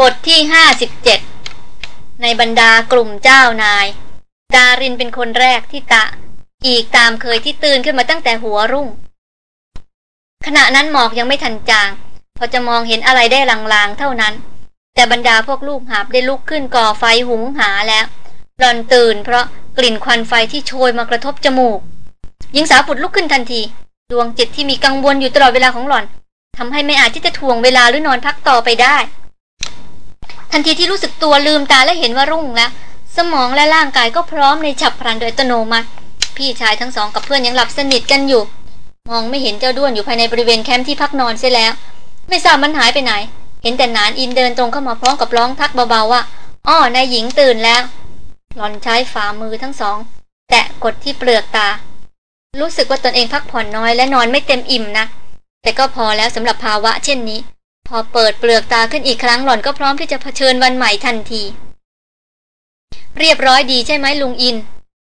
บทที่ห้าสิบเจ็ดในบรรดากลุ่มเจ้านาย ดารินเป็นคนแรกที่ตะ อีกตามเคยที่ตื่นขึ้นมาตั้งแต่หัวรุ่ง ขณะนั้นหมอกยังไม่ทันจาง พอจะมองเห็นอะไรได้ลางๆเท่านั้น แต่บรรดาพวกลูกหาบได้ลุกขึ้นก่อไฟหุงหาแล้วหลอนตื่นเพราะกลิ่นควันไฟที่โชยมากระทบจมูกหญิงสาวปุดลุกขึ้นทันที ดวงจิตที่มีกังวลอยู่ตลอดเวลาของหล่อนทำให้ไม่อาจที่จะทวงเวลาหรือนอนพักต่อไปได้ ทันทีที่รู้สึกตัวลืมตาและเห็นว่ารุ่งแล้ว สมองและร่างกายก็พร้อมในฉับพลันโดยอัตโนมัติ พี่ชายทั้งสองกับเพื่อนยังหลับสนิทกันอยู่ มองไม่เห็นเจ้าด้วนอยู่ภายในบริเวณแคมป์ที่พักนอนเสียแล้ว ไม่ทราบมันหายไปไหน เห็นแต่นานอินเดินตรงเข้ามาพร้อมกับร้องทักเบาๆว่าอ้อนายหญิงตื่นแล้ว หลอนใช้ฝ่ามือทั้งสอง แตะกดที่เปลือกตา รู้สึกว่าตนเองพักผ่อนน้อยและนอนไม่เต็มอิ่มนะ แต่ก็พอแล้วสำหรับภาวะเช่นนี้ พอเปิดเปลือกตาขึ้นอีกครั้งหล่อนก็พร้อมที่จะเผชิญวันใหม่ทันที เรียบร้อยดีใช่ไหมลุงอิน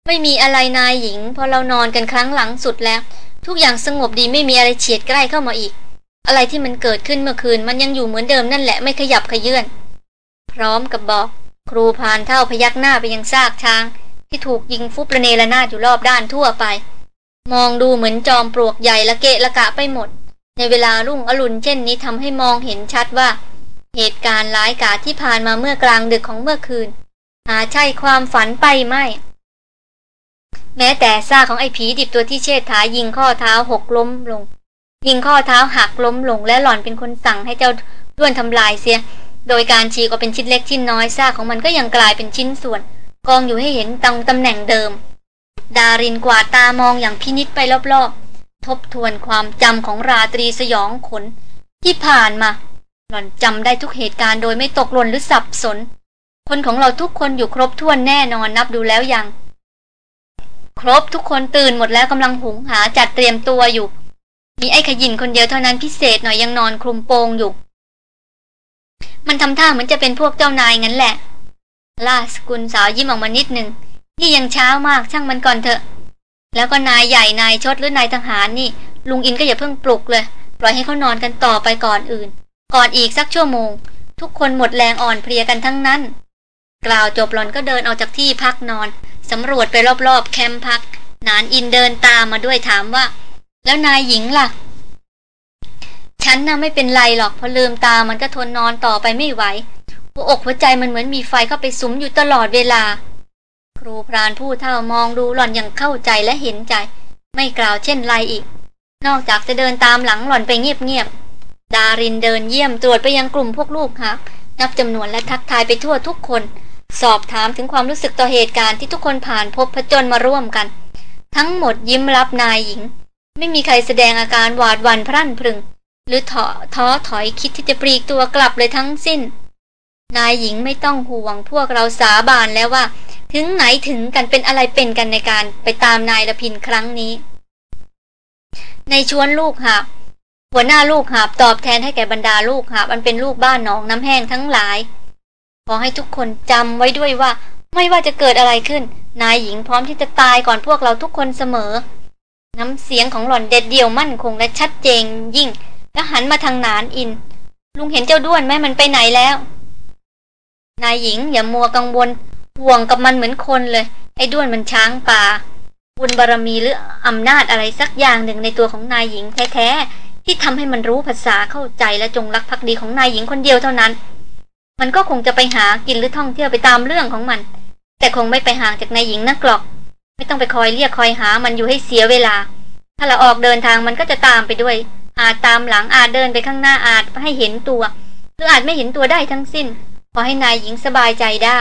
ไม่มีอะไรนายหญิง พอเรานอนกันครั้งหลังสุดแล้ว ทุกอย่างสงบดีไม่มีอะไรเฉียดใกล้เข้ามาอีก อะไรที่มันเกิดขึ้นเมื่อคืนมันยังอยู่เหมือนเดิมนั่นแหละไม่ขยับขยื่นพร้อมกับบอก ครูพานเท่าพยักหน้าไปยังซากช้าง ที่ถูกยิงฟุบระเนระนาดอยู่รอบด้านทั่วไป มองดูเหมือนจอมปลวกใหญ่ละเกะละกะไปหมด ในเวลารุ่งอรุณเช่นนี้ทำให้มองเห็นชัดว่า เหตุการณ์ร้ายกาจที่ผ่านมาเมื่อกลางดึกของเมื่อคืนหาใช่ความฝันไปไม่ แม้แต่ซากของไอ้ผีดิบตัวที่เชิดถายิงข้อเท้าหกล้มลง ยิงข้อเท้าหักล้มลง และหล่อนเป็นคนสั่งให้เจ้าด้วนทำลายเสีย โดยการฉีกออกเป็นชิ้นเล็กชิ้นน้อยซากของมันก็ยังกลายเป็นชิ้นส่วน กองอยู่ให้เห็นตรงตำแหน่งเดิม ดารินกวาดตามองอย่างพินิษไปรอบๆ ทบทวนความจำของราตรีสยองขน ที่ผ่านมา หล่อนจำได้ทุกเหตุการณ์โดยไม่ตกหล่นหรือสับสน คนของเราทุกคนอยู่ครบถ้วนแน่นอนนับดูแล้วยัง ครบทุกคนตื่นหมดแล้วกำลังหุงหาจัดเตรียมตัวอยู่ มีไอ้ขยินคนเดียวเท่านั้นพิเศษหน่อยยังนอนคลุมโปงอยู่ มันทำท่าเหมือนจะเป็นพวกเจ้านายงั้นแหละล่าสกุลสาวยิ้มออกมานิดหนึ่งนี่ยังเช้ามากช่างมันก่อนเถอะ แล้วก็นายใหญ่นายชดหรือนายทหารนี่ ลุงอินก็อย่าเพิ่งปลุกเลย ปล่อยให้เขานอนกันต่อไปก่อนอื่น ก่อนอีกสักชั่วโมง ทุกคนหมดแรงอ่อนเพลียกันทั้งนั้น กล่าวจบหลอนก็เดินออกจากที่พักนอนสำรวจไปรอบๆ แคมป์พัก นานอินเดินตามมาด้วยถามว่า แล้วนายหญิงล่ะ ฉันน่ะไม่เป็นไรหรอกพอลืมตามันก็ทนนอนต่อไปไม่ไหวหัวอกหัวใจมันเหมือนมีไฟเข้าไปสุมอยู่ตลอดเวลา ครูพรานผู้เท่ามองดูหล่อนอย่างเข้าใจและเห็นใจ ไม่กล่าวเช่นไรอีก นอกจากจะเดินตามหลังหล่อนไปเงียบๆดารินเดินเยี่ยมตรวจไปยังกลุ่มพวกลูกครับนับจำนวนและทักทายไปทั่วทุกคน สอบถามถึงความรู้สึกต่อเหตุการณ์ที่ทุกคนผ่านพบผจญมาร่วมกัน ทั้งหมดยิ้มรับนายหญิง ไม่มีใครแสดงอาการหวาดหวั่นพรั่นพรึง หรือท้อท้อถอยคิดที่จะปลีกตัวกลับเลยทั้งสิ้น นายหญิงไม่ต้องห่วงพวกเราสาบานแล้วว่า ถึงไหนถึงกันเป็นอะไรเป็นกันในการไปตามนายละพินครั้งนี้ ในชวนลูกหาบหัวหน้าลูกหาบตอบแทนให้แก่บรรดาลูกหาบอันเป็นลูกบ้านหนองน้ำแห้งทั้งหลาย ขอให้ทุกคนจำไว้ด้วยว่า ไม่ว่าจะเกิดอะไรขึ้น นายหญิงพร้อมที่จะตายก่อนพวกเราทุกคนเสมอ น้ำเสียงของหล่อนเด็ดเดี่ยวมั่นคงและชัดเจนยิ่ง แล้วหันมาทางนานอิน ลุงเห็นเจ้าด้วนไหมมันไปไหนแล้ว นายหญิงอย่ามัวกังวล ห่วงกับมันเหมือนคนเลย ไอ้ด้วนมันช้างป่า บุญบารรมีหรืออำนาจอะไรสักอย่างหนึ่งในตัวของนายหญิงแท้ๆที่ทำให้มันรู้ภาษาเข้าใจและจงรักภักดีของนายหญิงคนเดียวเท่านั้น มันก็คงจะไปหากินหรือท่องเที่ยวไปตามเรื่องของมัน แต่คงไม่ไปห่างจากนายหญิงนักหรอก ไม่ต้องไปคอยเรียกคอยหามันอยู่ให้เสียเวลา ถ้าเราออกเดินทางมันก็จะตามไปด้วย อาจตามหลังอาจเดินไปข้างหน้าอาจให้เห็นตัวหรืออาจไม่เห็นตัวได้ทั้งสิ้นพอให้นายหญิงสบายใจได้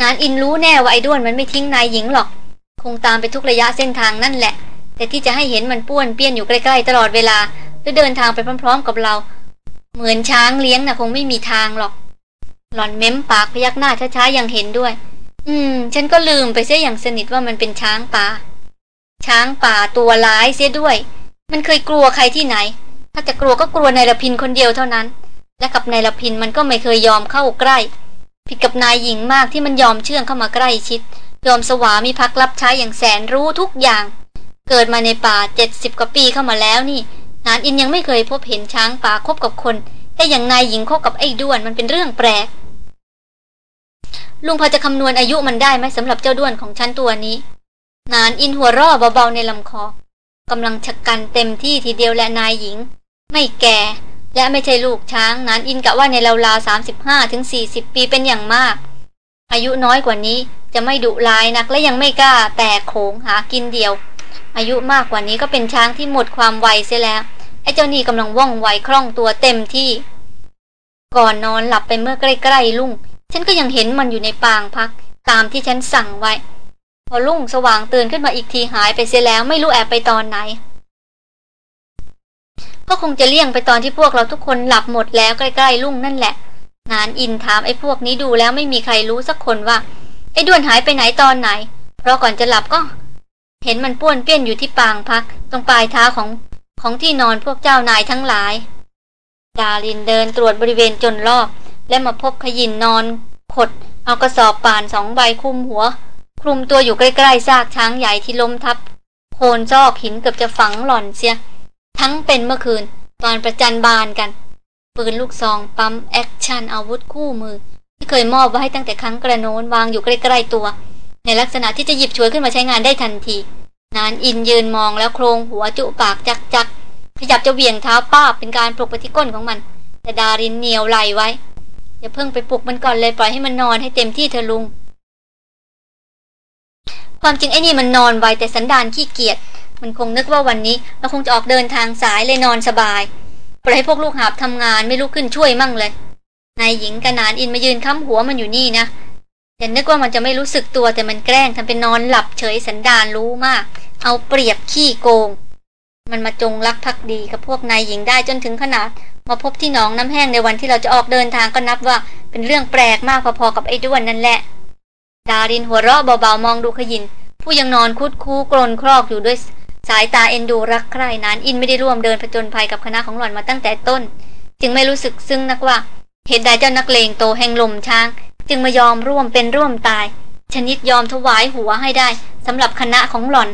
นานอินรู้แน่ว่าไอ้ด้วนมันไม่ทิ้งนายหญิงหรอก คงตามไปทุกระยะเส้นทางนั่นแหละ แต่ที่จะให้เห็นมันป้วนเปี้ยนอยู่ใกล้ๆตลอดเวลาหรือเดินทางไปพร้อม ๆ กับเรา เหมือนช้างเลี้ยงนะ่ะ คงไม่มีทางหรอก หล่อนเม้มปากพยักหน้าช้าๆย่างเห็นด้วย อืม ฉันก็ลืมไปเสียอย่างสนิทว่ามันเป็นช้างป่า ช้างป่าตัวร้ายเสียด้วย มันเคยกลัวใครที่ไหน ถ้าจะกลัวก็กลัวนายละพินคนเดียวเท่านั้น และกับนายละพินมันก็ไม่เคยยอมเข้าใกล้ ผิดกับนายหญิงมากที่มันยอมเชื่องเข้ามาใกล้ชิด ยอมสวามีพักรับใช้อย่างแสนรู้ทุกอย่าง เกิดมาในป่าเจ็ดสิบกว่าปีเข้ามาแล้วนี่ นานอินยังไม่เคยพบเห็นช้างป่าคบกับคน แต่อย่างนายหญิงคบกับไอ้ด้วนมันเป็นเรื่องแปลก ลุงพอจะคำนวณอายุมันได้ไหมสำหรับเจ้าด้วนของฉันตัวนี้ นานอินหัวร่อเบาๆในลำคอกำลังชะกันเต็มที่ทีเดียวและนายหญิง ไม่แก่ และไม่ใช่ลูกช้างนานอินกะว่าในราวๆสามสิบห้าถึงสี่สิบปีเป็นอย่างมาก อายุน้อยกว่านี้จะไม่ดุร้ายนักและยังไม่กล้าแต่โขงหากินเดียว อายุมากกว่านี้ก็เป็นช้างที่หมดความไวเสียแล้วไอ้เจ้านี่กำลังว่องไวคล่องตัวเต็มที่ ก่อนนอนหลับไปเมื่อใกล้ๆลุ่ง ฉันก็ยังเห็นมันอยู่ในปางพัก ตามที่ฉันสั่งไว้ พอลุ่งสว่างตื่นขึ้นมาอีกทีหายไปเสียแล้วไม่รู้แอบไปตอนไหน ก็คงจะเลี่ยงไปตอนที่พวกเราทุกคนหลับหมดแล้วใกล้ๆลุ่งนั่นแหละนานอินถามไอ้พวกนี้ดูแล้วไม่มีใครรู้สักคนว่า ไอ้ด้วนหายไปไหนตอนไหน เพราะก่อนจะหลับก็ เห็นมันป้วนเปี้ยนอยู่ที่ปางพัก ตรงปลายเท้าของของที่นอนพวกเจ้านายทั้งหลาย ดาลินเดินตรวจบริเวณจนรอบ และมาพบขยินนอน ขด เอากระสอบป่านสองใบคุมหัว คลุมตัวอยู่ใกล้ๆซากช้างใหญ่ที่ล้มทับ โคนซอกหินเกือบจะฝังหล่อนเสีย ทั้งเป็นเมื่อคืน ตอนประจัญบานกัน ปืนลูกซองปั๊มแอคชั่นอาวุธคู่มือ ที่เคยมอบไว้ให้ตั้งแต่ครั้งกระโน้นวางอยู่ใกล้ๆตัว ในลักษณะที่จะหยิบฉวยขึ้นมาใช้งานได้ทันที หนานอินยืนมองแล้วโคลงหัวจุปากจั๊กจั๊กขยับจะเหวี่ยงเท้าป้าเป็นการปลุกไปที่ก้นของมัน แต่ดารินเหนี่ยวไหล่ไว้อย่าเพิ่งไปปลุกมันก่อนเลยปล่อยให้มันนอนให้เต็มที่เถอะลุงความจริงไอ้นี่มันนอนไวแต่สันดานขี้เกียจ มันคงนึกว่าวันนี้เราคงจะออกเดินทางสายเลยนอนสบายปล่อยให้พวกลูกหาบทำงานไม่ลุกขึ้นช่วยมั่งเลย นายหญิงกระนานอินมายืนค้ำหัวมันอยู่นี่นะอย่านึกว่ามันจะไม่รู้สึกตัวแต่มันแกล้งทำเป็นนอนหลับเฉยสันดานรู้มาก เอาเปรียบขี้โกง มันมาจงรักภักดีกับพวกนายหญิงได้จนถึงขนาด มาพบที่หนองน้ำแห้งในวันที่เราจะออกเดินทางก็นับว่า เป็นเรื่องแปลกมากพอๆกับไอ้ด้วนนั่นแหละ ดารินหัวเราะเบาๆมองดูขยิน ผู้ยังนอนคุดคูกรนครอกอยู่ด้วย สายตาเอ็นดูรักใคร่นานอินไม่ได้ร่วมเดินผจญภัยกับคณะของหล่อนมาตั้งแต่ต้น จึงไม่รู้สึกซึ้งนักว่า เหตุใดเจ้านักเลงโตแห่งลมช้าง จึงมายอมร่วมเป็นร่วมตาย ชนิดยอมถวายหัวให้ได้สำหรับคณะของหล่อน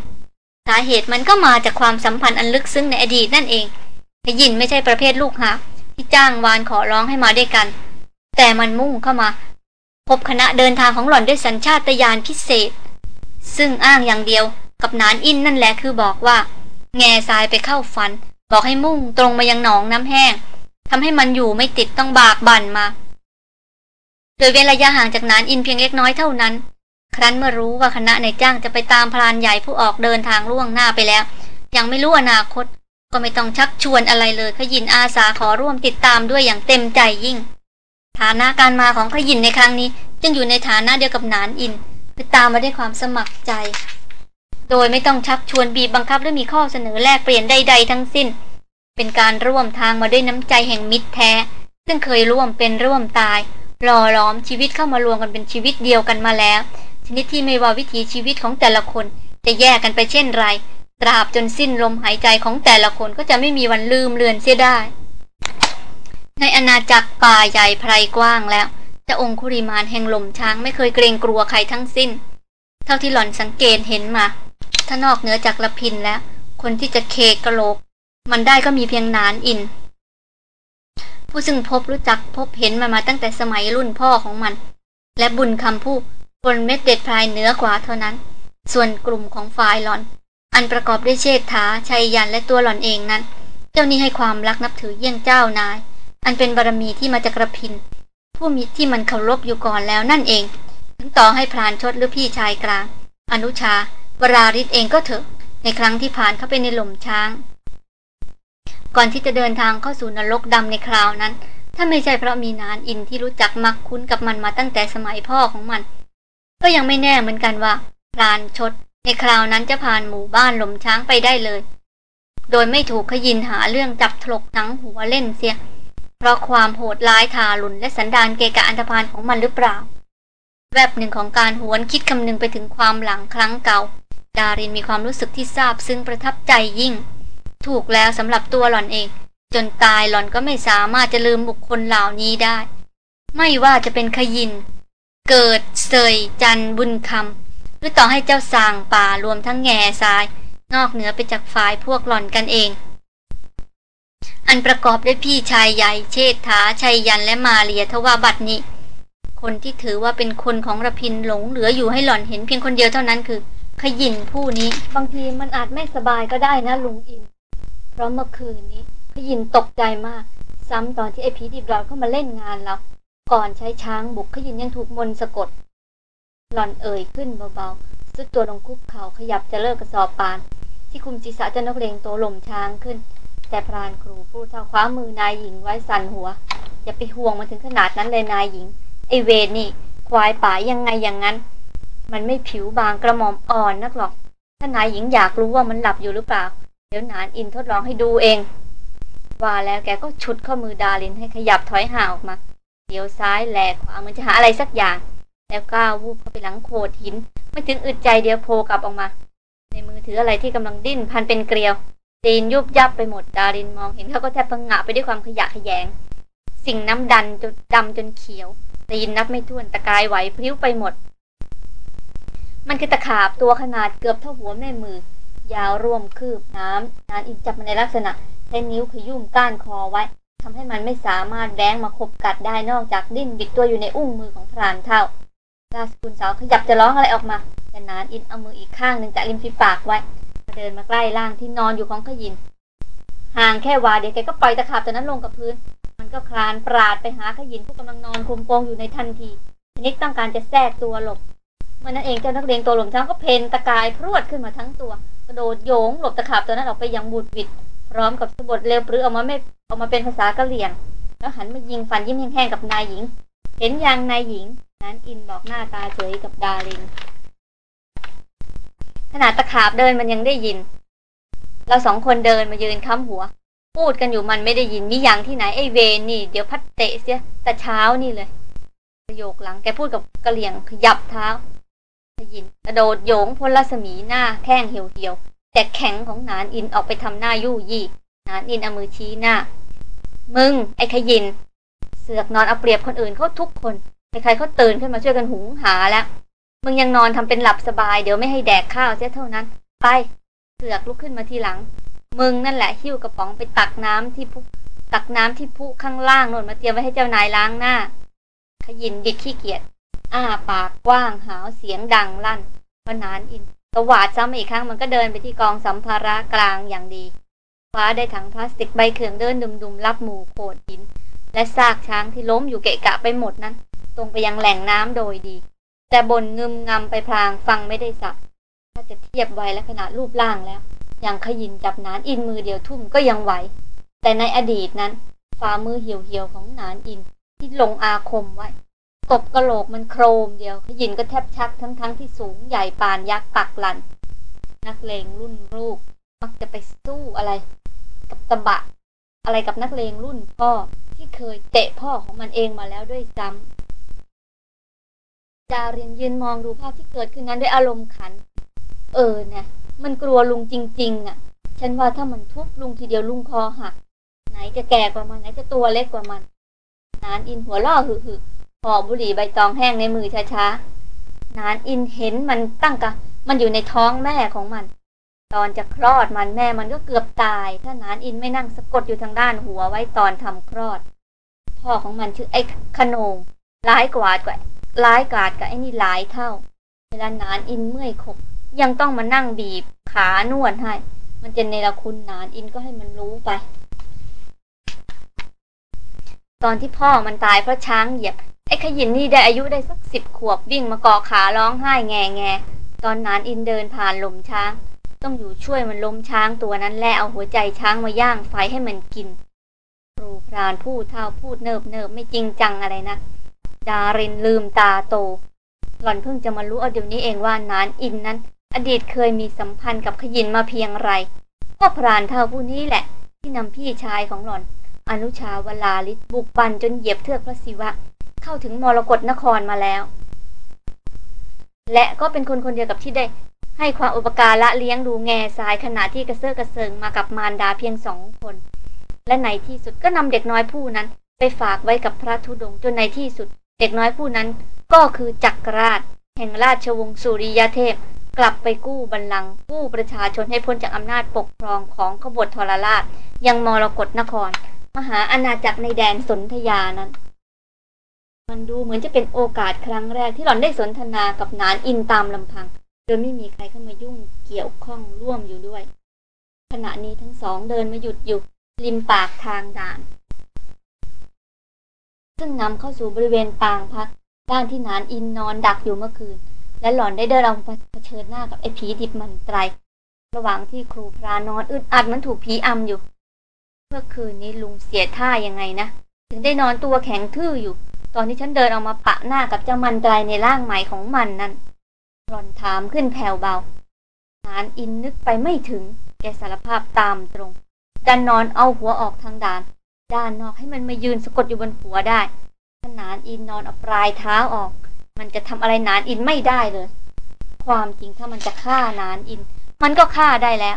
สาเหตุมันก็มาจากความสัมพันธ์อันลึกซึ้งในอดีตนั่นเองพยินไม่ใช่ประเภทลูกหาที่จ้างวานขอร้องให้มาด้วยกัน แต่มันมุ่งเข้ามา พบคณะเดินทางของหล่อนด้วยสัญชาตญาณพิเศษ ซึ่งอ้างอย่างเดียว กับนานอินนั่นแหละคือบอกว่า แง่ทรายไปเข้าฝัน บอกให้มุ่งตรงมายังหนองน้ำแห้งทำให้มันอยู่ไม่ติดต้องบากบั่นมา โดยเว้นระยะห่างจากนานอินเพียงเล็กน้อยเท่านั้น ครั้นเมื่อรู้ว่าคณะในจ้างจะไปตามพรานใหญ่ผู้ออกเดินทางล่วงหน้าไปแล้ว ยังไม่รู้อนาคต ก็ไม่ต้องชักชวนอะไรเลยขยินอาสาขอร่วมติดตามด้วยอย่างเต็มใจยิ่ง ฐานะการมาของขยินในครั้งนี้ จึงอยู่ในฐานะเดียวกับนานอินคือตามมาด้วยความสมัครใจ โดยไม่ต้องชักชวนบีบบังคับหรือมีข้อเสนอแลกเปลี่ยนใด ๆ ทั้งสิ้น เป็นการร่วมทางมาด้วยน้ำใจแห่งมิตรแท้ ซึ่งเคยร่วมเป็นร่วมตายหล่อล้อมชีวิตเข้ามารวมกันเป็นชีวิตเดียวกันมาแล้ว ชนิดที่ไม่ว่าวิถีชีวิตของแต่ละคนจะแยกกันไปเช่นไร ตราบจนสิ้นลมหายใจของแต่ละคนก็จะไม่มีวันลืมเลือนเสียได้ ในอาณาจักรป่าใหญ่ไพรกว้างแล้วจะองคุริมานแห่งลมช้างไม่เคยเกรงกลัวใครทั้งสิ้น เท่าที่หล่อนสังเกตเห็นมา ถ้านอกเหนือจากละพินแล้ว คนที่จะเคกะโลก มันได้ก็มีเพียงนานอิน ผู้ซึ่งพบรู้จักพบเห็นมันมาตั้งแต่สมัยรุ่นพ่อของมัน และบุญคำผู้คนเม็ดเด็ดพลายเหนือกว่าเท่านั้น ส่วนกลุ่มของฝ่ายหลอน อันประกอบด้วยเชษฐาชัยยันและตัวหลอนเองนั้น เจ้านี้ให้ความรักนับถือเยี่ยงเจ้านาย อันเป็นบารมีที่มาจากกระพิน ผู้มีที่มันเคารพอยู่ก่อนแล้วนั่นเอง ถึงต่อให้พรานชดหรือพี่ชายกลาง อนุชา วราริศเองก็เถอะ ในครั้งที่ผ่านเข้าไปในหล่มช้าง ก่อนที่จะเดินทางเข้าสู่นรกดำในคราวนั้น ถ้าไม่ใช่เพราะมีนานอินที่รู้จักมักคุ้นกับมันมาตั้งแต่สมัยพ่อของมัน ก็ยังไม่แน่เหมือนกันว่าพรานชด ในคราวนั้นจะผ่านหมู่บ้านหล่มช้างไปได้เลย โดยไม่ถูกขยินหาเรื่องจับถลกหนังหัวเล่นเสีย เพราะความโหดร้ายทารุณและสันดานเกกะอันธพาลของมันหรือเปล่า แวบหนึ่งของการหวนคิดคำนึงไปถึงความหลังครั้งเก่า ดารินมีความรู้สึกที่ซาบซึ้งประทับใจยิ่ง ถูกแล้วสำหรับตัวหล่อนเอง จนตายหล่อนก็ไม่สามารถจะลืมบุคคลเหล่านี้ได้ ไม่ว่าจะเป็นขยิน เกิดเสยจันบุญคำหรือต่อให้เจ้าสางป่ารวมทั้งแง่ทราย นอกเหนือไปจากฝ่ายพวกหล่อนกันเอง อันประกอบด้วยพี่ชายใหญ่เชษฐาชัยยันและมาเรียทว่าบัตนี้คนที่ถือว่าเป็นคนของระพินหลงเหลืออยู่ให้หล่อนเห็นเพียงคนเดียวเท่านั้นคือ ขยินผู้นี้ บางทีมันอาจไม่สบายก็ได้นะลุงอิน เพราะเมื่อคืนนี้ขยินตกใจมาก ซ้ำตอนที่ไอ้ผีดิบหลอนเข้ามาเล่นงานเราก่อนใช้ช้างบุกขยินยังถูกมนสะกด หล่อนเอ่ยขึ้นเบาๆสุดตัวลงคุกเข่าขยับจะเลิกกระสอบปาน ที่คุมศีรษะเจ้านกเลงตัวหล่มช้างขึ้น แต่พรานครูผู้เท่าคว้ามือนายหญิงไว้สั่นหัว อย่าไปห่วงมันถึงขนาดนั้นเลยนายหญิงไอเวรนี่ควายป่ายังไงอย่างนั้น มันไม่ผิวบางกระหม่อมอ่อนนักหรอก ถ้านายหญิงอยากรู้ว่ามันหลับอยู่หรือเปล่า เดี๋ยวนานอินทดลองให้ดูเอง ว่าแล้วแกก็ชุดข้อมือดาลินให้ขยับถอยห่างออกมา เดี๋ยวซ้ายแหลกขวามันจะหาอะไรสักอย่าง แล้วก้าววูบเข้าไปหลังโขดหิน ไม่ถึงอึดใจเดียวโผล่กลับออกมา ในมือถืออะไรที่กำลังดิ้นพันเป็นเกลียวตีนยุบยับไปหมดดารินมองเห็นเขาก็แทบพังงะไปด้วยความขยะขยง สิ่งน้ำดันจนดำจนเขียวตีนนับไม่ถ้วนตะกายไหวพลิ้วไปหมด มันคือตะขาบตัวขนาดเกือบเท่าหัวแม่มือ ยาวร่วมคืบน้ำนานอินจับมันในลักษณะใช้นิ้วขยุ่มก้านคอไว้ทำให้มันไม่สามารถแร้งมาขบกัดได้นอกจากดิ้นบิดตัวอยู่ในอุ้งมือของพรานเท่าราสกุลสาวขยับจะร้องอะไรออกมา แต่นานอินเอามืออีกข้างหนึ่งจากริมฝีปากไว้เดินมาใกล้ร่างที่นอนอยู่ของขยิน ห่างแค่วาเดียวแกก็ปล่อยตะขาบตัวนั้นลงกับพื้น มันก็คลานปราดไปหาขยินผู้กำลังนอนคุมโปงอยู่ในทันทีชนิดต้องการจะแทรกตัวหลบ เมื่อนั้นเองเจ้านักเรียนตัวหลงช้างก็เพนตะกายพรวดขึ้นมาทั้งตัว กระโดดโยงหลบตะขาบตัวนั้นออกไปอย่างบุดวิดพร้อมกับสะบดเร็วปรือออกมาไม่ออกมาเป็นภาษากะเหรี่ยง แล้วหันมายิงฟันยิ้มแห้งๆกับนายหญิง เห็นยังนายหญิง นั้นอินบอกหน้าตาเฉยกับดารินขนาดตะขาบเดินมันยังได้ยิน เราสองคนเดินมายืนค้ำหัว พูดกันอยู่มันไม่ได้ยินมีอย่างที่ไหนไอเวนนี่ เดี๋ยวพัดเตะเสียแต่เช้านี่เลย ประโยคหลังแกพูดกับกะเหลี่ยงขยับเท้า ยินกระโดดโยงพลรัศมีหน้าแข้งเหี่ยวเหี่ยวแต่แข็งของนานอินออกไปทำหน้ายู่ยี่นานอินเอามือชี้หน้า มึง ไอ้ขยิน เสือกนอนเอาเปรียบคนอื่นเขาทุกคนใครๆเขาตื่นขึ้นมาช่วยกันหุงหาแล้ว มึงยังนอนทำเป็นหลับสบายเดี๋ยวไม่ให้แดกข้าวเสียเท่านั้น ไป เสือกลุกขึ้นมาทีหลัง มึงนั่นแหละหิ้วกระป๋องไปตักน้ำที่พุตักน้ำที่พุข้างล่างนนมาเตรียมไว้ให้เจ้านายล้างหน้า ขยินดิดขี้เกียจ อ้าปากกว้างหาวเสียงดังลั่นพนานอินกวาดซ้ำอีกครั้งมันก็เดินไปที่กองสัมภาระกลางอย่างดีคว้าได้ถังพลาสติกใบเขื่องเดินดุมๆรับหมู่โขดหิน และซากช้างที่ล้มอยู่เกะกะไปหมดนั้น ตรงไปยังแหล่งน้ำโดยดี แต่บนงึมงำไปพลางฟังไม่ได้สับถ้าจะเทียบไวและขนาดรูปร่างแล้วอย่างขยินจับนานอินมือเดียวทุ่มก็ยังไหว แต่ในอดีตนั้นฝ่ามือเหี่ยวๆของนานอินที่ลงอาคมไว้ ตบกระโหลกมันโครมเดียวขยินก็แทบชักทั้งๆทที่สูงใหญ่ปานยักษ์ปักหลัน นักเลงรุ่นลูก มักจะไปสู้อะไร กับตะบะ อะไรกับนักเลงรุ่นพ่อที่เคยเตะพ่อของมันเองมาแล้วด้วยซ้ำดารินยืนมองดูภาพที่เกิดขึ้นนั้นด้วยอารมณ์ขัน เออนะมันกลัวลุงจริงๆอะ่ะ ฉันว่าถ้ามันทุบลุงทีเดียวลุงคอหักไหนจะแก่กว่ามันไหนจะตัวเล็กกว่ามัน นานอินหัวล่อหึ่ห่ อบุหรี่ใบตองแห้งในมือช้าๆ นานอินเห็นมันตั้งกะ มันอยู่ในท้องแม่ของมัน ตอนจะคลอดมันแม่มันก็เกือบตาย ถ้านานอินไม่นั่งสะกดอยู่ทางด้านหัวไว้ตอนทำคลอด พ่อของมันชื่อไอ้ขนงร้ายกว่าดกว่าร้ายกาดกับไอ้นี่หลายเท่า เวลานานอินเมื่อยขบยังต้องมานั่งบีบขานวดให้ มันจะเนรคุณนานอินก็ให้มันรู้ไป ตอนที่พ่อมันตายเพราะช้างเหยียบ ไอ้ขยินนี่ได้อายุได้สักสิบขวบวิ่งมาเกาะขาร้องไห้แง่แง่ตอนนั้นอินเดินผ่านลมช้าง ต้องอยู่ช่วยมันล้มช้างตัวนั้นและเอาหัวใจช้างมาย่างไฟให้มันกิน ครูพรานพูดเท่าพูดเนิบเนิบไม่จริงจังอะไรนะ ดารินลืมตาโต หล่อนเพิ่งจะมารู้เอาเดี๋ยวนี้เองว่านานอินนั้น อดีตเคยมีสัมพันธ์กับขยินมาเพียงไรพ่อพรานเท่าผู้นี้แหละ ที่นำพี่ชายของหล่อน อนุชาวลาลิศบุกปันจนเหยียบเทือกพระศิวะ เข้าถึงมรกรนครมาแล้ว และก็เป็นคนคนเดียวกับที่ได้ ให้ความอุปการะเลี้ยงดูแง่ทรายขณะที่กระเซาะกระเซิงมากับมารดาเพียงสองคน และในที่สุดก็นำเด็กน้อยผู้นั้น ไปฝากไว้กับพระธุดงจนในที่สุด เด็กน้อยผู้นั้นก็คือจักรราช แห่งราชวงศ์สุริยเทพ กลับไปกู้บัลลังก์กู้ประชาชนให้พ้นจากอำนาจปกครองของขบฏทรราชยังมรกรนคร มหาอาณาจักรในแดนสนธยานั้น มันดูเหมือนจะเป็นโอกาสครั้งแรกที่หล่อนได้สนทนากับนานอินตามลำพัง โดยไม่มีใครเข้ามายุ่งเกี่ยวข้องร่วมอยู่ด้วย ขณะนี้ทั้งสองเดินมาหยุดอยู่ริมปากทางด่าน ซึ่งนำเข้าสู่บริเวณปางพักด้านที่นานอินนอนดักอยู่เมื่อคืน และหล่อนได้เดินออาเผชิญหน้ากับไอ้ผีดิบมันไตร ระหว่างที่ครูพรานอนอึดอัดมันถูกผีอำอยู่ เมื่อคืนนี้ลุงเสียท่ายังไงนะ ถึงได้นอนตัวแข็งทื่ออยู่ ตอนที่ฉันเดินออกมาปะหน้ากับเจ้ามันไตรในร่างใหม่ของมันนั่นหล่อนถามขึ้นแผ่วเบานานอินนึกไปไม่ถึง แกสารภาพตามตรง ดันนอนเอาหัวออกทางด่าน ด้านนอกให้มันมายืนสะกดอยู่บนหัวได้ถ้านานอินนอนเอาปลายเท้าออก มันจะทำอะไรนานอินไม่ได้เลย ความจริงถ้ามันจะฆ่านานอิน มันก็ฆ่าได้แล้ว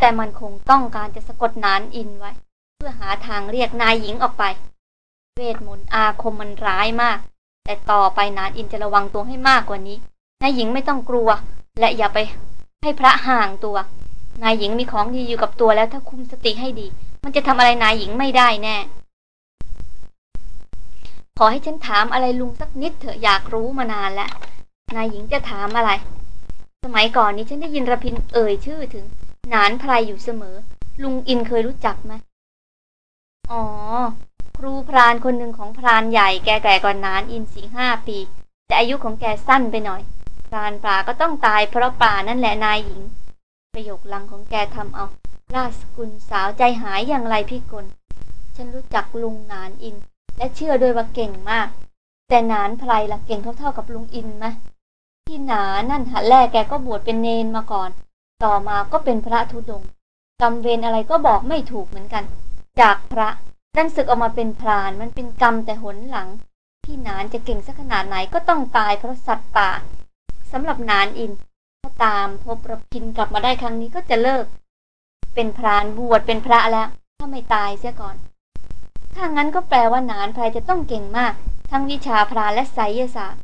แต่มันคงต้องการจะสะกดนานอินไว้ เพื่อหาทางเรียกนายหญิงออกไป เวทมนต์อาคมมันร้ายมาก แต่ต่อไปนานอินจะระวังตัวให้มากกว่านี้ นายหญิงไม่ต้องกลัว และอย่าไปให้พระห่างตัว นายหญิงมีของดีอยู่กับตัวแล้วถ้าคุมสติให้ดี มันจะทำอะไรนายหญิงไม่ได้แน่ ขอให้ฉันถามอะไรลุงสักนิดเถอะอยากรู้มานานแล้ว นายหญิงจะถามอะไร สมัยก่อนนี้ฉันได้ยินระพินเอ่ยชื่อถึง นานไพรอยู่เสมอ ลุงอินเคยรู้จักไหมอ๋อ ครูพรานคนหนึ่งของพรานใหญ่แกแก่กว่านานอินสี่ห้าปี แต่อายุของแกสั้นไปหน่อย พรานป่าก็ต้องตายเพราะป่านั่นแหละนายหญิง ประโยคลังของแกทำเอาราชกุลสาวใจหายอย่างไรพี่กลฉันรู้จักลุงนานอิน และเชื่อด้วยว่าเก่งมาก แต่นานไพรละเก่งเท่าๆกับลุงอินไหมที่หนานั่นหันแรกแกก็บวชเป็นเนนมาก่อน ต่อมาก็เป็นพระธุดงค์กรรมเวรอะไรก็บอกไม่ถูกเหมือนกัน จากพระ ดันศึกออกมาเป็นพรานมันเป็นกรรมแต่หนหลัง พี่นานจะเก่งสักขนาดไหนก็ต้องตายเพราะสัตว์ป่าสำหรับนานอิน ถ้าตามพบระพินกลับมาได้ครั้งนี้ก็จะเลิก เป็นพรานบวชเป็นพระแล้ว ถ้าไม่ตายเสียก่อน ถ้างั้นก็แปลว่านานพรจะต้องเก่งมาก ทั้งวิชาพรานและไสยศาสตร์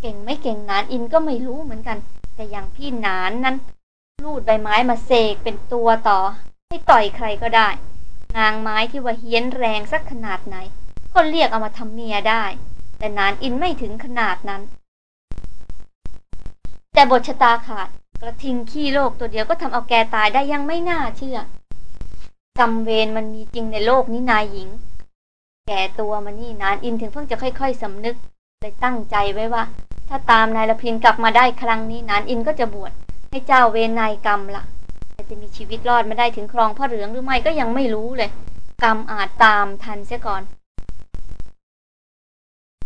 เก่งไม่เก่งนานอินก็ไม่รู้เหมือนกัน แต่อย่างพี่นานนั้น ลูดใบไม้มาเสกเป็นตัวต่อ ให้ต่อยใครก็ได้ งางไม้ที่ว่าเฮี้ยนแรงสักขนาดไหน ก็เรียกเอามาทำเมียได้ แต่นานอินไม่ถึงขนาดนั้น แต่บทชะตาขาดกระทิงขี้โลกตัวเดียวก็ทำเอาแกตายได้ยังไม่น่าเชื่อกรรมเวรมันมีจริงในโลกนี้นายหญิง แก่ตัวมานี่นานอินถึงเพิ่งจะค่อย ๆสำนึกเลยตั้งใจไว้ว่า ถ้าตามนายละพินกลับมาได้ครั้งนี้นานอินก็จะบวชให้เจ้าเวรนายกรรมละ่ะ จะมีชีวิตรอดมาได้ถึงครองพ่อเหลืองหรือไม่ก็ยังไม่รู้เลย กรรมอาจตามทันเสียก่อน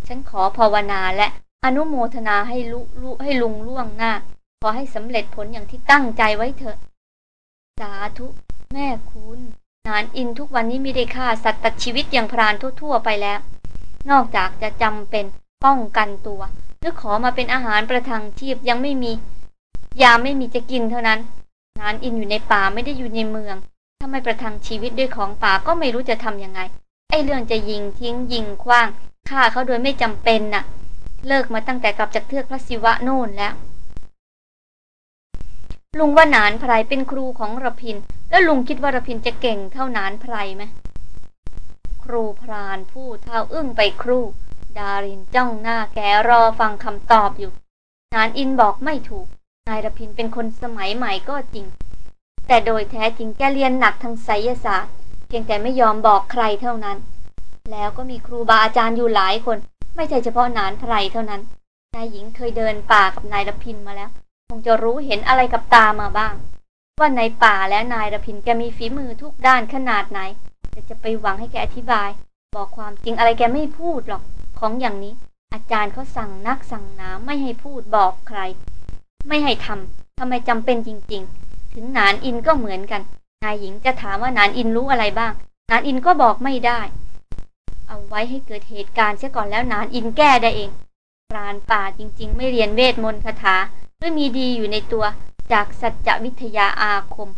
ฉันขอภาวนาและอนุโมทนาให้ลุลุให้ลุงล่วงหน้า ขอให้สำเร็จผลอย่างที่ตั้งใจไว้เถอะ สาธุ แม่คุณนานอินทุกวันนี้ไม่ได้ฆ่าสัตว์ตัดชีวิตอย่างพรานทั่วๆไปแล้ว นอกจากจะจำเป็นป้องกันตัวหรือขอมาเป็นอาหารประทังชีพยังไม่มี ยาไม่มีจะกินเท่านั้น นานอินอยู่ในป่าไม่ได้อยู่ในเมือง ถ้าไม่ประทังชีวิตด้วยของป่าก็ไม่รู้จะทำยังไง ไอ้เรื่องจะยิงทิ้งยิงคว้างฆ่าเขาโดยไม่จำเป็นน่ะ เลิกมาตั้งแต่กลับจากเทือกพระศิวะโน่นแล้ว ลุงว่านานไพรเป็นครูของระพิน แล้วลุงคิดว่าระพินจะเก่งเท่านานไพรไหมครูพรานพูดเท้าอึ้งไปครู่ ดารินจ้องหน้าแกรอฟังคำตอบอยู่ นานอินบอกไม่ถูก นายรพินเป็นคนสมัยใหม่ก็จริง แต่โดยแท้จริงแกเรียนหนักทางไสยศาสตร์ เพียงแต่ไม่ยอมบอกใครเท่านั้น แล้วก็มีครูบาอาจารย์อยู่หลายคน ไม่ใช่เฉพาะนานไพรเท่านั้น นายหญิงเคยเดินป่ากับนายรพินมาแล้ว คงจะรู้เห็นอะไรกับตามาบ้าง ว่าในป่าและนายรพินแกมีฝีมือทุกด้านขนาดไหนแต่จะไปหวังให้แกอธิบาย บอกความจริงอะไรแกไม่พูดหรอก ของอย่างนี้ อาจารย์เขาสั่งนักสั่งหนาไม่ให้พูดบอกใคร ไม่ให้ทำทำไมจำเป็นจริง ๆ ถึงนานอินก็เหมือนกัน นายหญิงจะถามว่านานอินรู้อะไรบ้าง นานอินก็บอกไม่ได้ เอาไว้ให้เกิดเหตุการณ์เสียก่อนแล้วนานอินแก้ได้เองปราณป่าจริง ๆ ไม่เรียนเวทมนต์คาถาหรือมีดีอยู่ในตัวจากสัจจวิทยาอาคม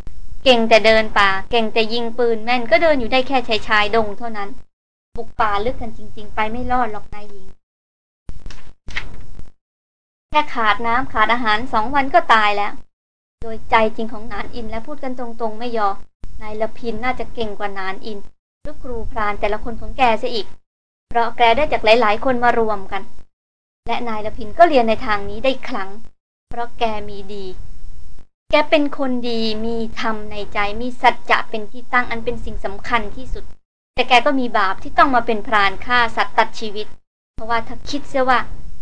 เก่งแต่เดินป่า เก่งแต่ยิงปืนแม่นก็เดินอยู่ได้แค่ชายชายดงเท่านั้น บุกป่าลึกกันจริง ๆ ไปไม่รอดหรอกนายหญิง แค่ขาดน้ำขาดอาหารสองวันก็ตายแล้ว โดยใจจริงของนานอินและพูดกันตรงๆ ไม่ยอ นายละพินน่าจะเก่งกว่านานอินหรือครูพรานแต่ละคนของแกเสียอีก เพราะแกได้จากหลายๆ คนมารวมกัน และนายละพินก็เรียนในทางนี้ได้ครั้ง เพราะแกมีดี แกเป็นคนดีมีธรรมในใจมีสัจจะเป็นที่ตั้งอันเป็นสิ่งสำคัญที่สุด แต่แกก็มีบาปที่ต้องมาเป็นพรานฆ่าสัตว์ตัดชีวิต เพราะว่าถ้าคิดเสียว่า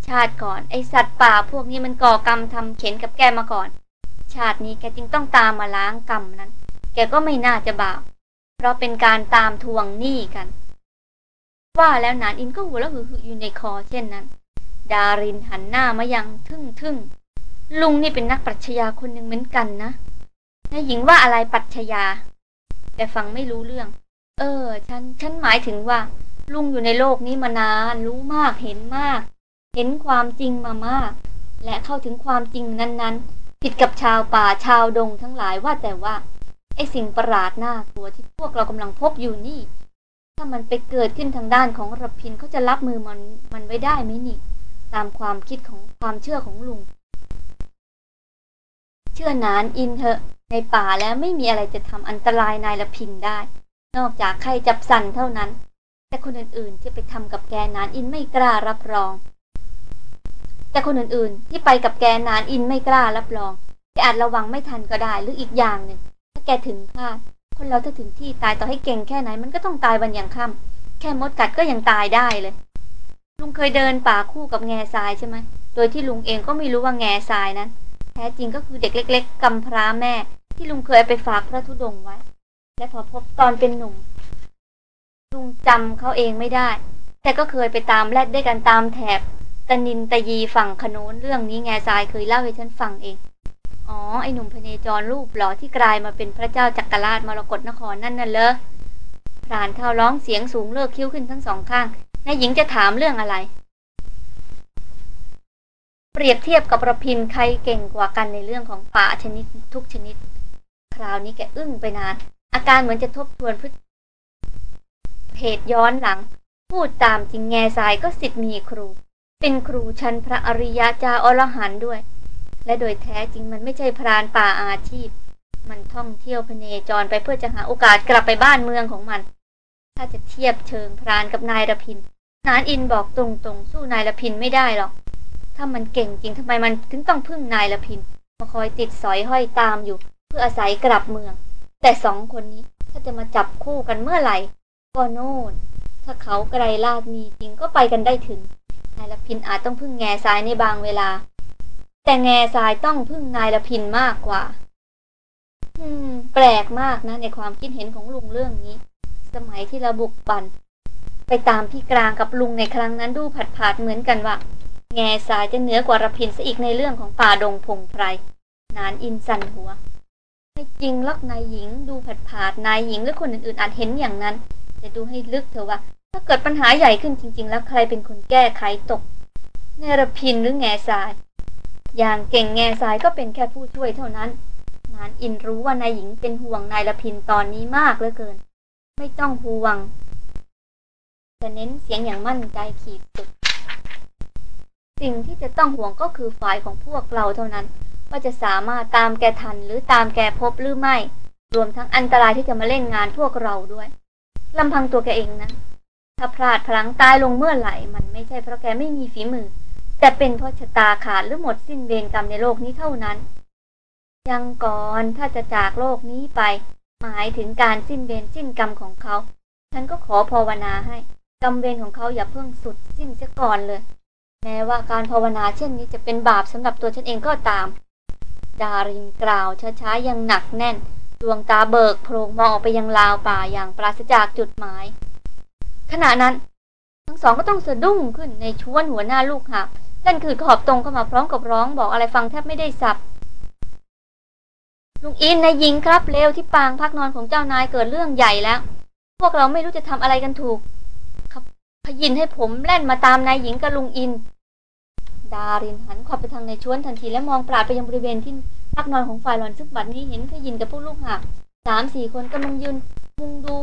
ชาติก่อน ไอสัตว์ป่าพวกนี้มันก่อกรรมทำเข็นกับแกมาก่อน ชาตินี้แกจึงต้องตามมาล้างกรรมนั้น แกก็ไม่น่าจะบาปเพราะเป็นการตามทวงหนี้กัน ว่าแล้วนานอินก็หัวแล้วหืออยู่ในคอเช่นนั้น ดารินหันหน้ามายังทึ่งทึ่งลุงนี่เป็นนักปรัชญาคนหนึ่งเหมือนกันนะนายหญิงว่าอะไรปรัชญา แต่ฟังไม่รู้เรื่อง เออ ฉัน ฉันหมายถึงว่า ลุงอยู่ในโลกนี้มานาน รู้มากเห็นมาก เห็นความจริงมามาก และเข้าถึงความจริงนั้นๆ ผิดกับชาวป่าชาวดงทั้งหลายว่าแต่ว่าไอสิ่งประหลาดน่ากลัวที่พวกเรากำลังพบอยู่นี่ ถ้ามันไปเกิดขึ้นทางด้านของรพินเขาจะรับมือมันมันไว้ได้ไหมนี่ ตามความคิดของความเชื่อของลุง เชื่อนานอินเถอะ ในป่าแล้วไม่มีอะไรจะทำอันตรายนายละพินได้ นอกจากใครจับสั่นเท่านั้น แต่คนอื่นๆที่ไปทำกับแกนานอินไม่กล้ารับรอง แต่คนอื่นๆ ที่ไปกับแกนานอินไม่กล้ารับรองแกอาจระวังไม่ทันก็ได้หรืออีกอย่างหนึ่งถ้าแกถึงคาดคนเราถ้าถึงที่ตายต่อให้เก่งแค่ไหนมันก็ต้องตายวันอย่างค่ำแค่มดกัดก็ยังตายได้เลย ลุงเคยเดินป่าคู่กับแง่ทรายใช่ไหมโดยที่ลุงเองก็ไม่รู้ว่าแง่ทรายนั้น แท้จริงก็คือเด็กเล็ก ๆกำพร้าแม่ ที่ลุงเคยไปฝากพระธุดงค์ไว้ และพอพบตอนเป็นหนุ่ม ลุงจำเขาเองไม่ได้ แต่ก็เคยไปตามแรดด้วยกันตามแถบ ตนินตะยีฝั่งขนุนเรื่องนี้แง่ทรายเคยเล่าให้ฉันฟังเอง อ๋อ ไอหนุ่มพเนจรรูปหล่อที่กลายมาเป็นพระเจ้าจักรราชมรกรนครนั่นน่ะเลอพรานเท่าร้องเสียงสูงเลิกคิ้วขึ้นทั้งสองข้างนายหญิงจะถามเรื่องอะไร เปรียบเทียบกับประพินใครเก่งกว่ากันในเรื่องของป่าชนิดทุกชนิด คราวนี้แกอึ้งไปนาน อาการเหมือนจะทบทวนพฤเหตุย้อนหลัง พูดตามจริงแง่ทรายก็สิทธิ์มีครู เป็นครูชั้นพระอริยะจาอรหันด้วย และโดยแท้จริงมันไม่ใช่พรานป่าอาชีพ มันท่องเที่ยวพเนจรไปเพื่อจะหาโอกาสกลับไปบ้านเมืองของมัน ถ้าจะเทียบเชิงพรานกับนายระพินนานอินบอกตรงๆ สู้นายละพินไม่ได้หรอก ถ้ามันเก่งจริงทำไมมันถึงต้องพึ่งนายละพินมาคอยติดสอยห้อยตามอยู่ เพื่ออาศัยกลับเมือง แต่สองคนนี้ถ้าจะมาจับคู่กันเมื่อไหร่ก็โน่นถ้าเขาไกลลาดมีจริงก็ไปกันได้ถึง นายละพินอาจต้องพึ่งแง่ทรายในบางเวลา แต่แง่ทรายต้องพึ่งนายละพินมากกว่า อืม แปลกมากนะ ในความคิดเห็นของลุงเรื่องนี้ สมัยที่เราบุกบันไปตามพี่กลางกับลุงในครั้งนั้นดูผัดผาดเหมือนกันว่าแง่ทรายจะเหนือกว่าระพินซะอีกในเรื่องของป่าดงพงไพร นานอินสันหัว ไม่จริงลักนายหญิงดูผัดผาดนายหญิงหรือคนอื่นๆอาจเห็นอย่างนั้นแต่ดูให้ลึกเถอะว่า ถ้าเกิดปัญหาใหญ่ขึ้นจริง ๆ แล้วใครเป็นคนแก้ไขตกเนรพินหรือแง่ทราย อย่างเก่งแง่ทรายก็เป็นแค่ผู้ช่วยเท่านั้น นานอินรู้ว่านายหญิงเป็นห่วงนายละพินตอนนี้มากเหลือเกิน ไม่ต้องห่วงจะเน้นเสียงอย่างมั่นใจขีดสุด สิ่งที่จะต้องห่วงก็คือฝ่ายของพวกเราเท่านั้น ว่าจะสามารถตามแกทันหรือตามแกพบหรือไม่ รวมทั้งอันตรายที่จะมาเล่นงานพวกเราด้วยลำพังตัวแกเองนะ ถ้าพลาดพลั้งตายลงเมื่อไหร่ มันไม่ใช่เพราะแกไม่มีฝีมือ แต่เป็นเพราะชะตาขาดหรือหมดสิ้นเวรกรรมในโลกนี้เท่านั้น ยังก่อนถ้าจะจากโลกนี้ไป หมายถึงการสิ้นเวรสิ้นกรรมของเขา ฉันก็ขอภาวนาให้ กรรมเวรของเขาอย่าเพิ่งสุดสิ้นเสียก่อนเลย แม้ว่าการภาวนาเช่นนี้จะเป็นบาปสำหรับตัวฉันเองก็ตาม ดารินกล่าวช้าๆยังหนักแน่น ดวงตาเบิกโพรงมองออกไปยังลาวป่าอย่างปราศจากจุดหมาย ขณะนั้น ทั้งสองก็ต้องสะดุ้งขึ้นในชวนหัวหน้าลูกหาบเล่นขืดขอบตรงเข้ามาพร้อมกับร้องบอกอะไรฟังแทบไม่ได้สับลุงอินนายหญิงครับเร็วที่ปางพักนอนของเจ้านายเกิดเรื่องใหญ่แล้ว พวกเราไม่รู้จะทำอะไรกันถูกครับพยินให้ผมแล่นมาตามนายหญิงกับลุงอิน ดารินหันขวับไปทางในชวนทันทีและมองปราดไปยังบริเวณที่พักนอนของฝ่ายหลอนซึ่งบัดนี้เห็นขยินกับพวกลูกหาบสามสี่คนกำลังยืนมุงดู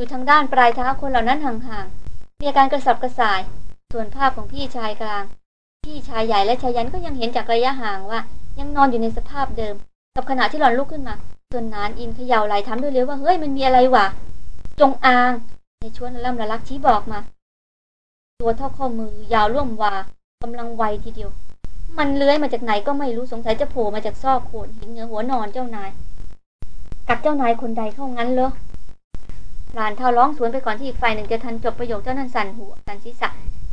อยู่ทางด้านปลายเท้าคนเหล่านั้นห่างๆ มีอาการกระสับกระส่าย ส่วนภาพของพี่ชายกลาง พี่ชายใหญ่และชายยันก็ยังเห็นจากระยะห่างว่า ยังนอนอยู่ในสภาพเดิม กับขณะที่หลอนลุกขึ้นมา ส่วนนานอินเขย่าไหลทำด้วยเลยว่าเฮ้ยมันมีอะไรวะ จงอาง ในชวนล่ำละลักชี้บอกมา ตัวเท่าข้อมือยาวล่วมวากำลังไวทีเดียว มันเลื้อยมาจากไหนก็ไม่รู้สงสัยจะโผล่มาจากซอกโขนหินเหนือหัวนอนเจ้านาย กัดเจ้านายคนใดเข้างั้นเหรอ หลานเท่าร้องสวนไปก่อนที่อีกฝ่ายหนึ่งจะทันจบประโยคเจ้านั้นสั่นหัวสั่นศีรษะ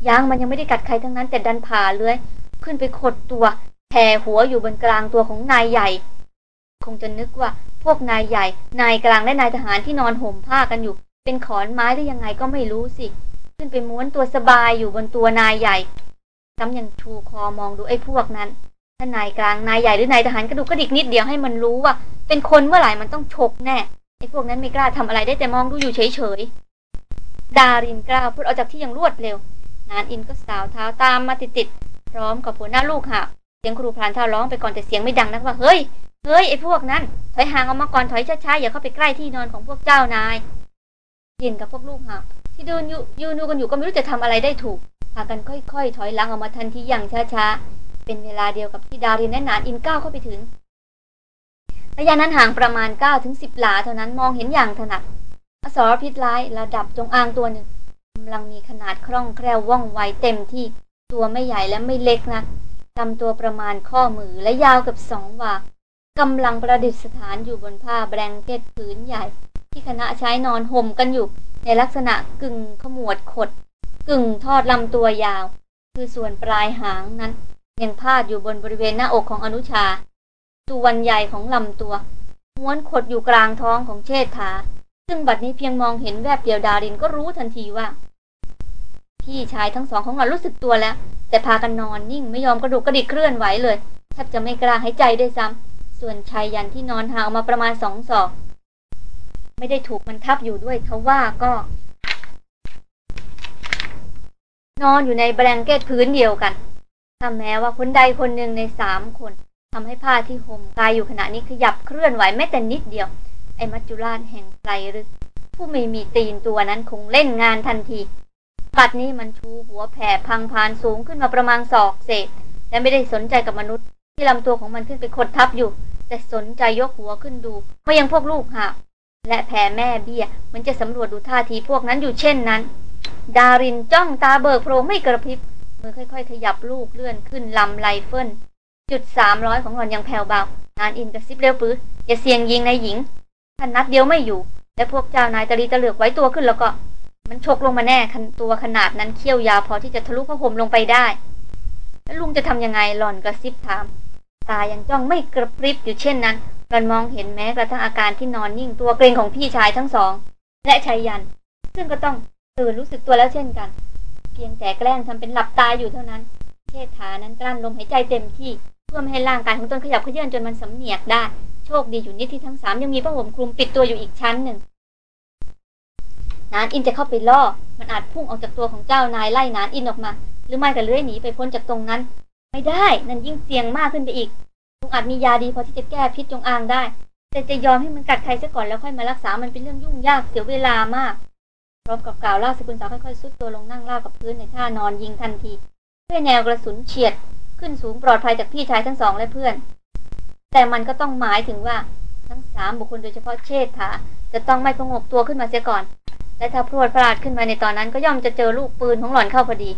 ยางมันยังไม่ได้กัดใครทั้งนั้นแต่ดันผ่าเลื้อยขึ้นไปขดตัวแผ่หัวอยู่บนกลางตัวของนายใหญ่ คงจะนึกว่าพวกนายใหญ่ นายกลางและนายทหารที่นอนห่มผ้ากันอยู่ เป็นขอนไม้ได้ยังไงก็ไม่รู้สิ ขึ้นไปม้วนตัวสบายอยู่บนตัวนายใหญ่ซ้ำยังชูคอมองดูไอ้พวกนั้นถ้านายกลางนายใหญ่หรือนายทหารกระดูกกระดิกนิดเดียวให้มันรู้ว่า เป็นคนเมื่อไหร่มันต้องฉกแน่ ไอ้พวกนั้นไม่กล้าทำอะไรได้แต่มองดูอยู่เฉยๆ ดารินกล้าวพูดออกจากที่อย่างรวดเร็ว นานอินก็สาวเท้าตามมาติดๆ พร้อมกับหัวหน้าลูกหักเสียงครูพลานเท้าร้องไปก่อนแต่เสียงไม่ดังนักว่า เฮ้ย เฮ้ยไอ้พวกนั้น ถอยห่างออกมาก่อนถอยช้าๆ อย่าเข้าไปใกล้ที่นอนของพวกเจ้านายยินกับพวกลูกหักที่เดินอยู่ยืนดูกันอยู่ก็ไม่รู้จะทำอะไรได้ถูก พากันค่อยๆ ถอยหลังออกมาทันทีอย่างช้าๆ เป็นเวลาเดียวกับที่ดารินและนานอินก้าวเข้าไปถึง ระยะนั้นห่างประมาณ9ถึง10 หลาเท่านั้นมองเห็นอย่างถนัดอสรพิษร้ายระดับจงอางตัวหนึ่งกำลังมีขนาดคล่องแคล่วว่องไวเต็มที่ตัวไม่ใหญ่และไม่เล็กนะลำตัวประมาณข้อมือและยาวกับสองวากำลังประดิษฐานอยู่บนผ้าแบงเก็ตผืนใหญ่ ที่คณะใช้นอนห่มกันอยู่ ในลักษณะกึ่งขมวดขด กึ่งทอดลำตัวยาว คือส่วนปลายหางนั้น ยังพาดอยู่บนบริเวณหน้าอกของอนุชา ส่วนใหญ่ของลำตัว ม้วนขดอยู่กลางท้องของเชษฐา ซึ่งบัดนี้เพียงมองเห็นแวบเดียวดารินก็รู้ทันทีว่า พี่ชายทั้งสองของเรารู้สึกตัวแล้ว แต่พากันนอนนิ่งไม่ยอมกระดุกกระดิกเคลื่อนไหวเลยแทบจะไม่กล้าหายใจได้ซ้ำส่วนชายยันที่นอนห่างมาประมาณสองศอกไม่ได้ถูกมันทับอยู่ด้วยทว่าก็ นอนอยู่ในแบงเกตพื้นเดียวกันถ้าแม้ว่าคนใดคนหนึ่งในสามคน ทำให้ผ้าที่ห่มกายอยู่ขณะนี้ขยับเคลื่อนไหวแม้แต่นิดเดียว ไอ้มัจจุราชแห่งไพรหรือผู้ไม่มีตีนตัวนั้นคงเล่นงานทันทีปัดนี้มันชูหัวแผ่พังพานสูงขึ้นมาประมาณศอกเศษ และไม่ได้สนใจกับมนุษย์ ที่ลำตัวของมันขึ้นไปคดทับอยู่ แต่สนใจยกหัวขึ้นดูมายังพวกลูกหาและแผ่แม่เบี้ยมันจะสำรวจดูท่าทีพวกนั้นอยู่เช่นนั้น ดารินจ้องตาเบิกโพรงไม่กระพริบมือค่อย ๆ ขยับลูกเลื่อนขึ้นลำไรเฟิล จุดสามร้อยของหล่อนยังแผ่วเบา นานอินกระซิบเร็วปื้ออย่าเสี่ยงยิงในหญิงถ้านัดเดียวไม่อยู่ และพวกเจ้านายตะลีตะเหลือกไว้ตัวขึ้นแล้วก็ มันชกลงมาแน่คันตัวขนาดนั้นเขี้ยวยาวพอที่จะทะลุผ้าห่มลงไปได้ แล้วลุงจะทำยังไงหล่อนกระซิบถาม ตายังจ้องไม่กระพริบอยู่เช่นนั้นหล่อนมองเห็นแม้กระทั่งอาการที่นอนนิ่งตัวเกรงของพี่ชายทั้งสอง และชายยัน ซึ่งก็ต้องตื่นรู้สึกตัวแล้วเช่นกัน เพียงแต่แกล้งทำเป็นหลับตาอยู่เท่านั้นเชษฐานั้นกลั้นลมหายใจเต็มที่ เพื่อไม่ให้ร่างกายของตนขยับเขยื่อนจนมันสำเนียกได้ โชคดีอยู่นิดที่ทั้งสามยังมีผ้าห่มคลุมปิดตัวอยู่อีกชั้นหนึ่งนานอินจะเข้าไปล่อ มันอาจพุ่งออกจากตัวของเจ้านายไล่นานอินออกมา หรือไม่ก็เลื้อยหนีไปพ้นจากตรงนั้น ไม่ได้ นั่นยิ่งเสี่ยงมากขึ้นไปอีกลุงอาจมียาดีพอที่จะแก้พิษจงอางได้ แต่จะยอมให้มันกัดใครซะก่อนแล้วค่อยมารักษา มันเป็นเรื่องยุ่งยากเสียเวลามาก พร้อมกับกล่าวล่าสกุลสาวค่อยๆซุดตัวลงนั่งราบกับพื้นในท่านอนยิงทันทีเพื่อแนวกระสุนเฉียด ขึ้นสูงปลอดภัยจากพี่ชายทั้งสองและเพื่อน แต่มันก็ต้องหมายถึงว่า ทั้งสามบุคคลโดยเฉพาะเชษฐาจะต้องไม่ผงกตัวขึ้นมาเสียก่อน และถ้าพรวดพราดขึ้นมาในตอนนั้นก็ย่อมจะเจอลูกปืนของหล่อนเข้าพอดี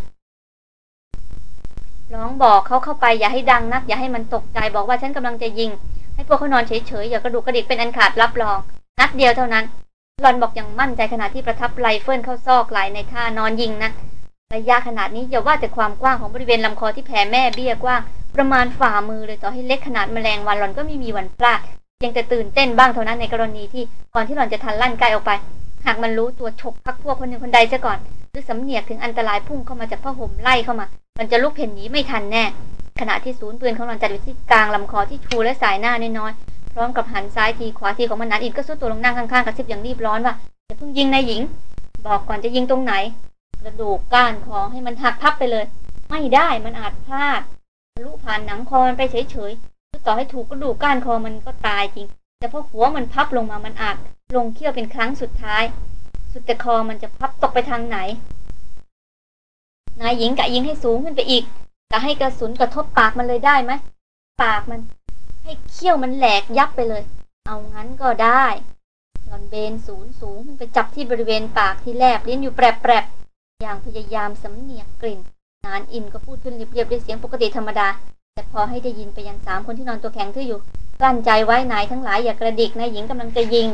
ร้องบอกเขาเข้าไปอย่าให้ดังนัก อย่าให้มันตกใจบอกว่าฉันกำลังจะยิง ให้พวกเขานอนเฉยๆอย่ากระดุกกระดิกเป็นอันขาดรับรอง นัดเดียวเท่านั้นหล่อนบอกอย่างมั่นใจขณะที่ประทับไรเฟิลเข้าซอกไหล่ในท่านอนยิงนั้น ระยะขนาดนี้อย่าว่าแต่ความกว้างของบริเวณลำคอที่แผ่แม่เบี้ยกว้างประมาณฝ่ามือเลยต่อให้เล็กขนาดแมลงวันหล่อนก็ไม่มีวันพลาดยังจะตื่นเต้นบ้างเท่านั้นในกรณีที่ก่อนที่หล่อนจะทันลั่นไกออกไป หากมันรู้ตัวฉกพักพวกคนหนึ่งคนใดซะก่อน หรือสำเนียกถึงอันตรายพุ่งเข้ามาจากผ้าห่มไล่เข้ามาหล่อนจะลุกเพ่นหนีไม่ทันแน่ ขณะที่ศูนย์ปืนของหล่อนจัดอยู่ที่กลางลำคอที่ชูและสายหน้าน้อยๆพร้อมกับหันซ้ายทีขวาทีของมันนัดอินก็สู้ตัวลงนั่งข้างๆกระซิบอย่างรีบร้อนว่าอย่าเพิ่งยิงนายหญิง บอกก่อนจะยิงตรงไหน กระดูกก้านคอให้มันหักพับไปเลย ไม่ได้มันอาจพลาดทะลุผ่านหนังคอมันไปเฉยๆคือต่อให้ถูกกระดูกก้านคอมันก็ตายจริง แต่พอหัวมันพับลงมามันอาจลงเขี้ยวเป็นครั้งสุดท้าย สุดแต่คอมันจะพับตกไปทางไหน นายหญิงกะยิงให้สูงขึ้นไปอีกจะให้กระสุนกระทบปากมันเลยได้ไหมปากมัน ให้เขี้ยวมันแหลกยับไปเลย เอางั้นก็ได้หลอนเบนสูงสูงขึ้นไปจับที่บริเวณปากที่แลบลิ้นอยู่แปรบๆ อย่างพยายามสำเนียกกลิ่น นานอินก็พูดขึ้นเรียบๆด้วยเสียงปกติธรรมดา แต่พอให้ได้ยินไปยังสามคนที่นอนตัวแข็งทื่ออยู่ กลั้นใจไว้นายทั้งหลายอย่ากระดิกนายหญิงกำลังจะยิง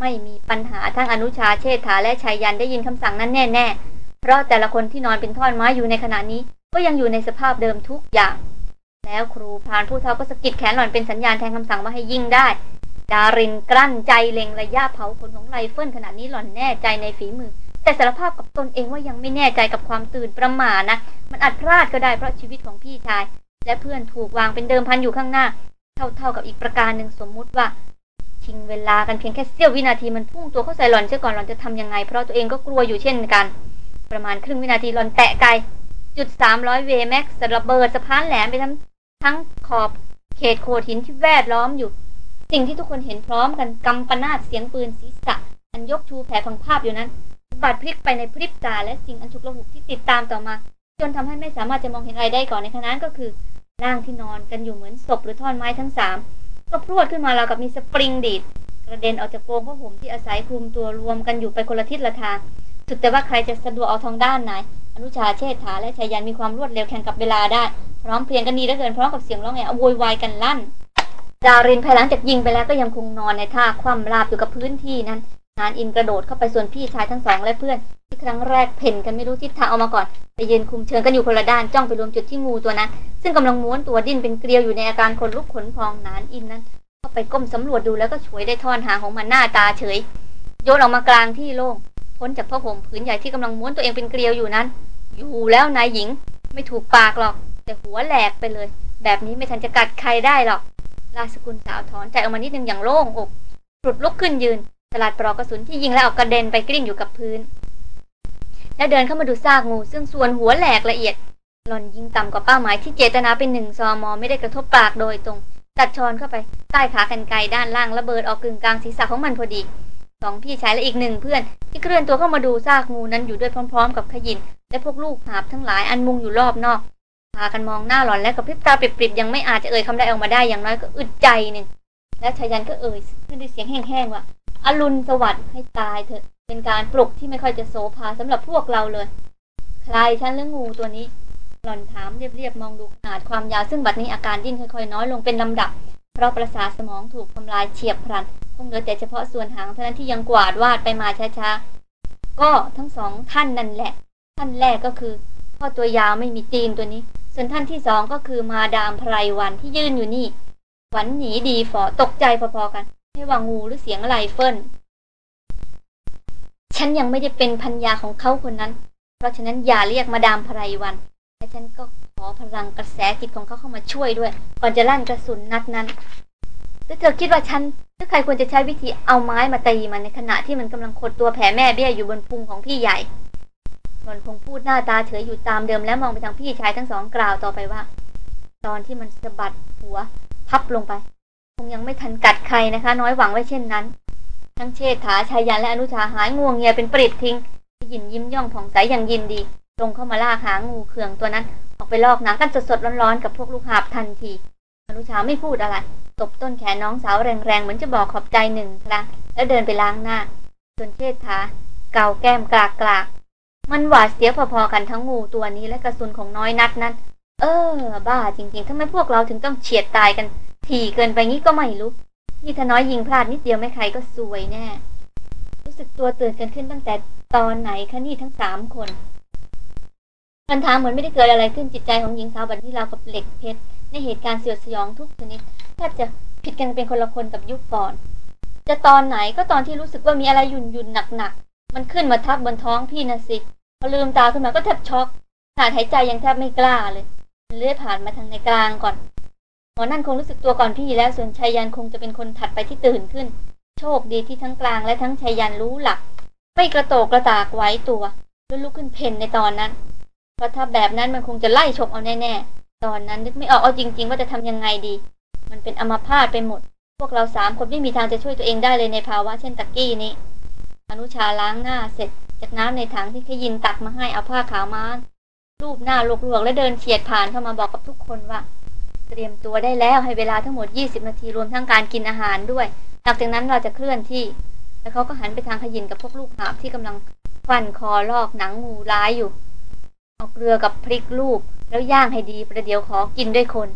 ไม่มีปัญหาทั้งอนุชาเชษฐาและชายยันได้ยินคำสั่งนั้นแน่ๆ เพราะแต่ละคนที่นอนเป็นท่อนไม้อยู่ในขณะนี้ ก็ยังอยู่ในสภาพเดิมทุกอย่าง แล้วครูพานผู้เฒ่าก็สะกิดแขนหล่อนเป็นสัญญาณแทนคำสั่งว่าให้ยิงได้ดารินกลั้นใจเล็งระยะเผาขนของไรเฟิลขณะนี้หล่อนแน่ใจในฝีมือ แต่สารภาพกับตนเองว่ายังไม่แน่ใจกับความตื่นประมานะ มันอาจพลาดก็ได้เพราะชีวิตของพี่ชาย และเพื่อนถูกวางเป็นเดิมพันอยู่ข้างหน้า เท่าๆกับอีกประการหนึ่งสมมุติว่า ชิงเวลากันเพียงแค่เสี้ยววินาทีมันพุ่งตัวเข้าใส่หลอนเสียก่อนหลอนจะทำยังไง เพราะตัวเองก็กลัวอยู่เช่นกัน ประมาณครึ่งวินาทีหลอนแตะไกลจุดสามร้อยเวแม็กสระเบิดสะพานแหลมไปทั้งทั้งขอบเขตโขดหินที่แวดล้อมอยู่ สิ่งที่ทุกคนเห็นพร้อมกันกำปนาดเสียงปืนศีรษะอันยกชูแผ่พังภาพอยู่นั้น บาดพลิกไปในพริบตาและสิ่งอันฉุกละหุกที่ติดตามต่อมา จนทำให้ไม่สามารถจะมองเห็นอะไรได้ก่อนในขณะนั้นก็คือร่างที่นอนกันอยู่เหมือนศพหรือท่อนไม้ทั้งสามก็พรวดขึ้นมาราวกับมีสปริงดีดกระเด็นออกจากโปรงผ้าห่มที่อาศัยคลุมตัวรวมกันอยู่ไปคนละทิศละทางสุดแต่ว่าใครจะสะดวกเอาทางด้านไหนอนุชาเชษฐาและชายันมีความรวดเร็วแข่งกับเวลาได้ พร้อมเพรียงกันดีเหลือเกินพร้อมกับเสียงร้องแอะโวยวายกันลั่น ดารินภายหลังจากยิงไปแล้วก็ยังคงนอนในท่าคว่ำราบอยู่กับพื้นที่นั้น นานอินกระโดดเข้าไปส่วนพี่ชายทั้งสองและเพื่อน ที่ครั้งแรกเพ่นกันไม่รู้ทิศทางเอามาก่อนไปยืนคุมเชิงกันอยู่คนละด้านจ้องไปรวมจุดที่งูตัวนั้น ซึ่งกำลังม้วนตัวดิ้นเป็นเกลียวอยู่ในอาการขนลุกขนพองนานอินนั้นเข้าไปก้มสำรวจดูแล้วก็ช่วยได้ท่อนหางของมันหน้าตาเฉยโยนออกมากลางที่โล่งพ้นจากผ้าห่มผืนใหญ่ที่กำลังม้วนตัวเองเป็นเกลียวอยู่นั้น อยู่แล้วนายหญิงไม่ถูกปากหรอก แต่หัวแหลกไปเลย แบบนี้ไม่ทันจะกัดใครได้หรอกราสกุลสาวถอนใจออกมานิดนึงอย่างโล่งอกปลุดลุกขึ้นยืน สลัดปลอกกระสุนที่ยิงแล้วออกกระเด็นไปกลิ้งอยู่กับพื้น แล้วเดินเข้ามาดูซากงู ซึ่งส่วนหัวแหลกละเอียด หล่อนยิงต่ำกว่าเป้าหมายที่เจตนาเป็นหนึ่งซอมอไม่ได้กระทบปากโดยตรง ตัดชอนเข้าไปใต้ขากันไกด้านล่างระเบิดออกกึ่งกลางศีรษะของมันพอดีสองพี่ชายและอีกหนึ่งเพื่อน ที่เคลื่อนตัวเข้ามาดูซากงูนั้นอยู่ด้วยพร้อม ๆ กับขยิน และพวกลูกหาบทั้งหลายอันมุงอยู่รอบนอกพากันมองหน้าหล่อนและกับพริบตาปริบๆยังไม่อาจจะเอ่ยคำใดออกมาได้อย่างน้อยก็อึดใจหนึ่งและชายันก็เอ่ยขึ้นด้วยเสียงแห้งๆว่า อรุณสวัสดิ์ให้ตายเถอะ เป็นการปลุกที่ไม่ค่อยจะโสภาสำหรับพวกเราเลย ใครฉันหรืองงูตัวนี้ หล่อนถามเรียบๆมองดูขนาดความยาวซึ่งบัดนี้อาการดิ้นค่อยๆน้อยลงเป็นลำดับ เพราะประสาทสมองถูกทำลายเฉียบพลันคงเหลือแต่เฉพาะส่วนหางเท่านั้นที่ยังกวาดวาดไปมาช้าๆ ก็ทั้งสองท่านนั่นแหละ ท่านแรกก็คือพ่อตัวยาวไม่มีตีนตัวนี้ ส่วนท่านที่สองก็คือมาดามไพรวันที่ยืนอยู่นี่หวันหนีดีฝอตกใจพอๆกัน ไม่ว่างูหรือเสียงอะไรเฟิลฉันยังไม่ได้เป็นพัญญาของเขาคนนั้น เพราะฉะนั้นอย่าเรียกมาดามไพรวันและฉันก็ขอพลังกระแสจิตของเขาเข้ามาช่วยด้วย ก่อนจะลั่นกระสุนนัดนั้นถ้าเธอคิดว่าฉันถ้าใครควรจะใช้วิธีเอาไม้มาตีมันในขณะที่มันกำลังขดตัวแผ่แม่เบี้ยอยู่บนพุงของพี่ใหญ่หล่อนคงพูดหน้าตาเฉยอยู่ตามเดิมและมองไปทางพี่ชายทั้งสองกล่าวต่อไปว่า ตอนที่มันสะบัดหัว พับลงไป งยังไม่ทันกัดใครนะคะ น้อยหวังไว้เช่นนั้น ทั้งเชษฐาชายันและอนุชาหายงวงเงียเป็นปริดทิ้งยินยิ้มย่องผ่องใสอย่างยินดี ตรงเข้ามาลากหางูเขื่องตัวนั้น ออกไปลอกหนังกันสดๆร้อนๆกับพวกลูกหาบทันที อนุชาไม่พูดอะไร ตบต้นแขนน้องสาวแรงๆเหมือนจะบอกขอบใจหนึ่งครั้ง แล้วเดินไปล้างหน้าส่วนเชษฐาเกาแก้มกลากกลากมันหวาดเสียวพอๆกันทั้งงูตัวนี้และกระสุนของน้อยนัดนั้น เออ บ้าจริงๆทำไมพวกเราถึงต้องเฉียดตายกัน ถี่เกินไปงี้ก็ไม่รู้นี่ถ้าน้อยยิงพลาดนิดเดียวไม่ใครก็ซวยแน่ รู้สึกตัวตื่นกันขึ้นตั้งแต่ตอนไหนคะนี่ทั้งสามคนมันถามเหมือนไม่ได้เกิดอะไรขึ้นจิตใจของหญิงสาวบัดนี้เรากับเหล็กเพชรในเหตุการณ์เสียดสยองทุกชนิดแทบจะผิดกันเป็นคนละคนกับยุคก่อน จะตอนไหนก็ตอนที่รู้สึกว่ามีอะไรหยุ่นยุนหนักๆมันขึ้นมาทับบนท้องพี่นะสิพอลืมตาขึ้นมาก็แทบช็อกขาดหายใจยังแทบไม่กล้าเลยเลื่อยผ่านมาทางในกลางก่อน มอนั่นคงรู้สึกตัวก่อนพี่แล้วส่วนชายยันคงจะเป็นคนถัดไปที่ตื่นขึ้น โชคดีที่ทั้งกลางและทั้งชายยันรู้หลัก ไม่กระโตกกระตากไว้ตัวแล้วลุกขึ้นเพนในตอนนั้นเพราะถ้าแบบนั้นมันคงจะไล่ฉกเอาแน่ๆ ตอนนั้นนึกไม่ออกเอาจริง ๆ ว่าจะทำยังไงดี มันเป็นอมาพาตไปหมด พวกเราสามคนไม่มีทางจะช่วยตัวเองได้เลยในภาวะเช่นตะกี้นี้ อนุชาล้างหน้าเสร็จ จากน้ำในถังที่ขยินตักมาให้เอาผ้าขาวมารูปหน้าลวกๆและเดินเฉียดผ่านเข้ามาบอกกับทุกคนว่า เตรียมตัวได้แล้วให้เวลาทั้งหมด 20 นาทีรวมทั้งการกินอาหารด้วย หลังจากนั้นเราจะเคลื่อนที่ แล้วเขาก็หันไปทางขยินกับพวกลูกหาบที่กำลังฟันคอลอกหนังงูร้ายอยู่ เอาเกลือกับพริกลูก แล้วย่างให้ดีประเดี๋ยวขอกินด้วยคน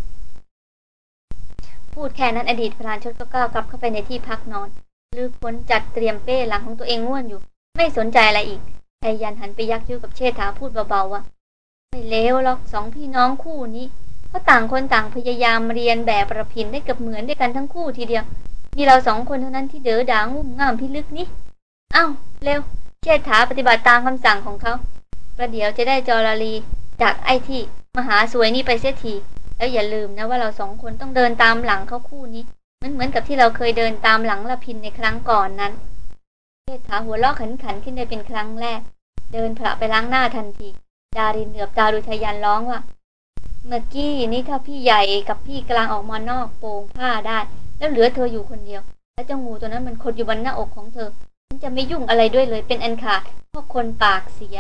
พูดแค่นั้นอดีตพรานชดก็ก้าวกลับเข้าไปในที่พักนอนลือพ้นจัดเตรียมเป้หลังของตัวเองง่วนอยู่ ไม่สนใจอะไรอีกไอยันหันไปยักยิ้วกับเชษฐาพูดเบาๆว่าไม่เลวหรอกสองพี่น้องคู่นี้ เพราะต่างคนต่างพยายามเรียนแบบประพินได้กับเหมือนด้วยกันทั้งคู่ทีเดียว มีเราสองคนเท่านั้นที่เด๋อดางุ่มง่ามพิลึกนี่อ้าวเร็วเชษฐาปฏิบัติตามคำสั่งของเขาประเดี๋ยวจะได้จอราลีจากไอ้ที่มหาสวยนี่ไปเสียที แล้วอย่าลืมนะว่าเราสองคนต้องเดินตามหลังเขาคู่นี้มือนเหมือนกับที่เราเคยเดินตามหลังละพินในครั้งก่อนนั้นเชษฐาหัวเราะขันขันขึ้นได้เป็นครั้งแรก เดินพระไปล้างหน้าทันที ดารินเหนือบตาดูทยันร้องว่า เมื่อกี้นี่ถ้าพี่ใหญ่กับพี่กลางออกมานอกโปงผ้าได้ แล้วเหลือเธออยู่คนเดียว แล้วเจ้างูตัวนั้นมันขดอยู่บนหน้าอกของเธอฉันจะไม่ยุ่งอะไรด้วยเลยเป็นอันขาดพวกคนปากเสีย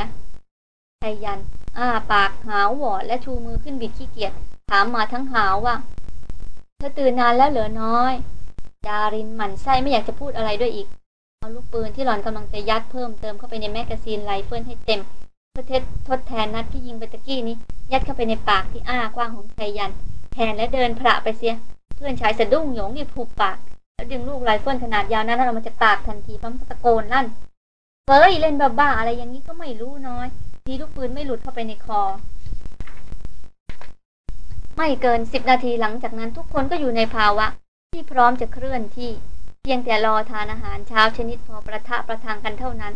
ชายัน อ้าปากหาวหวอดและชูมือขึ้นบิดขี้เกียจถามมาทั้งหาวว่าเธอตื่นนานแล้วเหลือน้อยดารินหมั่นไส้ไม่อยากจะพูดอะไรด้วยอีก เอาลูกปืนที่หล่อนกำลังจะยัดเพิ่มเติมเข้าไปในแมกกาซีนไรเฟิลให้เต็ม เพื่อเทดทดแทนนัดที่ยิงไปตะกี้นี้ ยัดเข้าไปในปากที่อ้ากว้างของไชยยันต์ แทนและเดินผละไปเสีย เพื่อนชายสะดุ้งโหยงรีบหุบปาก แล้วดึงลูกไรเฟิลขนาดยาวนั้นออกมาจากปากทันทีพร้อมตะโกนลั่นเฟ้ยเล่นบ้าๆอะไรอย่างนี้ก็ไม่รู้น้อยทีลูกปืนไม่หลุดเข้าไปในคอ ไม่เกินสิบนาทีหลังจากนั้นทุกคนก็อยู่ในภาวะ ที่พร้อมจะเคลื่อนที่ เพียงแต่รอทานอาหารเช้าชนิดพอประทะประทังกันเท่านั้น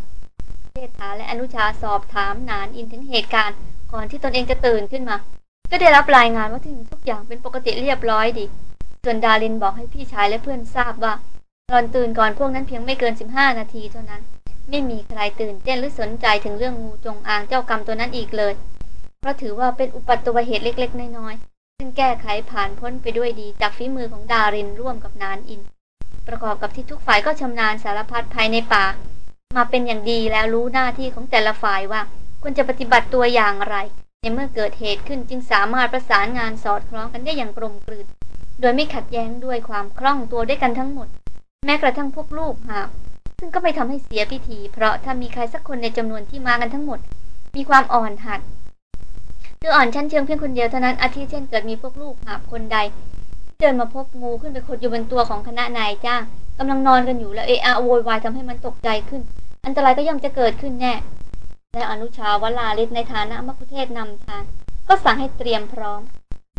เชษฐาและอนุชาสอบถามนานอินถึงเหตุการณ์ ก่อนที่ตนเองจะตื่นขึ้นมา ก็ได้รับรายงานว่าทุกอย่างเป็นปกติเรียบร้อยดี ส่วนดารินบอกให้พี่ชายและเพื่อนทราบว่าหลอนตื่นก่อนพวกนั้นเพียงไม่เกินสิบห้านาทีเท่านั้น ไม่มีใครตื่นเต้นหรือสนใจถึงเรื่องงูจงอางเจ้ากรรมตัวนั้นอีกเลย เพราะถือว่าเป็นอุปัตตวเหตุเล็ก ๆ น้อยๆซึ่งแก้ไขผ่านพ้นไปด้วยดีจากฝีมือของดารินร่วมกับนานอิน ประกอบกับที่ทุกฝ่ายก็ชำนาญสารพัดภายในป่า มาเป็นอย่างดีแล้วรู้หน้าที่ของแต่ละฝ่ายว่าควรจะปฏิบัติตัวอย่างไร ในเมื่อเกิดเหตุขึ้นจึงสามารถประสานงานสอดคล้องกันได้อย่างกลมกลืน โดยไม่ขัดแย้งด้วยความคล่องตัวด้วยกันทั้งหมด แม้กระทั่งพวกลูกหาบซึ่งก็ไม่ทำให้เสียพิธี เพราะถ้ามีใครสักคนในจำนวนที่มากันทั้งหมด มีความอ่อนหัดหรืออ่อนชั้นเชิงเพียงคนเดียวเท่านั้นอาทิเช่นเกิดมีพวกลูกหาบคนใด เดินมาพบงูขึ้นไปขดอยู่บนตัวของคณะนายจ้างกำลังนอนกันอยู่แล้วเออโวยวายทำให้มันตกใจขึ้น อันตรายก็ย่อมจะเกิดขึ้นแน่ และอนุชาวลาฤทธิ์ในฐานะมัคคุเทศนำทาง ก็สั่งให้เตรียมพร้อม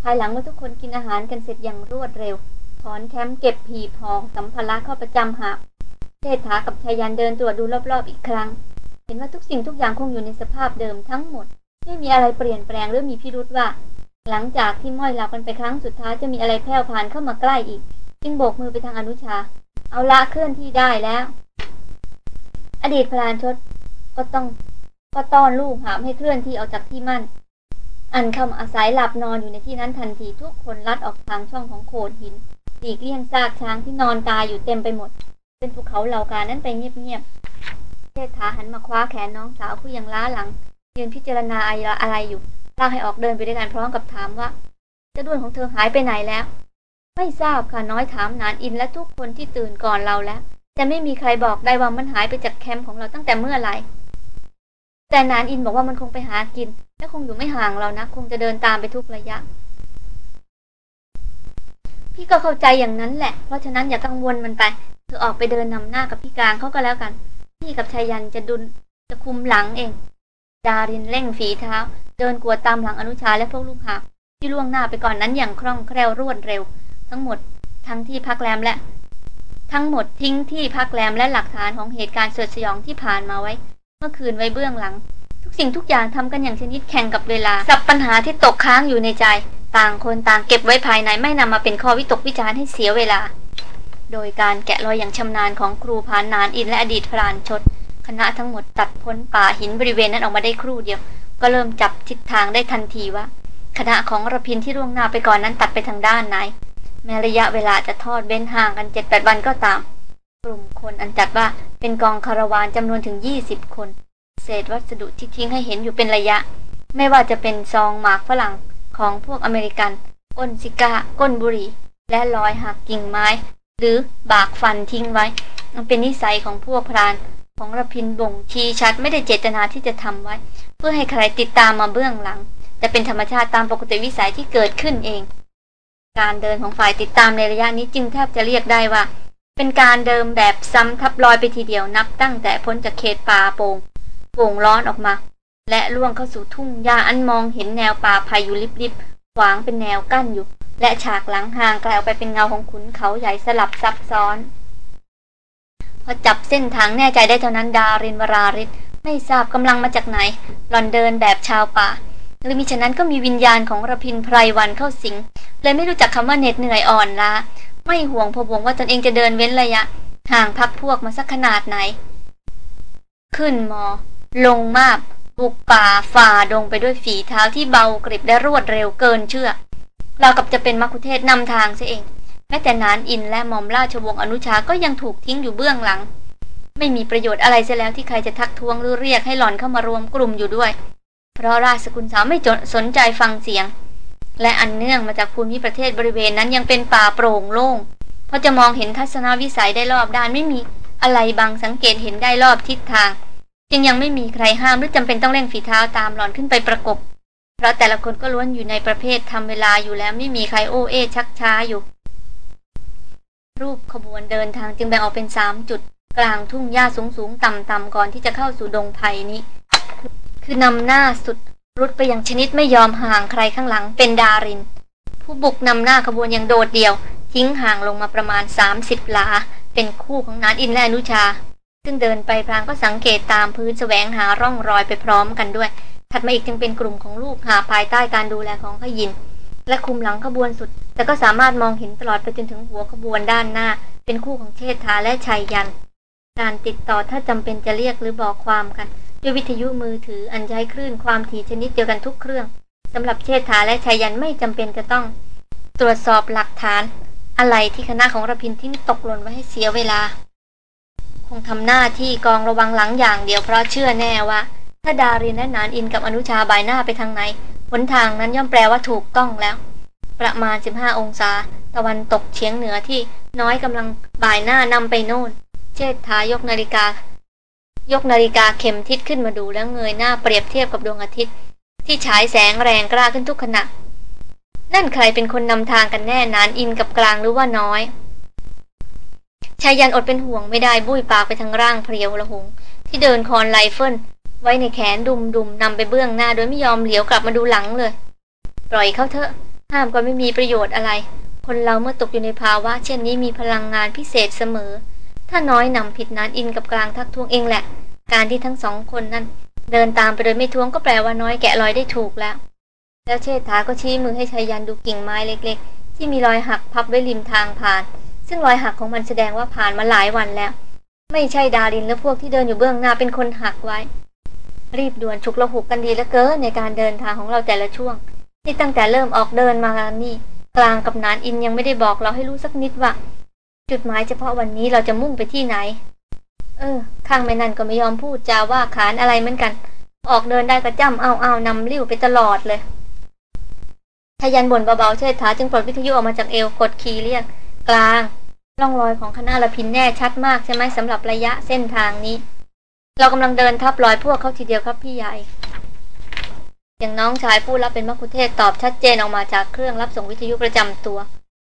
ภายหลังเมื่อทุกคนกินอาหารกันเสร็จอย่างรวดเร็ว ถอนแคมป์เก็บผีพองสัมภาระเข้าประจำหาบเทษฐากับชายันเดินตรวจดูรอบๆอีกครั้ง เห็นว่าทุกสิ่งทุกอย่างคงอยู่ในสภาพเดิมทั้งหมด ไม่มีอะไรเปลี่ยนแปลงหรือมีพิรุษว่า หลังจากที่ม้อยหลับกันไปครั้งสุดท้ายจะมีอะไรแผ่วผ่านเข้ามาใกล้อีก จึงโบกมือไปทางอนุชา เอาละเคลื่อนที่ได้แล้ว อดีตพลานชดก็ต้องก็ต้อนลูกหามให้เคลื่อนที่ออกจากที่มั่น อันคำอาศัยหลับนอนอยู่ในที่นั้นทันทีทุกคนลัดออกทางช่องของโขดหินหลีกเลี่ยงซากช้างที่นอนตายอยู่เต็มไปหมด เป็นภูเขาเหล่ากานั้นไปเงียบๆเทษฐาหันมาคว้าแขนน้องสาวผู้ยังล้าหลังยืนพิจารณาอะไรอยู่ ลากให้ออกเดินไปด้วยกันพร้อมกับถามว่าเจ้าด้วนของเธอหายไปไหนแล้ว ไม่ทราบค่ะน้อยถามนานอินและทุกคนที่ตื่นก่อนเราแล้วแต่ไม่มีใครบอกได้ว่ามันหายไปจากแคมป์ของเราตั้งแต่เมื่อไหร่แต่นานอินบอกว่ามันคงไปหากิน และคงอยู่ไม่ห่างเรานะ คงจะเดินตามไปทุกระยะ พี่ก็เข้าใจอย่างนั้นแหละ เพราะฉะนั้นอย่ากังวลมันไป เธอออกไปเดินนำหน้ากับพี่กลางเขาก็แล้วกัน พี่กับชายันจะดุลจะคุมหลังเอง ดารินเร่งฝีเท้า เดินกวดตามหลังอนุชาและพวกลูกหาที่ล่วงหน้าไปก่อนนั้นอย่างคล่องแคล่วรวดเร็ว ทั้งหมดทั้งที่พักแรมและ ทั้งหมดทิ้งที่พักแรมและหลักฐานของเหตุการณ์สดสยองที่ผ่านมาไว้ เมื่อคืนไว้เบื้องหลัง ทุกสิ่งทุกอย่างทำกันอย่างชนิดแข่งกับเวลาสับปัญหาที่ตกค้างอยู่ในใจ ต่างคนต่างเก็บไว้ภายในไม่นำมาเป็นข้อวิตกวิจารณ์ให้เสียเวลา โดยการแกะรอยอย่างชำนาญของครูพานนานอินและอดีตพรานชด คณะทั้งหมดตัดพ้นป่าหินบริเวณนั้นออกมาได้ครู่เดียว ก็เริ่มจับทิศทางได้ทันทีว่าคณะของระพินที่ร่วงหน้าไปก่อนนั้นตัดไปทางด้านไหน แม้ระยะเวลาจะทอดเว้นห่างกันเจ็ดแปดวันก็ตาม กลุ่มคนอันจัดว่าเป็นกองคาราวานจำนวนถึงยี่สิบคน เศษวัสดุที่ทิ้งให้เห็นอยู่เป็นระยะ ไม่ว่าจะเป็นซองหมากฝรั่งของพวกอเมริกันก้นซิก้าก้นบุหรี่และรอยหักกิ่งไม้ หรือบากฟันทิ้งไว้ มันเป็นนิสัยของพวกพราน ของระพินบ่งชี้ชัดไม่ได้เจตนาที่จะทำไว้ เพื่อให้ใครติดตามมาเบื้องหลัง แต่เป็นธรรมชาติตามปกติวิสัยที่เกิดขึ้นเอง การเดินของฝ่ายติดตามในระยะนี้จึงแทบจะเรียกได้ว่า เป็นการเดิมแบบซ้ำทับรอยไปทีเดียวนับตั้งแต่พ้นจากเขตป่าโปง่งโป่งร้อนออกมา และล่วงเข้าสู่ทุ่งหญ้าอันมองเห็นแนวป่าพายุลิบๆขวางเป็นแนวกั้นอยู่ และฉากหลังห่างไกลออกไปเป็นเงาของขุนเขาใหญ่สลับซับซ้อน อจับเส้นทางแน่ใจได้เท่านั้นดารินวราริศไม่ทราบกำลังมาจากไหน หล่อนเดินแบบชาวป่า หรือมิฉะนั้นก็มีวิญญาณของระพินไพรวันเข้าสิงเลยไม่รู้จักคำว่าเหน็ดเหนื่อยอ่อนล้าไม่ห่วงพวงว่าตนเองจะเดินเว้นระยะ ห่างพักพวกมาสักขนาดไหน ขึ้นมอ ลงมาบบุกป่าฝ่าดงไปด้วยฝีเท้าที่เบากริบและรวดเร็วเกินเชื่อเรากับจะเป็นมักคุเทศนำทางเสียเอง แม้แต่นานอินและหมอมราชวงศ์อนุชาก็ยังถูกทิ้งอยู่เบื้องหลัง ไม่มีประโยชน์อะไรเสียแล้วที่ใครจะทักท้วงหรือเรียกให้หล่อนเข้ามารวมกลุ่มอยู่ด้วย เพราะราชสกุลสาวไม่สนใจฟังเสียง และอันเนื่องมาจากภูมิประเทศบริเวณนั้นยังเป็นป่าโปร่งโล่งเพราะจะมองเห็นทัศนวิสัยได้รอบด้านไม่มีอะไรบางสังเกตเห็นได้รอบทิศทาง จึงยังไม่มีใครห้ามหรือจำเป็นต้องเร่งฝีเท้าตามหล่อนขึ้นไปประกบ เพราะแต่ละคนก็ล้วนอยู่ในประเภททำเวลาอยู่แล้วไม่มีใครโอเอชักช้าอยู่ รูปขบวนเดินทางจึงแบ่งออกเป็นสามจุดกลางทุ่งหญ้าสูงสูงต่ำต่ำก่อนที่จะเข้าสู่ดงไผ่นี้ คือนำหน้าสุดรุดไปอย่างชนิดไม่ยอมห่างใครข้างหลังเป็นดาริน ผู้บุกนำหน้าขบวนอย่างโดดเดี่ยว ทิ้งห่างลงมาประมาณ 30 หลา เป็นคู่ของนานอินและอนุชา ซึ่งเดินไปพลางก็สังเกตตามพื้นแสวงหาร่องรอยไปพร้อมกันด้วย ถัดมาอีกจึงเป็นกลุ่มของลูกหาภายใต้การดูแลของขยิน และคุมหลังขบวนสุด แต่ก็สามารถมองเห็นตลอดไปจนถึงหัวขบวนด้านหน้า เป็นคู่ของเชษฐาและชัยยัน การติดต่อถ้าจำเป็นจะเรียกหรือบอกความกัน ด้วยวิทยุมือถืออันใช้คลื่นความถี่ชนิดเดียวกันทุกเครื่องสำหรับเชษฐาและชัยยันไม่จำเป็นจะต้อง ตรวจสอบหลักฐาน อะไรที่คณะของระพินทิ้งตกหล่นไว้ให้เสียเวลา คงทำหน้าที่กองระวังหลังอย่างเดียวเพราะเชื่อแน่ว่าถ้าดารินและนานอินกับอนุชาบายหน้าไปทางไหน หนทางนั้นย่อมแปลว่าถูกต้องแล้ว ประมาณ 15 องศา ตะวันตกเฉียงเหนือที่น้อยกำลังบ่ายหน้านำไปโน่น เชิดท้ายกนาฬิกา ยกนาฬิกาเข็มทิศขึ้นมาดูแล้วเงยหน้าเปรียบเทียบกับดวงอาทิตย์ ที่ฉายแสงแรงกล้าขึ้นทุกขณะ นั่นใครเป็นคนนำทางกันแน่นานอินกับกลางหรือว่าน้อยชายันอดเป็นห่วงไม่ได้บุ้ยปากไปทางร่างเพรียวละหงที่เดินคอนไลเฟิล ไว้ในแขนดุมดุมนำไปเบื้องหน้า โดยไม่ยอมเหลียวกลับมาดูหลังเลย ปล่อยเขาเถอะ ห้ามก็ไม่มีประโยชน์อะไร คนเราเมื่อตกอยู่ในภาวะ เช่นนี้มีพลังงานพิเศษเสมอ ถ้าน้อยนำผิดนั้นอินกับกลางทักท้วงเองแหละ การที่ทั้งสองคนนั้น เดินตามไปโดยไม่ท้วงก็แปลว่าน้อยแกะรอยได้ถูกแล้ว แล้วเชษฐาก็ชี้มือให้ชายันดูกิ่งไม้เล็ก ๆ ที่มีรอยหักพับไว้ริมทางผ่าน ซึ่งรอยหักของมันแสดงว่าผ่านมาหลายวันแล้ว ไม่ใช่ดารินและพวกที่เดินอยู่เบื้องหน้าเป็นคนหักไว้ รีบด่วนฉุกละหุกกันดีแล้วเกินในการเดินทางของเราแต่ละช่วง นี่ตั้งแต่เริ่มออกเดินมานี่ กลางกับนานอินยังไม่ได้บอกเราให้รู้สักนิดว่าจุดหมายเฉพาะวันนี้เราจะมุ่งไปที่ไหน เออ ข้างแม่นั่นก็ไม่ยอมพูดจาว่าขานอะไรเหมือนกัน ออกเดินได้ก็จ้ำเอาเอานำลิ้วไปตลอดเลยทยันบ่นเบาๆเชิดถาจึงปลดวิทยุออกมาจากเอวกดคีย์เรียก กลางร่องรอยของคณะละพินแน่ชัดมากใช่ไหมสำหรับระยะเส้นทางนี้ เรากำลังเดินทับรอยพวกเขาทีเดียวครับพี่ใหญ่ อย่างน้องชายผู้รับเป็นมคุเทศตอบชัดเจนออกมาจากเครื่องรับส่งวิทยุประจำตัว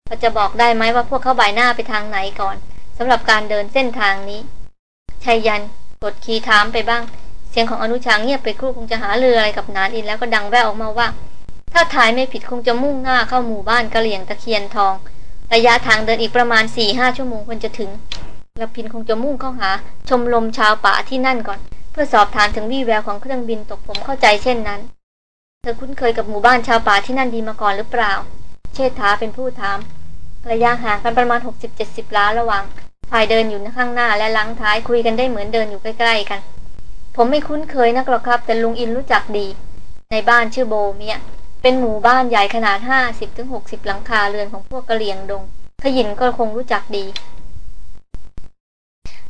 เราจะบอกได้ไหมว่าพวกเขาบ่ายหน้าไปทางไหนก่อนสำหรับการเดินเส้นทางนี้ชายยันกดคีย์ถามไปบ้าง เสียงของอนุชางเงียบไปครู่คงจะหาเรืออะไรกับนานอินแล้วก็ดังแว่วออกมาว่า ถ้าถ่ายไม่ผิดคงจะมุ่งหน้าเข้าหมู่บ้านกะเหลี่ยงตะเคียนทอง ระยะทางเดินอีกประมาณ4ี่ห้าชั่วโมงควรจะถึง ละพินคงจะมุ่งเข้าหา ชมลมชาวป่าที่นั่นก่อน เพื่อสอบถามถึงวี่แววของเครื่องบินตกผมเข้าใจเช่นนั้น เธอคุ้นเคยกับหมู่บ้านชาวป่าที่นั่นดีมาก่อนหรือเปล่า เชษฐาเป็นผู้ถาม ระยะห่างกันประมาณ 60-70 ล้าระหว่างฝ่ายเดินอยู่ข้างหน้าและหลังท้ายคุยกันได้เหมือนเดินอยู่ใกล้ๆกัน ผมไม่คุ้นเคยนักหรอกครับ แต่ลุงอินรู้จักดี ในบ้านชื่อโบเมียเป็นหมู่บ้านใหญ่ขนาด 50-60 หลังคาเรือนของพวกกะเหลี่ยงดงขยินก็คงรู้จักดี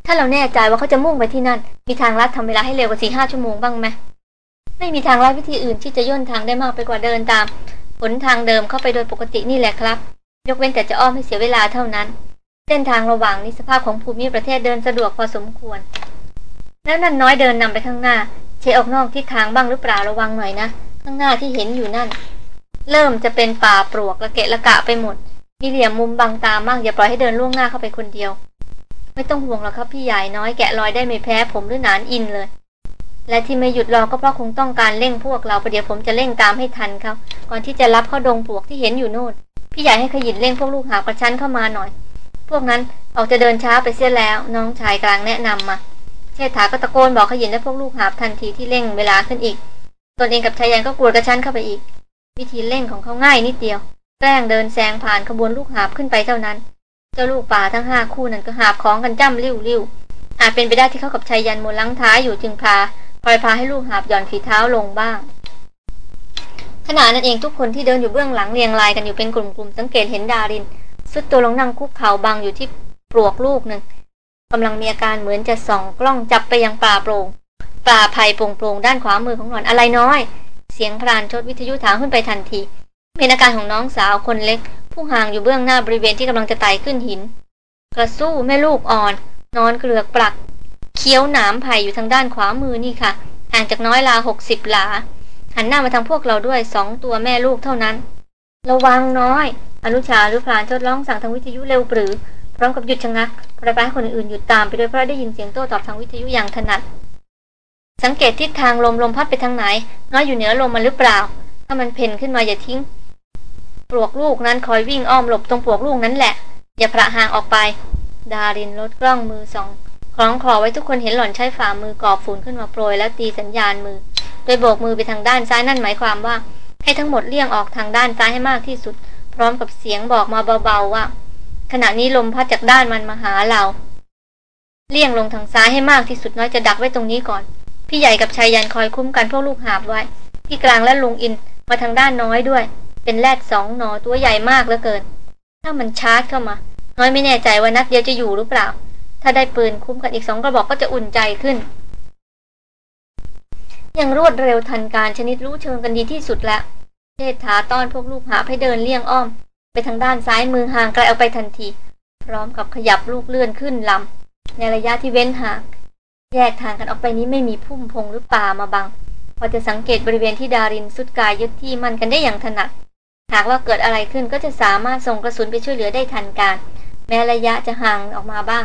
ถ้าเราแน่ใจว่าเขาจะมุ่งไปที่นั่น มีทางลัดทำเวลาให้เร็วกว่าสี่ห้าชั่วโมงบ้างไหมไม่มีทางลัดวิธีอื่นที่จะย่นทางได้มากไปกว่าเดินตามหนทางเดิมเข้าไปโดยปกตินี่แหละครับ ยกเว้นแต่จะอ้อมให้เสียเวลาเท่านั้น เส้นทางระหว่างนี้สภาพของภูมิประเทศเดินสะดวกพอสมควร แล้วนั่นน้อยเดินนำไปข้างหน้า เชออกนอกทิศทางบ้างหรือเปล่าระวังหน่อยนะ ข้างหน้าที่เห็นอยู่นั่น เริ่มจะเป็นป่าปลวกละเกะละกะไปหมด มีเหลี่ยมมุมบังตามากอย่าปล่อยให้เดินล่วงหน้าเข้าไปคนเดียว ไม่ต้องห่วงหรอกครับพี่ใหญ่น้อยแกะรอยได้ไม่แพ้ผมหรือหนานอินเลย และที่ไม่หยุดรอก็เพราะคงต้องการเร่งพวกเราประเดี๋ยวผมจะเร่งตามให้ทันเขาก่อนที่จะรับเข้าดงปลวกที่เห็นอยู่โน่น พี่ใหญ่ให้ขยินเร่งพวกลูกหาประชันเข้ามาหน่อย พวกนั้นออกจะเดินช้าไปเสียแล้ว น้องชายกลางแนะนำมา เชษฐาก็ตะโกนบอกขยินและพวกลูกหาบทันทีที่เร่งเวลาขึ้นอีก ตนเองกับชายยันก็กลัวกระชั้นเข้าไปอีก วิธีเร่งของเขาง่ายนิดเดียว แกล้งเดินแซงผ่านขบวนลูกหาบขึ้นไปเท่านั้น เจ้าลูกป่าทั้งห้าคู่นั้นก็หาบของกันจ้ำริ้วริ้วอาจเป็นไปได้ที่เขากับชายยันมนลังท้ายอยู่จึงพาคอยพาให้ลูกหาบหย่อนฝีเท้าลงบ้าง ขณะนั้นเองทุกคนที่เดินอยู่เบื้องหลังเรียงรายกันอยู่เป็นกลุ่มๆสังเกตเห็นดารินสุดตัวลงนั่งคุกเข่าบังอยู่ที่ปลวกลูกหนึ่งกำลังมีอาการเหมือนจะส่องกล้องจับไปยังป่าโปร่งป่าไผ่โปร่งๆด้านขวามือของหล่อนอะไรน้อย เสียงพรานชดวิทยุถามขึ้นไปทันทีเป็นอาการของน้องสาวคนเล็ก ผู้ห่างอยู่เบื้องหน้าบริเวณที่กำลังจะไต่ขึ้นหิน กระสู้แม่ลูกอ่อน นอนเกลือกปลัก เคี้ยวหนามไผ่อยู่ทางด้านขวามือนี่ค่ะ ห่างจากน้อยลาหกสิบหลา หันหน้ามาทางพวกเราด้วยสองตัวแม่ลูกเท่านั้น ระวังน้อย อนุชาหรือพรานชดร้องสั่งทางวิทยุเร็วปรือ พร้อมกับหยุดชะงักพระไปให้คนอื่นหยุดตามไปด้วยเพราะได้ยินเสียงโต้ตอบทางวิทยุอย่างถนัด สังเกตทิศทางลมลมพัดไปทางไหน น้อยอยู่เหนือลมมันหรือเปล่า ถ้ามันเพ่นขึ้นมาอย่าทิ้ง ปลวกลูกนั้นคอยวิ่งอ้อมหลบตรงปลวกลูกนั้นแหละ อย่าพระห่างออกไป ดารินลดกล้องมือสองคล้องคอไว้ทุกคนเห็นหล่อนใช้ฝ่ามือกอบฝุ่นขึ้นมาโปรยแล้วตีสัญญาณมือ โดยโบกมือไปทางด้านซ้ายนั่นหมายความว่า ให้ทั้งหมดเลี่ยงออกทางด้านซ้ายให้มากที่สุด พร้อมกับเสียงบอกมาเบาๆว่า ขณะนี้ลมพัดจากด้านมันมาหาเรา เลี่ยงลงทางซ้ายให้มากที่สุดน้อยจะดักไว้ตรงนี้ก่อน พี่ใหญ่กับชายยันคอยคุ้มกันพวกลูกหาบไว้ พี่กลางและลุงอินมาทางด้านน้อยด้วย เป็นแรดสองหนอตัวใหญ่มากเหลือเกิน ถ้ามันชาร์จเข้ามา น้อยไม่แน่ใจว่านัดเดียวจะอยู่หรือเปล่า ถ้าได้ปืนคุ้มกันอีกสองกระบอกก็จะอุ่นใจขึ้น ยังรวดเร็วทันการชนิดรู้เชิงกันดีที่สุดแล้วเทษฐาต้อนพวกลูกหาให้เดินเลี่ยงอ้อม ไปทางด้านซ้ายมือห่างไกลออกไปทันที พร้อมกับขยับลูกเลื่อนขึ้นลำในระยะที่เว้นห่างแยกทางกันออกไปนี้ไม่มีพุ่มพงหรือป่ามาบัง พอจะสังเกตบริเวณที่ดารินสุดกายยึดที่มันกันได้อย่างถนัด หากว่าเกิดอะไรขึ้นก็จะสามารถส่งกระสุนไปช่วยเหลือได้ทันการ แม้ระยะจะห่างออกมาบ้าง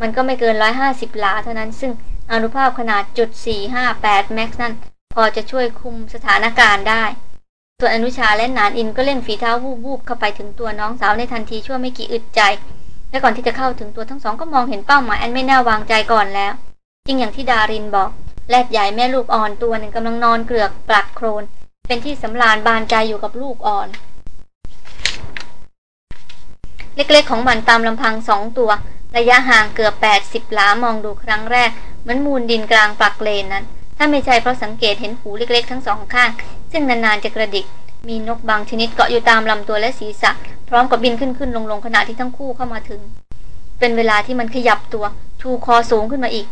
มันก็ไม่เกินร้อยห้าสิบหลาเท่านั้น ซึ่งอนุภาพขนาดจุดสี่ห้าแปดแม็กซ์นั่น พอจะช่วยคุมสถานการณ์ได้ ส่วนอนุชาและนานอินก็เล่นฝีเท้าวูบๆเข้าไปถึงตัวน้องสาวในทันทีชั่วไม่กี่อึดใจ และก่อนที่จะเข้าถึงตัวทั้งสองก็มองเห็นเป้าหมายอันไม่น่าวางใจก่อนแล้ว จริงอย่างที่ดารินบอกแรดใหญ่แม่ลูกอ่อนตัวหนึ่งกำลังนอนเกลือกปลัดโครน เป็นที่สำราญบานใจอยู่กับลูกอ่อน เล็กๆของมันตามลำพังสองตัว ระยะห่างเกือบแปดสิบหลามองดูครั้งแรก เหมือนมูลดินกลางปลักเลนนั้น ถ้าไม่ใช่เพราะสังเกตเห็นหูเล็กๆ ทั้งสองข้าง ซึ่งนานๆจะกระดิก มีนกบางชนิดเกาะอยู่ตามลำตัวและศีรษะ พร้อมกับบินขึ้นขึ้นลงลงขณะที่ทั้งคู่เข้ามาถึง เป็นเวลาที่มันขยับตัวชูคอสูงขึ้นมาอีก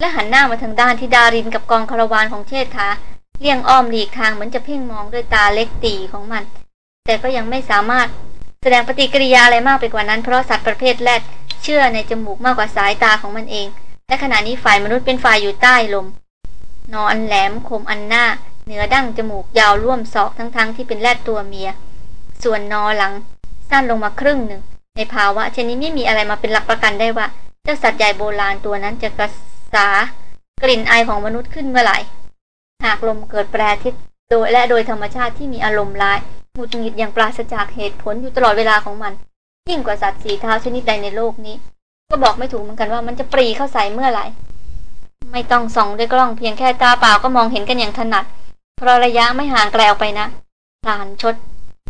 และหันหน้ามาทางด้านที่ดารินกับกองคารวานของเชษฐา เลี่ยงอ้อมหลีกทางเหมือนจะเพ่งมองด้วยตาเล็กตีของมัน แต่ก็ยังไม่สามารถแสดงปฏิกิริยาอะไรมากไปกว่านั้น เพราะสัตว์ประเภทแรดเชื่อในจมูกมากกว่าสายตาของมันเอง และขณะนี้ฝ่ายมนุษย์เป็นฝ่ายอยู่ใต้ลม นอนแหลมคมอันหน้า เหนือดั้งจมูกยาวร่วมศอกทั้งๆทที่เป็นแรดตัวเมีย ส่วนนอหลัง สั้นลงมาครึ่งหนึ่ง ในภาวะเช่นนี้ไม่มีอะไรมาเป็นหลักประกันได้ว่า เจ้าสัตว์ใหญ่โบราณตัวนั้นจะกระสากลิ่นไอของมนุษย์ขึ้นเมื่อไหร่ หากลมเกิดแปรทิศโดยและโดยธรรมชาติที่มีอารมณ์ร้ายหงุดหงิดอย่างปราศจากเหตุผลอยู่ตลอดเวลาของมัน ยิ่งกว่าสัตว์สีเท้าชนิดใดในโลกนี้ ก็บอกไม่ถูกเหมือนกันว่ามันจะปรีเข้าใส่เมื่อไหร่ไม่ต้องส่องด้วยกล้องเพียงแค่ตาเปล่าก็มองเห็นกันอย่างถนัด เพราะระยะไม่ห่างไกลออกไปนะพลานชด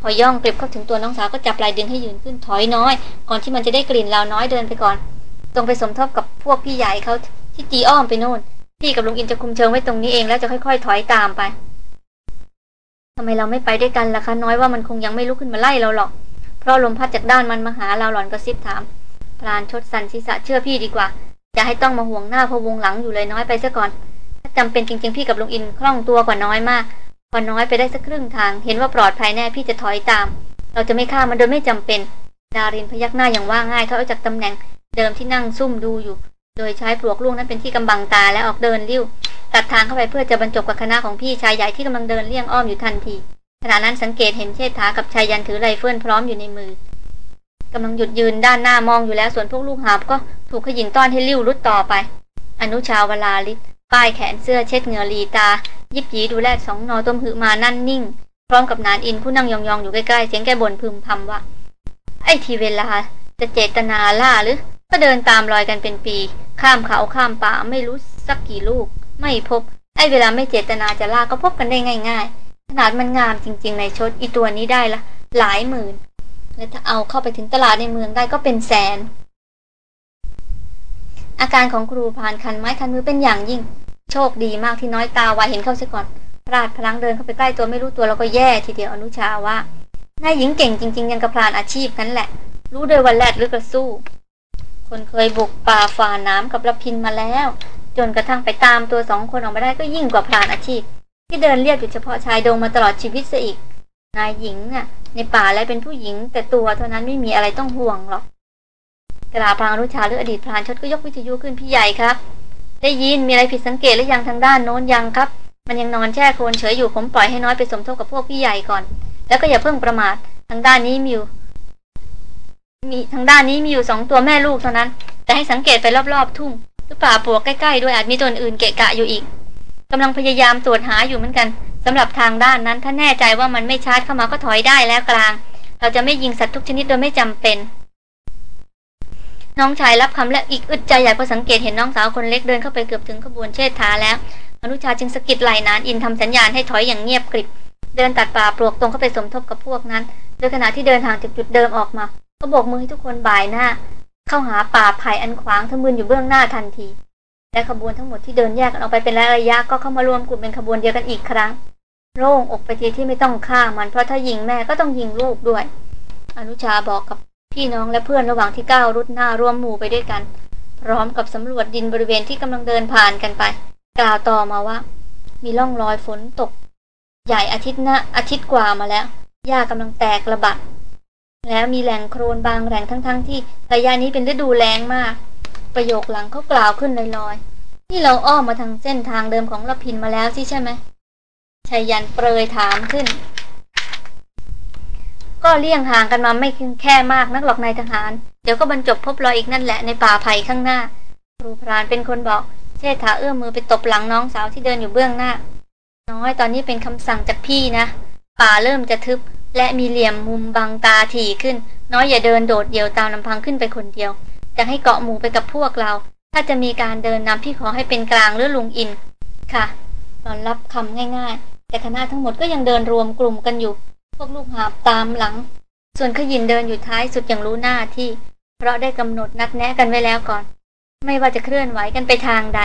พอย่องกล็บเข้าถึงตัวน้องสาวก็จับปลายดึงให้ยืนขึ้นถอยน้อย ก่อนที่มันจะได้กลิ่นลาวน้อยเดินไปก่อน ตรงไปสมทบกับพวกพี่ใหญ่เขาที่ตีอ้อมไปโน่น พี่กับลุงอินจะคุมเชิงไว้ตรงนี้เองแล้วจะค่อยๆ ถอยตามไปทำไมเราไม่ไปด้วยกันล่ะคะน้อยว่ามันคงยังไม่ลุกขึ้นมาไล่เราหรอก เพราะลมพัดจากด้านมันมาหาเราหล่อนก็ซิบถามพลานชดสันศีษะเชื่อพี่ดีกว่า จะให้ต้องมาห่วงหน้าพวงหลังอยู่เลยน้อยไปซะก่อน ถ้าจำเป็นจริง ๆ พี่กับลุงอินคล่องตัวกว่าน้อยมาก พอน้อยไปได้สักครึ่งทาง เห็นว่าปลอดภัยแน่พี่จะถอยตาม เราจะไม่ฆ่ามันโดยไม่จำเป็น ดารินพยักหน้าอย่างว่าง่ายเขาเอาจากตำแหน่งเดิมที่นั่งซุ่มดูอยู่ โดยใช้ปลวกลูกนั้นเป็นที่กำบังตาและออกเดินลิ้วตัดทางเข้าไปเพื่อจะบรรจบกับคณะของพี่ชายใหญ่ที่กำลังเดินเลี่ยงอ้อมอยู่ทันทีขณะนั้นสังเกตเห็นเชษฐากับชายยันถือไรเฟิลพร้อมอยู่ในมือกำลังหยุดยืนด้านหน้ามองอยู่แล้วส่วนพวกลูกหาบก็ถูกขยินต้อนให้ลิ้วรุดต่อไป อนุชาวลาลิศป้ายแขนเสื้อเช็ดเหงื่อลีตา ยิบยีดูแลสองนอต้มหือมานั่นนิ่ง พร้อมกับนานอินผู้นั่งยองๆอยู่ใกล้ๆเสียงแกบ่นพึมพำว่าไอ้ทีเวลาจะเจตนาล่าหรือ ก็เดินตามรอยกันเป็นปี ข้ามเขาข้ามป่าไม่รู้สักกี่ลูก ไม่พบ ไอ้เวลาไม่เจตนาจะล่าก็พบกันได้ง่าย ๆ ขนาดมันงามจริง ๆ ในชดอีตัวนี้ได้ละ หลายหมื่น และถ้าเอาเข้าไปถึงตลาดในเมืองได้ก็เป็นแสน อาการของครูพานคันไม้คันมือเป็นอย่างยิ่ง โชคดีมากที่น้อยตาไวเห็นเข้าซะก่อนพลาดพลังเดินเข้าไปใกล้ตัวไม่รู้ตัวแล้วก็แย่ทีเดียวอนุชาว่านายหญิงเก่งจริง ๆ ยังกระพลานอาชีพนั้นแหละ รู้โดยวันแรกหรือกระสู้ คนเคยบุกป่าฝ่าน้ำกับระพินมาแล้ว จนกระทั่งไปตามตัวสองคนออกมาได้ก็ยิ่งกว่าพลานอาชีพ ที่เดินเรียบอยู่เฉพาะชายดงมาตลอดชีวิตซะอีก นายหญิงอะ ในป่าและเป็นผู้หญิง แต่ตัวเท่านั้นไม่มีอะไรต้องห่วงหรอกกราพรางรุชาหรืออดีตพรานชดก็ยกวิทยุขึ้นพี่ใหญ่ครับ ได้ยินมีอะไรผิดสังเกตหรือยังทางด้านโน้นยังครับ มันยังนอนแช่โคลนเฉยอยู่ผมปล่อยให้น้อยไปสมทบกับพวกพี่ใหญ่ก่อน แล้วก็อย่าเพิ่งประมาททางด้านนี้มีอยู่ มีทางด้านนี้มีอยู่สองตัวแม่ลูกเท่านั้น แต่ให้สังเกตไปรอบๆ ทุ่งหรือป่าปลวกใกล้ๆด้วยอาจมีตัวอื่นเกะกะอยู่อีกกำลังพยายามตรวจหาอยู่เหมือนกันสำหรับทางด้านนั้นถ้าแน่ใจว่ามันไม่ชาร์จเข้ามาก็ถอยได้แล้วกลาง เราจะไม่ยิงสัตว์ทุกชนิดโดยไม่จำเป็น น้องชายรับคำและอีกอึดใจใหญ่พอสังเกตเห็นน้องสาวคนเล็กเดินเข้าไปเกือบถึงขบวนเชิดท้าแล้วอนุชาจึงสะกิดไหลนานอินทำสัญญาณให้ถอยอย่างเงียบกริบ เดินตัดป่าปลวกตรงเข้าไปสมทบกับพวกนั้น โดยขณะที่เดินห่างจากจุดเดิมออกมา ก็โบกมือให้ทุกคนบ่ายหน้า เข้าหาป่าไผ่อันขวางทะมึนอยู่เบื้องหน้าทันที และขบวนทั้งหมดที่เดินแยกกันออกไปเป็นระยะก็เข้ามารวมกลุ่มเป็นขบวนเดียวกันอีกครั้ง โล่งอกไปทีที่ไม่ต้องฆ่ามันเพราะถ้ายิงแม่ก็ต้องยิงลูกด้วย อนุชาบอกกับพี่น้องและเพื่อนระหว่างที่ก้าวรุดหน้าร่วมหมู่ไปด้วยกัน พร้อมกับสำรวจดินบริเวณที่กำลังเดินผ่านกันไป กล่าวต่อมาว่า มีร่องรอยฝนตก ใหญ่อาทิตย์หน้าอาทิตย์กว่ามาแล้วหญ้ากำลังแตกระบาด แล้วมีแหล่งโครนบางแหล่งทั้งๆทที่ระยะนี้เป็นฤดูแล้งมาก ประโยคหลังเขากล่าวขึ้นลอยๆนี่เราอ้อมมาทางเส้นทางเดิมของรพินมาแล้วสิใช่ไหมชายันเปรยถามขึ้น ก็เลี่ยงห่างกันมาไม่แค่มากนักหรอกนายทหาร เดี๋ยวก็บรรจบพบรอยอีกนั่นแหละในป่าไผ่ข้างหน้า ครูพรานเป็นคนบอก เชษฐาเอื้อมมือไปตบหลังน้องสาวที่เดินอยู่เบื้องหน้า น้อยตอนนี้เป็นคำสั่งจากพี่นะ ป่าเริ่มจะทึบ และมีเหลี่ยมมุมบังตาถี่ขึ้น น้อยอย่าเดินโดดเดี่ยวตามลำพังขึ้นไปคนเดียว จะให้เกาะหมู่ไปกับพวกเรา ถ้าจะมีการเดินนำพี่ขอให้เป็นกลางหรือลุงอิน ค่ะตอนรับคำง่ายๆ แต่คณะทั้งหมดก็ยังเดินรวมกลุ่มกันอยู่ พวกลูกหาบตามหลัง ส่วนขยินเดินอยู่ท้ายสุดอย่างรู้หน้าที่ เพราะได้กำหนดนัดแนะกันไว้แล้วก่อน ไม่ว่าจะเคลื่อนไหวกันไปทางใด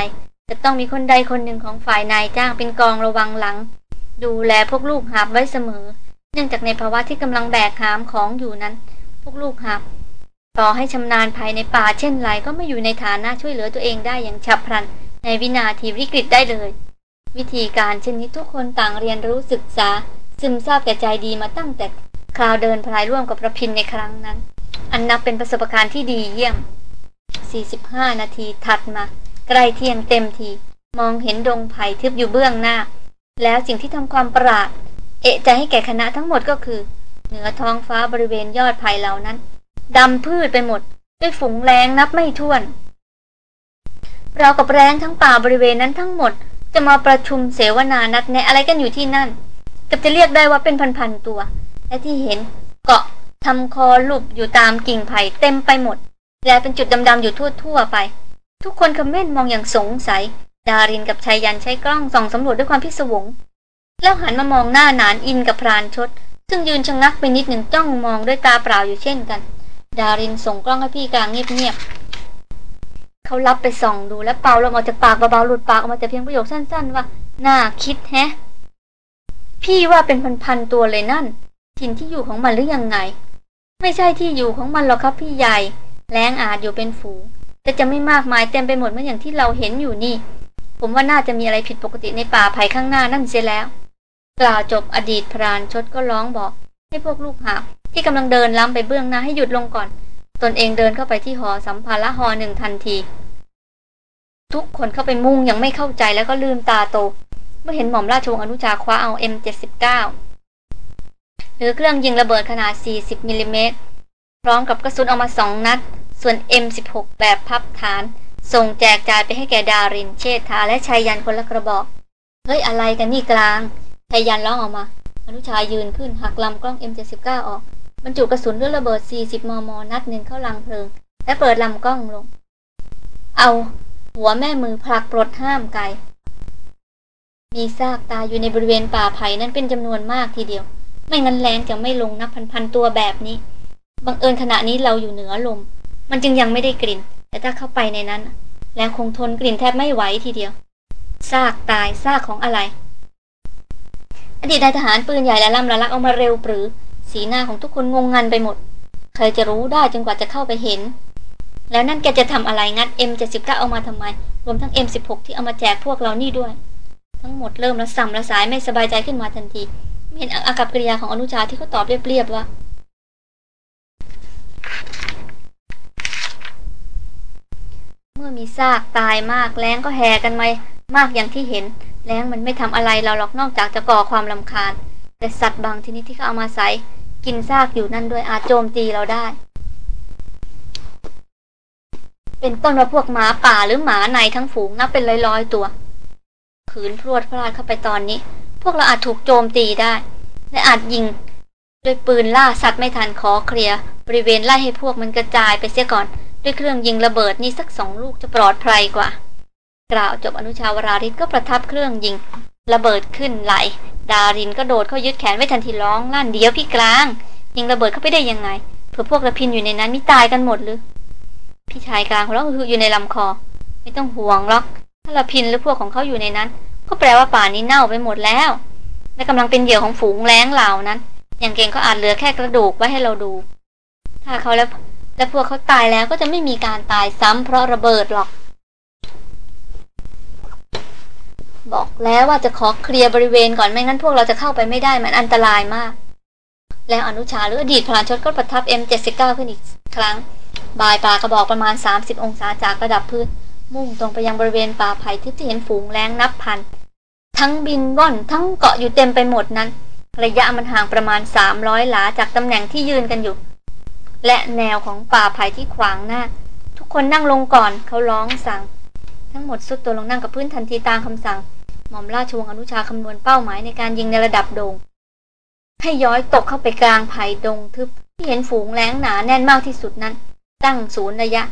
จะต้องมีคนใดคนหนึ่งของฝ่ายนายจ้างเป็นกองระวังหลัง ดูแลพวกลูกหาบไว้เสมอ นื่องจากในภาวะที่กำลังแบกหามของอยู่นั้น พวกลูกหาบต่อให้ชำนาญภายในป่าเช่นไรก็ไม่อยู่ในฐานะช่วยเหลือตัวเองได้อย่างฉับพลัน ในวินาทีวิกฤตได้เลย วิธีการเช่นนี้ทุกคนต่างเรียนรู้ศึกษา ซึมซาบแก่ใจดีมาตั้งแต่คราวเดินพลายร่วมกับประพินในครั้งนั้น อันนับเป็นประสบการณ์ที่ดีเยี่ยม 45 นาทีถัดมา ใกล้เที่ยงเต็มที มองเห็นดงไผ่ทึบอยู่เบื้องหน้า แล้วสิ่งที่ทำความประหลาด เอะใจให้แก่คณะทั้งหมดก็คือ เหนือท้องฟ้าบริเวณยอดไผ่เหล่านั้นดำพืชไปหมด ด้วยฝูงแรงนับไม่ถ้วน เรากับแรงทั้งป่าบริเวณนั้นทั้งหมด จะมาประชุมเสวนานัดแนะอะไรกันอยู่ที่นั่นกับจะเรียกได้ว่าเป็นพันๆตัว และที่เห็นเกาะทำคอลุบอยู่ตามกิ่งไผ่เต็มไปหมดและเป็นจุดดำๆอยู่ทั่วๆไป ทุกคนคอมเมนต์มองอย่างสงสัย ดารินกับชายยันใช้กล้องส่องสำรวจด้วยความพิศวง แล้วหันมามองหน้านานอินกับพรานชด ซึ่งยืนชะงงักไปนิดหนึ่งจ้องมองด้วยตาเปล่าอยู่เช่นกัน ดารินส่งกล้องให้พี่กลางเงียบๆเขารับไปส่องดูแล้วเป่าลมออกจากปากเบาๆหลุดปากออกมาแต่เพียงประโยคสั้นๆว่าน่าคิดแฮะ พี่ว่าเป็นพันๆตัวเลยนั่น ถิ่นที่อยู่ของมันหรือยังไง ไม่ใช่ที่อยู่ของมันหรอกครับพี่ใหญ่แรงอาจอยู่เป็นฝูงแต่จะไม่มากมายเต็มไปหมดเหมือนอย่างที่เราเห็นอยู่นี่ ผมว่าน่าจะมีอะไรผิดปกติในป่าไผ่ข้างหน้านั่นเสียแล้ว กล่าวจบอดีตพรานชดก็ร้องบอก ให้พวกลูกหาบที่กำลังเดินล้ำไปเบื้องหน้าให้หยุดลงก่อน ตนเองเดินเข้าไปที่หอสัมภาระหอหนึ่งทันที ทุกคนเข้าไปมุ่งยังไม่เข้าใจแล้วก็ลืมตาโต เมื่อเห็นหม่อมราชวงศ์อนุชาคว้าเอา M79 หรือเครื่องยิงระเบิดขนาด 40มิลลิเมตรพร้อมกับกระสุนออกมาสองนัด ส่วน M16 แบบพับฐาน ส่งแจกจ่ายไปให้แก่ดาริน เชษฐาและชายยันคนละกระบอก เฮ้ยอะไรกันนี่กลาง ชายยันร้องออกมา อนุชายยืนขึ้นหักลำกล้อง M79 ออก บรรจุกระสุนด้วยระเบิด 40 มม นัดหนึ่งเข้าลังเพลิง และเปิดลำกล้องลง เอาหัวแม่มือผลักปลดห้ามไกมีซากตายอยู่ในบริเวณป่าไผ่นั้นเป็นจำนวนมากทีเดียว ไม่งั้นแรงจะไม่ลงนับพันๆตัวแบบนี้ บังเอิญขณะนี้เราอยู่เหนือลม มันจึงยังไม่ได้กลิ่น แต่ถ้าเข้าไปในนั้น แล้วคงทนกลิ่นแทบไม่ไหวทีเดียว ซากตายซากของอะไร อดีตนายทหารปืนใหญ่และล่ำละลักเอามาเร็วปรือ สีหน้าของทุกคนงงงันไปหมด ใครจะรู้ได้จนกว่าจะเข้าไปเห็น แล้วนั่นแกจะทำอะไรงัด M79 เอามาทำไม รวมทั้ง M16 ที่เอามาแจกพวกเรานี่ด้วย ทั้งหมดเริ่มละสัมละสายไม่สบายใจขึ้นมาทันที เห็นอากับกิริยาของอนุชาที่เขาตอบเรียบๆว่าเมื่อมีซากตายมากแล้งก็แห่กันมามากอย่างที่เห็น แล้งมันไม่ทำอะไรเราหรอกนอกจากจะก่อความลำคาญ แต่สัตว์บางชนิดที่เขาเอามาใส่กินซากอยู่นั่นด้วยอาจโจมตีเราได้ เป็นต้นว่าพวกหมาป่าหรือหมาในทั้งฝูงนับเป็นร้อยๆตัว ขืนพรวดพลาดเข้าไปตอนนี้ พวกเราอาจถูกโจมตีได้ และอาจยิงด้วยปืนล่าสัตว์ไม่ทันขอเคลียร์บริเวณไล่ให้พวกมันกระจายไปเสียก่อน ด้วยเครื่องยิงระเบิดนี่สักสองลูกจะปลอดภัยกว่า กล่าวจบอนุชาวราริศก็ประทับเครื่องยิง ระเบิดขึ้นไหล ดารินก็โดดเข้ายึดแขนไว้ทันทีร้องลั่นเดียวพี่กลาง ยิงระเบิดเข้าไปได้ยังไงเผื่อพวกระพินอยู่ในนั้นมิตายกันหมดหรือพี่ชายกลางของเราคืออยู่ในลำคอ ไม่ต้องห่วงหรอก ถ้าระพินหรือพวกของเขาอยู่ในนั้น ก็แปลว่าป่านี้เน่าไปหมดแล้ว และกำลังเป็นเหยื่อของฝูงแรงเหล่านั้น อย่างเก่งก็อาจเหลือแค่กระดูกไว้ให้เราดู ถ้าเขาแล้วและพวกเขาตายแล้วก็จะไม่มีการตายซ้ำเพราะระเบิดหรอก บอกแล้วว่าจะขอเคลียร์บริเวณก่อนไม่งั้นพวกเราจะเข้าไปไม่ได้มันอันตรายมาก แล้วอนุชาหรืออดีตพลานชดก็ประทับ M79 ขึ้นอีกครั้งบายปลากระบอกประมาณ 30 องศาจากระดับพื้น มุ่งตรงไปยังบริเวณป่าไผ่ที่เห็นฝูงแรงนับพัน ทั้งบินว่อนทั้งเกาะอยู่เต็มไปหมดนั้น ระยะมันห่างประมาณ 300 หลาจากตำแหน่งที่ยืนกันอยู่ และแนวของป่าไผ่ที่ขวางหน้า ทุกคนนั่งลงก่อนเขาร้องสั่ง ทั้งหมดสุดตัวลงนั่งกับพื้นทันทีตามคำสั่ง หม่อมราชวงศ์อนุชาคำนวณเป้าหมายในการยิงในระดับโดงให้ย้อยตกเข้าไปกลางไผ่ดงทึบที่เห็นฝูงแรงหนาแน่นมากที่สุดนั้น ตั้งศูนย์ระยะ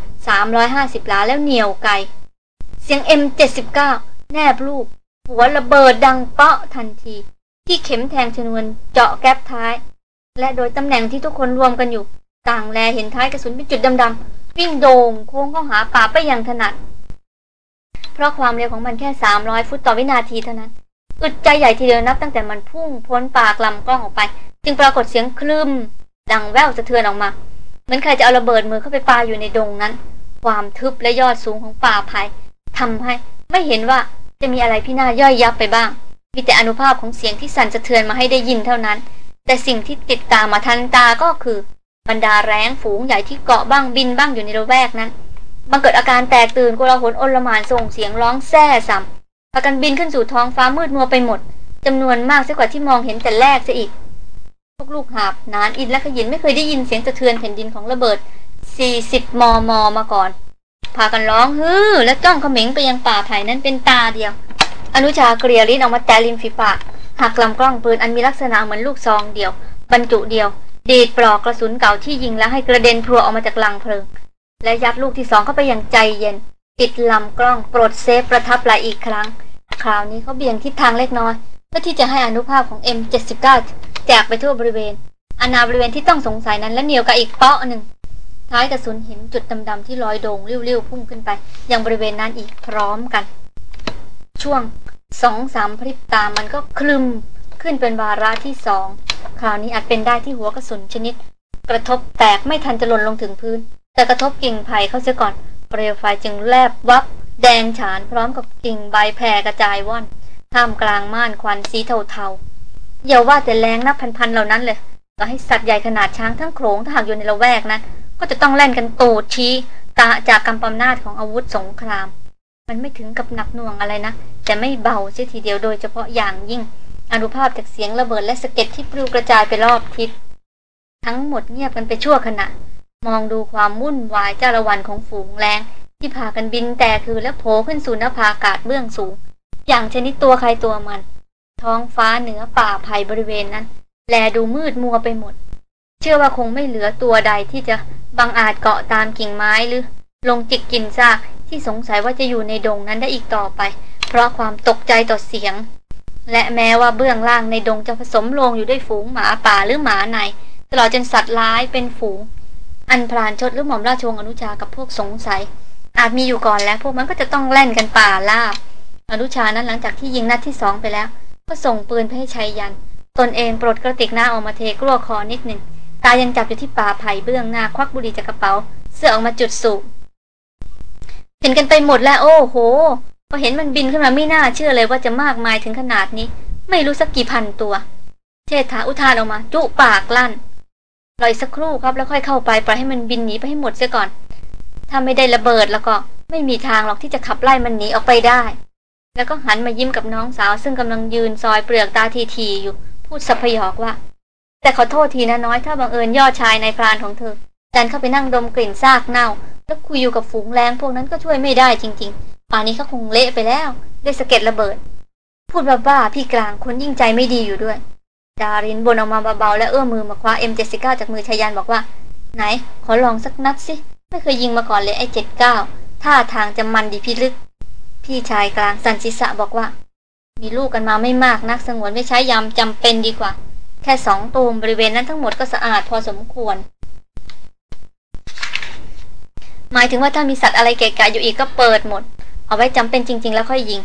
350 หลาแล้วเหนียวไกล เสียง M79 แนบลูก หัวระเบิดดังเปาะทันที ที่เข็มแทงชนวนเจาะแก๊ปท้าย และโดยตำแหน่งที่ทุกคนรวมกันอยู่ ต่างแลเห็นท้ายกระสุนเป็นจุดดำๆวิ่งโด่งโค้งเข้าหาป่าไปอย่างถนัด เพราะความเร็วของมันแค่ 300 ฟุตต่อวินาทีเท่านั้น อึดใจใหญ่ทีเดียวนับตั้งแต่มันพุ่งพ้นปากลำกล้องออกไป จึงปรากฏเสียงคลื่มดังแว่วสะเทือนออกมา เหมือนใครจะเอาระเบิดมือเข้าไปปาอยู่ในดงนั้น ความทึบและยอดสูงของป่าไผ่ทำให้ไม่เห็นว่าจะมีอะไรพินาศย่อยยับไปบ้าง มีแต่อนุภาพของเสียงที่สั่นสะเทือนมาให้ได้ยินเท่านั้น แต่สิ่งที่ติดตามมาทันตาก็คือ บรรดาแร้งฝูงใหญ่ที่เกาะบ้างบินบ้างอยู่ในระแวกนั้น บังเกิดอาการแตกตื่นโกลาหลโอลหมานส่งเสียงร้องแซ่ซ้ำพากันบินขึ้นสู่ท้องฟ้ามืดมัวไปหมดจำนวนมากเสียกว่าที่มองเห็นแต่แรกซะอีก พวกลูกหาบนานอินและขยินไม่เคยได้ยินเสียงสะเทือนแผ่นดินของระเบิด 40 มม มาก่อน พากันร้องฮือและจ้องเขม็งไปยังป่าไผ่นั้นเป็นตาเดียว อนุชาเกลียลิ้นออกมาแตะริมฝีปากหักลำกล้องปืนอันมีลักษณะเหมือนลูกซองเดียว บรรจุเดียว ดีดปลอกกระสุนเก่าที่ยิงแล้วให้กระเด็นพลัวออกมาจากลังเพลิง และยัดลูกที่สองเข้าไปอย่างใจเย็น ปิดลำกล้องปลดเซฟประทับไหลอีกครั้ง คราวนี้เขาเบี่ยงทิศทางเล็กน้อยเพื่อที่จะให้อนุภาพของ M79 แจกไปทั่วบริเวณอนาบริเวณที่ต้องสงสัยนั้นและเหนียวกับอีกเปาะหนึ่ง ท้ายกระสุนเห็นจุดดำๆที่ลอยโด่งริ้วๆพุ่งขึ้นไป ยังบริเวณนั้นอีกพร้อมกัน ช่วงสองสามพริบตามันก็คลึมขึ้นเป็นวาระที่สองคราวนี้อาจเป็นได้ที่หัวกระสุนชนิด กระทบแตกไม่ทันจะหล่นลงถึงพื้น แต่กระทบกิ่งไผ่เข้าเสียก่อน เปลวไฟจึงแลบวับ แดงฉานพร้อมกับกิ่งใบแผ่กระจายว่อนท่ามกลางม่านควันสีเทาๆอย่าว่าแต่แรงนับพันๆเหล่านั้นเลยต่อให้สัตว์ใหญ่ขนาดช้างทั้งโขลงถ้าหากอยู่ในละแวกนั้นก็จะต้องเล่นกันตูดชี้ตาจากกำปำนาจของอาวุธสงคราม มันไม่ถึงกับหนักหน่วงอะไรนะ แต่ไม่เบาเสียทีเดียวโดยเฉพาะอย่างยิ่ง อนุภาพจากเสียงระเบิดและสะเก็ดที่ปลิวกระจายไปรอบทิศ ทั้งหมดเงียบกันไปชั่วขณะ มองดูความวุ่นวายจ้าละวันของฝูงแรงที่พากันบินแต่คือและโผล่ขึ้นสู่นภาอากาศเบื้องสูง อย่างชนิดตัวใครตัวมัน ท้องฟ้าเหนือป่าไผ่บริเวณนั้น แลดูมืดมัวไปหมด เชื่อว่าคงไม่เหลือตัวใดที่จะบังอาจเกาะตามกิ่งไม้หรือ ลงจิกกินซากที่สงสัยว่าจะอยู่ในดงนั้นได้อีกต่อไป เพราะความตกใจต่อเสียง และแม้ว่าเบื้องล่างในดงจะผสมลงอยู่ด้วยฝูงหมาป่าหรือหมาในตลอดจนสัตว์ร้ายเป็นฝูง อันพรานชดหรือหม่อมราชวงศ์อนุชากับพวกสงสัย อาจมีอยู่ก่อนแล้วพวกมันก็จะต้องแล่นกันป่าล่าอนุชานั้นหลังจากที่ยิงนัดที่สองไปแล้ว ก็ส่งปืนไปให้ชัยยัน ตนเองปลดกระติกหน้าออกมาเทกลัวคอนิดหนึ่งตายังจับอยู่ที่ป่าไผ่เบื้องหน้าควักบุหรี่จากกระเป๋า เสื้อออกมาจุดสูบเห็นกันไปหมดแล้ว โอ้โหพอเห็นมันบินขึ้นมาไม่น่าเชื่อเลยว่าจะมากมายถึงขนาดนี้ ไม่รู้สักกี่พันตัว เชษฐาอุทานออกมา จุปากลั่น รออีกสักครู่ครับแล้วค่อยเข้าไปปล่อยให้มันบินหนีไปให้หมดเสียก่อน ถ้าไม่ได้ระเบิดแล้วก็ไม่มีทางหรอกที่จะขับไล่มันหนีออกไปได้ แล้วก็หันมายิ้มกับน้องสาว ซึ่งกำลังยืนซอยเปลือกตาทีๆอยู่พูดสัพยอกว่า แต่ขอโทษทีนะน้อยถ้าบังเอิญยอดชายในพรานของเธอดันเข้าไปนั่งดมกลิ่นซากเน่า แล้วคุยอยู่กับฝูงแรงพวกนั้นก็ช่วยไม่ได้จริง ๆ ป่านนี้เขาคงเละไปแล้วได้สะเก็ดระเบิด พูดบ้าๆพี่กลางคนยิ่งใจไม่ดีอยู่ด้วย ดารินบนออกมาเบาๆและเอื้อมมือมาคว้า M79 จากมือชายันบอกว่า ไหน ขอลองสักนัดสิ ไม่เคยยิงมาก่อนเลยไอ้79ท่าทางจะมันดีพี่ลึก พี่ชายกลางสันชิสะบอกว่า มีลูกกันมาไม่มากนักสงวนไม่ใช้ยามจำเป็นดีกว่า แค่สองตูมบริเวณนั้นทั้งหมดก็สะอาดพอสมควร หมายถึงว่าถ้ามีสัตว์อะไรเกะกะอยู่อีกก็เปิดหมด เอาไว้จำเป็นจริง ๆ แล้วค่อยยิง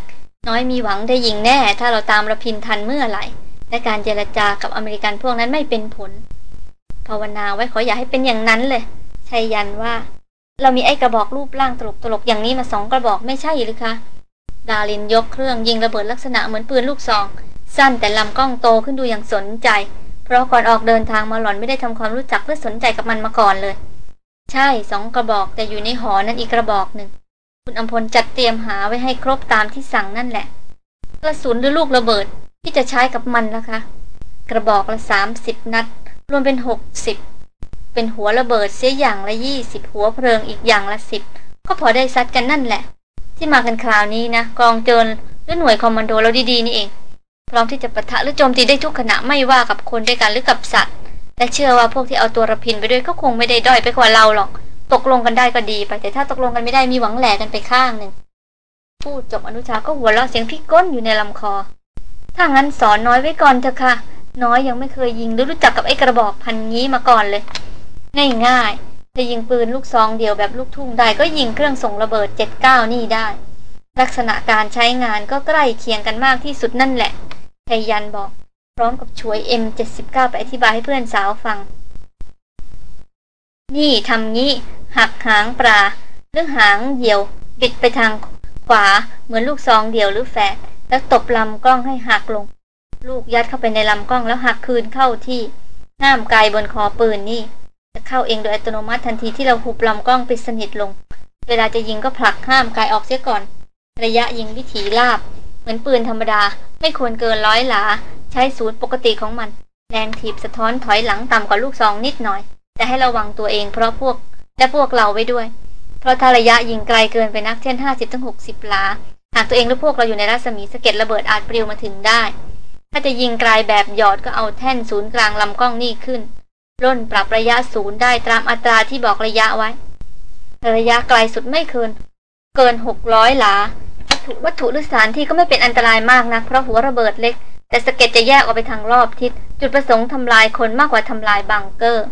น้อยมีหวังได้ยิงแน่ ถ้าเราตามระพินทันเมื่อไหร่ และการเจรจากับอเมริกันพวกนั้นไม่เป็นผล ภาวนาไว้ขออย่าให้เป็นอย่างนั้นเลยชัยยันว่า เรามีไอ้กระบอกรูปร่างตลกตลกอย่างนี้มาสองกระบอกไม่ใช่หรือคะดาลินยกเครื่องยิงระเบิดลักษณะเหมือนปืนลูกซอง สั้นแต่ลำกล้องโตขึ้นดูอย่างสนใจ เพราะก่อนออกเดินทางมาหล่อนไม่ได้ทำความรู้จักเพื่อสนใจกับมันมาก่อนเลย ใช่สองกระบอกแต่อยู่ในหอนั้นอีกกระบอกหนึ่งคุณอมพลจัดเตรียมหาไว้ให้ครบตามที่สั่งนั่นแหละกระสุนหรือลูกระเบิด ที่จะใช้กับมันละคะ กระบอกละสามสิบนัด รวมเป็นหกสิบเป็นหัวระเบิดเสียอย่างละยี่สิบหัวเพลิงอีกอย่างละสิบก็พอได้ซัดกันนั่นแหละ ที่มากันคราวนี้นะกองโจรหรือหน่วยคอมมานโดเราดีๆนี่เอง พร้อมที่จะปะทะหรือโจมตีได้ทุกขณะไม่ว่ากับคนด้วยกันหรือกับสัตว์และเชื่อว่าพวกที่เอาตัวระพินไปด้วยเขาคงไม่ได้ด้อยไปกว่าเราหรอก ตกลงกันได้ก็ดีไปแต่ถ้าตกลงกันไม่ได้มีหวังแหลกกันไปข้างหนึ่งพูดจบอนุชาก็หัวเราะเสียงพี่ก้นอยู่ในลำคอ ถ้างั้นสอนน้อยไว้ก่อนเถอะค่ะ น้อยยังไม่เคยยิงหรือรู้จักกับไอ้กระบอกพันงี้มาก่อนเลย ง่ายๆจะยิงปืนลูกซองเดียวแบบลูกทุ่งได้ก็ยิงเครื่องส่งระเบิดเจ็ดเก้านี่ได้ ลักษณะการใช้งานก็ใกล้เคียงกันมากที่สุดนั่นแหละชยันบอก พร้อมกับช่วย M79 ไปอธิบายให้เพื่อนสาวฟัง นี่ทำงี้ หักหางปลาหรือหางเหี่ยว บิดไปทางขวาเหมือนลูกซองเดี่ยวหรือแฝด แล้วตบลำกล้องให้หักลง ลูกยัดเข้าไปในลำกล้องแล้วหักคืนเข้าที่ห้ามไกลบนคอปืนนี่ จะเข้าเองโดยอัตโนมัติทันทีที่เราหุบลำกล้องปิดสนิทลง เวลาจะยิงก็ผลักห้ามไกลออกเสียก่อน ระยะยิงวิถีลาบ เหมือนปืนธรรมดา ไม่ควรเกินร้อยหลา ใช้ศูนย์ปกติของมัน แรงถีบสะท้อนถอยหลังต่ำกว่าลูกซองนิดหน่อย แต่ให้ระวังตัวเองเพราะพวกและพวกเราไว้ด้วย เพราะถ้าระยะยิงไกลเกินไปนักเช่นห้าสิบถึงหกสิบหลา หากตัวเองหรือพวกเราอยู่ในรัศมีสะเก็ดระเบิดอาจปลิวมาถึงได้ ถ้าจะยิงไกลแบบหยอดก็เอาแท่นศูนย์กลางลำกล้องนี่ขึ้นร่นปรับระยะศูนย์ได้ตามอัตราที่บอกระยะไว้ ระยะไกลสุดไม่เกิน เกินหกร้อยหลาถุวัตถุหรือสารที่ก็ไม่เป็นอันตรายมากนะเพราะหัวระเบิดเล็ก แต่สเก็ตจะแยกออกไปทางรอบทิศ จุดประสงค์ทำลายคนมากกว่าทำลายบังเกอร์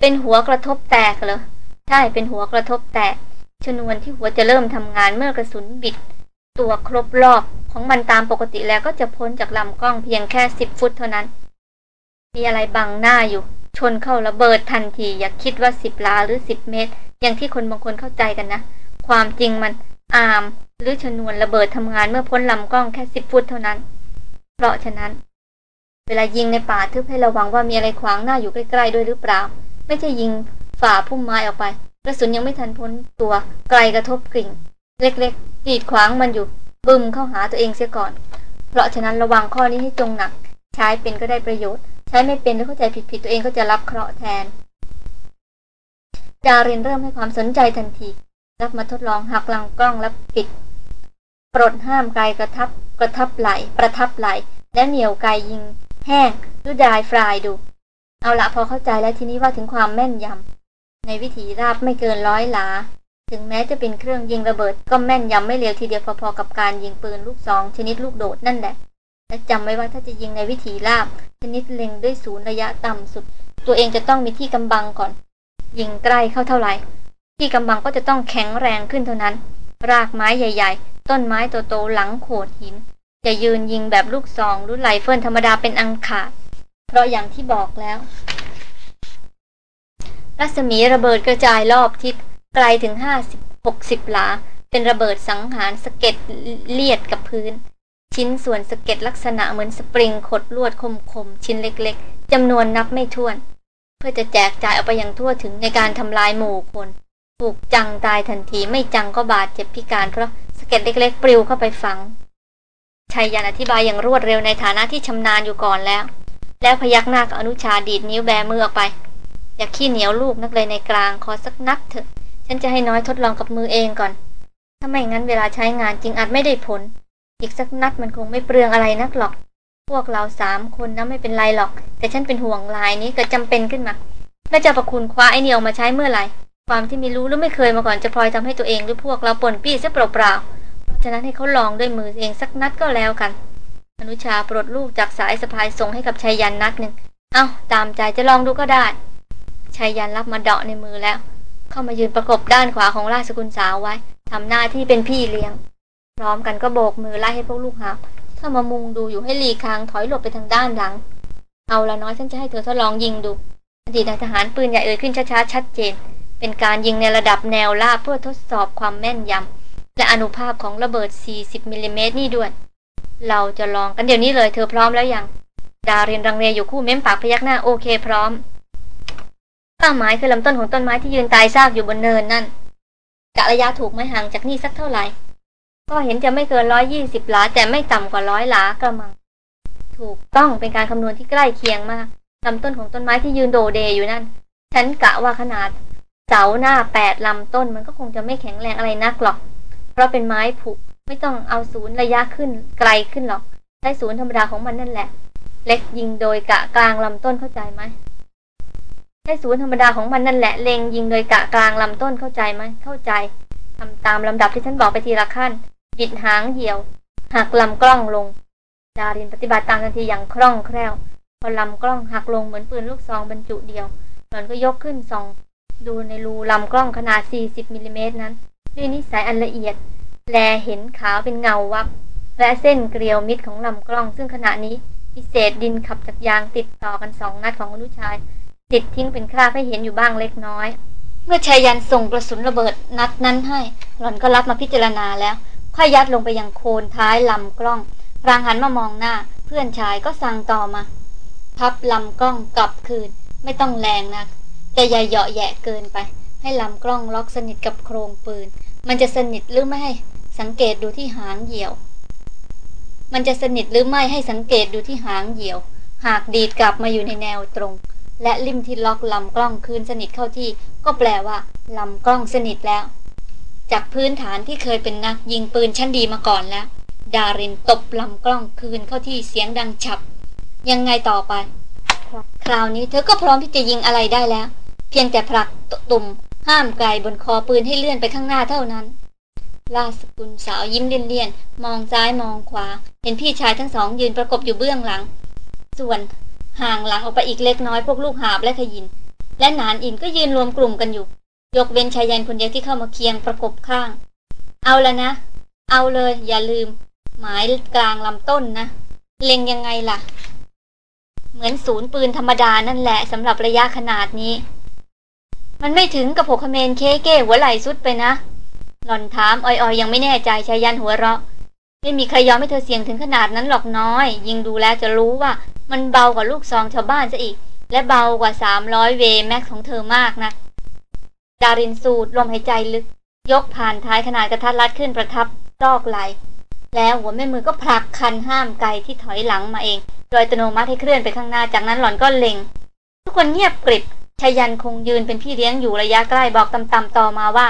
เป็นหัวกระทบแตกเหรอ ใช่เป็นหัวกระทบแตก ชนวนที่หัวจะเริ่มทำงานเมื่อกระสุนบิด ตัวครบรอบของมันตามปกติแล้วก็จะพ้นจากลำกล้องเพียงแค่สิบฟุตเท่านั้น มีอะไรบังหน้าอยู่ ชนเข้าระเบิดทันที อย่าคิดว่าสิบลาหรือสิบเมตร อย่างที่คนบางคนเข้าใจกันนะ ความจริงมันอามหรือชนวนระเบิดทำงานเมื่อพ้นลำกล้องแค่สิบฟุตเท่านั้น เพราะฉะนั้น เวลายิงในป่าทึบให้ระวังว่ามีอะไรขวางหน้าอยู่ใกล้ๆด้วยหรือเปล่า ไม่ใช่ยิงฝ่าพุ่มไม้ออกไป กระสุนยังไม่ทันพ้นตัวไกลกระทบกริ่ง เล็กๆกีดขวางมันอยู่บึมเข้าหาตัวเองเสียก่อน เพราะฉะนั้นระวังข้อนี้ให้จงหนัก ใช้เป็นก็ได้ประโยชน์ ใช้ไม่เป็นหรือเข้าใจผิดๆตัวเองก็จะรับเคราะห์แทน ดารินเริ่มให้ความสนใจทันที รับมาทดลองหักลังกล้องและปิด ปลดห้ามไกลกระทับ กระทับไหล ประทับไหล และเหนียวไกยิง แห้งหรือดายฟรายดู เอาละพอเข้าใจแล้วทีนี้ว่าถึงความแม่นยำ ในวิถีราบไม่เกินร้อยหลา ถึงแม้จะเป็นเครื่องยิงระเบิด ก็แม่นยำไม่เร็วทีเดียวพอๆกับการยิงปืนลูกซอง ชนิดลูกโดดนั่นแหละ และจำไว้ว่าถ้าจะยิงในวิถีราบ ชนิดเล็งด้วยศูนย์ระยะต่ำสุด ตัวเองจะต้องมีที่กำบังก่อน ยิงใกล้เข้าเท่าไหร่ ที่กำบังก็จะต้องแข็งแรงขึ้นเท่านั้น รากไม้ใหญ่ ๆ ต้นไม้โตๆหลังโขดหิน จะยืนยิงแบบลูกซองรุ่นไรเฟิลธรรมดาเป็นอังขาเพราะอย่างที่บอกแล้ว รัศมีระเบิดกระจายรอบทิศไกลถึงห้าสิบหกสิบหลา เป็นระเบิดสังหารสะเก็ดเลียดกับพื้น ชิ้นส่วนสะเก็ดลักษณะเหมือนสปริงขดลวดคมๆ ชิ้นเล็กๆจำนวนนับไม่ถ้วน เพื่อจะแจกจ่ายออกไปอย่างทั่วถึงในการทำลายหมู่คนถูกจังตายทันทีไม่จังก็บาดเจ็บพิการเพราะสเก็ตเล็ก ๆ ปลิวเข้าไปฝังชัยยันอธิบายอย่างรวดเร็วในฐานะที่ชำนาญอยู่ก่อนแล้ว แล้วพยักหน้ากับอนุชาดีดนิ้วแบมือออกไป อย่าขี้เหนียวลูกนักเลยในกลางขอสักนัดเถอะ ฉันจะให้น้อยทดลองกับมือเองก่อน ถ้าไม่งั้นเวลาใช้งานจริงอาจไม่ได้ผล อีกสักนัดมันคงไม่เปลืองอะไรนักหรอก พวกเราสามคนนะไม่เป็นไรหรอก แต่ฉันเป็นห่วงลายนี้เกิดจำเป็นขึ้นมาแล้วจะประคุณคว้าไอเนียวมาใช้เมื่อไหร่ ความที่ไม่รู้หรือไม่เคยมาก่อนจะพลอยทำให้ตัวเองหรือพวกเราปนปี้ซะเปล่าๆเพราะฉะนั้นให้เขาลองด้วยมือเองสักนัดก็แล้วกันอนุชาปลดลูกจากสายสะพายส่งให้กับชายยันนัดหนึ่ง เอา้าตามใจจะลองดูก็ได้ ชายยันรับมาเดาะในมือแล้ว เข้ามายืนประกบด้านขวาของราชกุลสาวไว้ทำหน้าที่เป็นพี่เลี้ยง พร้อมกันก็โบกมือไล่ให้พวกลูกหาถ้ามามุงดูอยู่ให้หลีคางถอยหลบไปทางด้านหลัง เอาละน้อยฉันจะให้เธอทดลองยิงดู อดีตนายทหารปืนใหญ่เอ่ยขึ้นช้าๆชัดเจน เป็นการยิงในระดับแนวราบเพื่อทดสอบความแม่นยำและอนุภาพของระเบิด 40มิลลิเมตรนี่ด้วย เราจะลองกันเดี๋ยวนี้เลยเธอพร้อมแล้วยัง ดาเรียนรังเรียอยู่คู่เม้มปากพยักหน้าโอเคพร้อม เป้าหมายคือลำต้นของต้นไม้ที่ยืนตายซากอยู่บนเนินนั่นกะระยะถูกไหมห่างจากนี่สักเท่าไหร่ ก็เห็นจะไม่เกินร้อยยี่สิบหลาแต่ไม่ต่ำกว่าร้อยหลากระมัง ถูกต้องเป็นการคำนวณที่ใกล้เคียงมากลำต้นของต้นไม้ที่ยืนโดเดอยู่นั่น ฉันกะว่าขนาด เสาหน้าแปดลำต้นมันก็คงจะไม่แข็งแรงอะไรนักหรอก เพราะเป็นไม้ผุไม่ต้องเอาศูนย์ระยะขึ้นไกลขึ้นหรอกใช้ศูนย์ธรรมดาของมันนั่นแหละ เล็กยิงโดยกะกลางลำต้นเข้าใจไหม ใช้ศูนย์ธรรมดาของมันนั่นแหละเล็งยิงโดยกะกลางลำต้นเข้าใจไหมเข้าใจทำตามลำดับที่ฉันบอกไปทีละขั้น บิดหางเหี่ยว หักลำกล้องลง ดารินปฏิบัติตามทันทีอย่างคล่องแคล่ว พอลำกล้องหักลงเหมือนปืนลูกซองบรรจุเดียว หล่อนก็ยกขึ้นส่อง ดูในรูลำกล้องขนาด 40มิลิเมตรนั้น ด้วยนิสัยอันละเอียด แลเห็นขาวเป็นเงาวับ และเส้นเกลียวมิดของลำกล้อง ซึ่งขณะนี้มีเศษดินขับจากยางติดต่อกันสองนัดของอนุชาย ติดทิ้งเป็นคราบให้เห็นอยู่บ้างเล็กน้อย เมื่อชายยันส่งกระสุนระเบิดนัดนั้นให้ หล่อนก็รับมาพิจารณาแล้วค่อยยัดลงไปยังโคนท้ายลำกล้องรางหันมามองหน้า เพื่อนชายก็สั่งต่อมา พับลำกล้องกลับคืน ไม่ต้องแรงนัก แต่อย่าเหยาะแยะเกินไป ให้ลำกล้องล็อกสนิทกับโครงปืน มันจะสนิทหรือไม่ให้สังเกตดูที่หางเหี่ยว มันจะสนิทหรือไม่ให้สังเกตดูที่หางเหี่ยว หากดีดกลับมาอยู่ในแนวตรง และริมที่ล็อกลำกล้องคืนสนิทเข้าที่ ก็แปลว่าลำกล้องสนิทแล้ว จากพื้นฐานที่เคยเป็นนักยิงปืนชั้นดีมาก่อนแล้ว ดารินตบลำกล้องคืนเข้าที่เสียงดังฉับ ยังไงต่อไป คราวนี้เธอก็พร้อมที่จะยิงอะไรได้แล้ว เพียงแต่ผลักตุ่มห้ามไกลบนคอปืนให้เลื่อนไปข้างหน้าเท่านั้นราสกุลสาวยิ้มเลี่ยนๆ มองซ้ายมองขวา เห็นพี่ชายทั้งสองยืนประกบอยู่เบื้องหลัง ส่วน ห่างหลังออกไปอีกเล็กน้อยพวกลูกหาบและขยิน และนานอินก็ยืนรวมกลุ่มกันอยู่ ยกเว้นชายยันคนเดียวที่เข้ามาเคียงประกบข้าง เอาละนะ เอาเลยอย่าลืม หมายกลางลำต้นนะ เล็งยังไงล่ะ เหมือนศูนย์ปืนธรรมดานั่นแหละสำหรับระยะขนาดนี้ มันไม่ถึงกับหกเมนเคเก้หัวไหล่สุดไปนะ หล่อนถามอ่อยๆยังไม่แน่ใจชายันหัวเราะ ไม่มีใครยอมให้เธอเสี่ยงถึงขนาดนั้นหรอกน้อย ยิงดูแล้วจะรู้ว่า มันเบากว่าลูกซองชาวบ้านซะอีก และเบากว่าสามร้อยเวแม็กของเธอมากนะ ดารินสูดลมหายใจลึก ยกผ่านท้ายขนาดกระทัดรัดขึ้นประทับรอกไหล แล้วหัวแม่มือก็ผลักคันห้ามไกที่ถอยหลังมาเอง โดยอัตโนมัติให้เคลื่อนไปข้างหน้าจากนั้นหล่อนก็เล็ง ทุกคนเงียบกริบชายันคงยืนเป็นพี่เลี้ยงอยู่ระยะใกล้บอกตำๆต่อมาว่า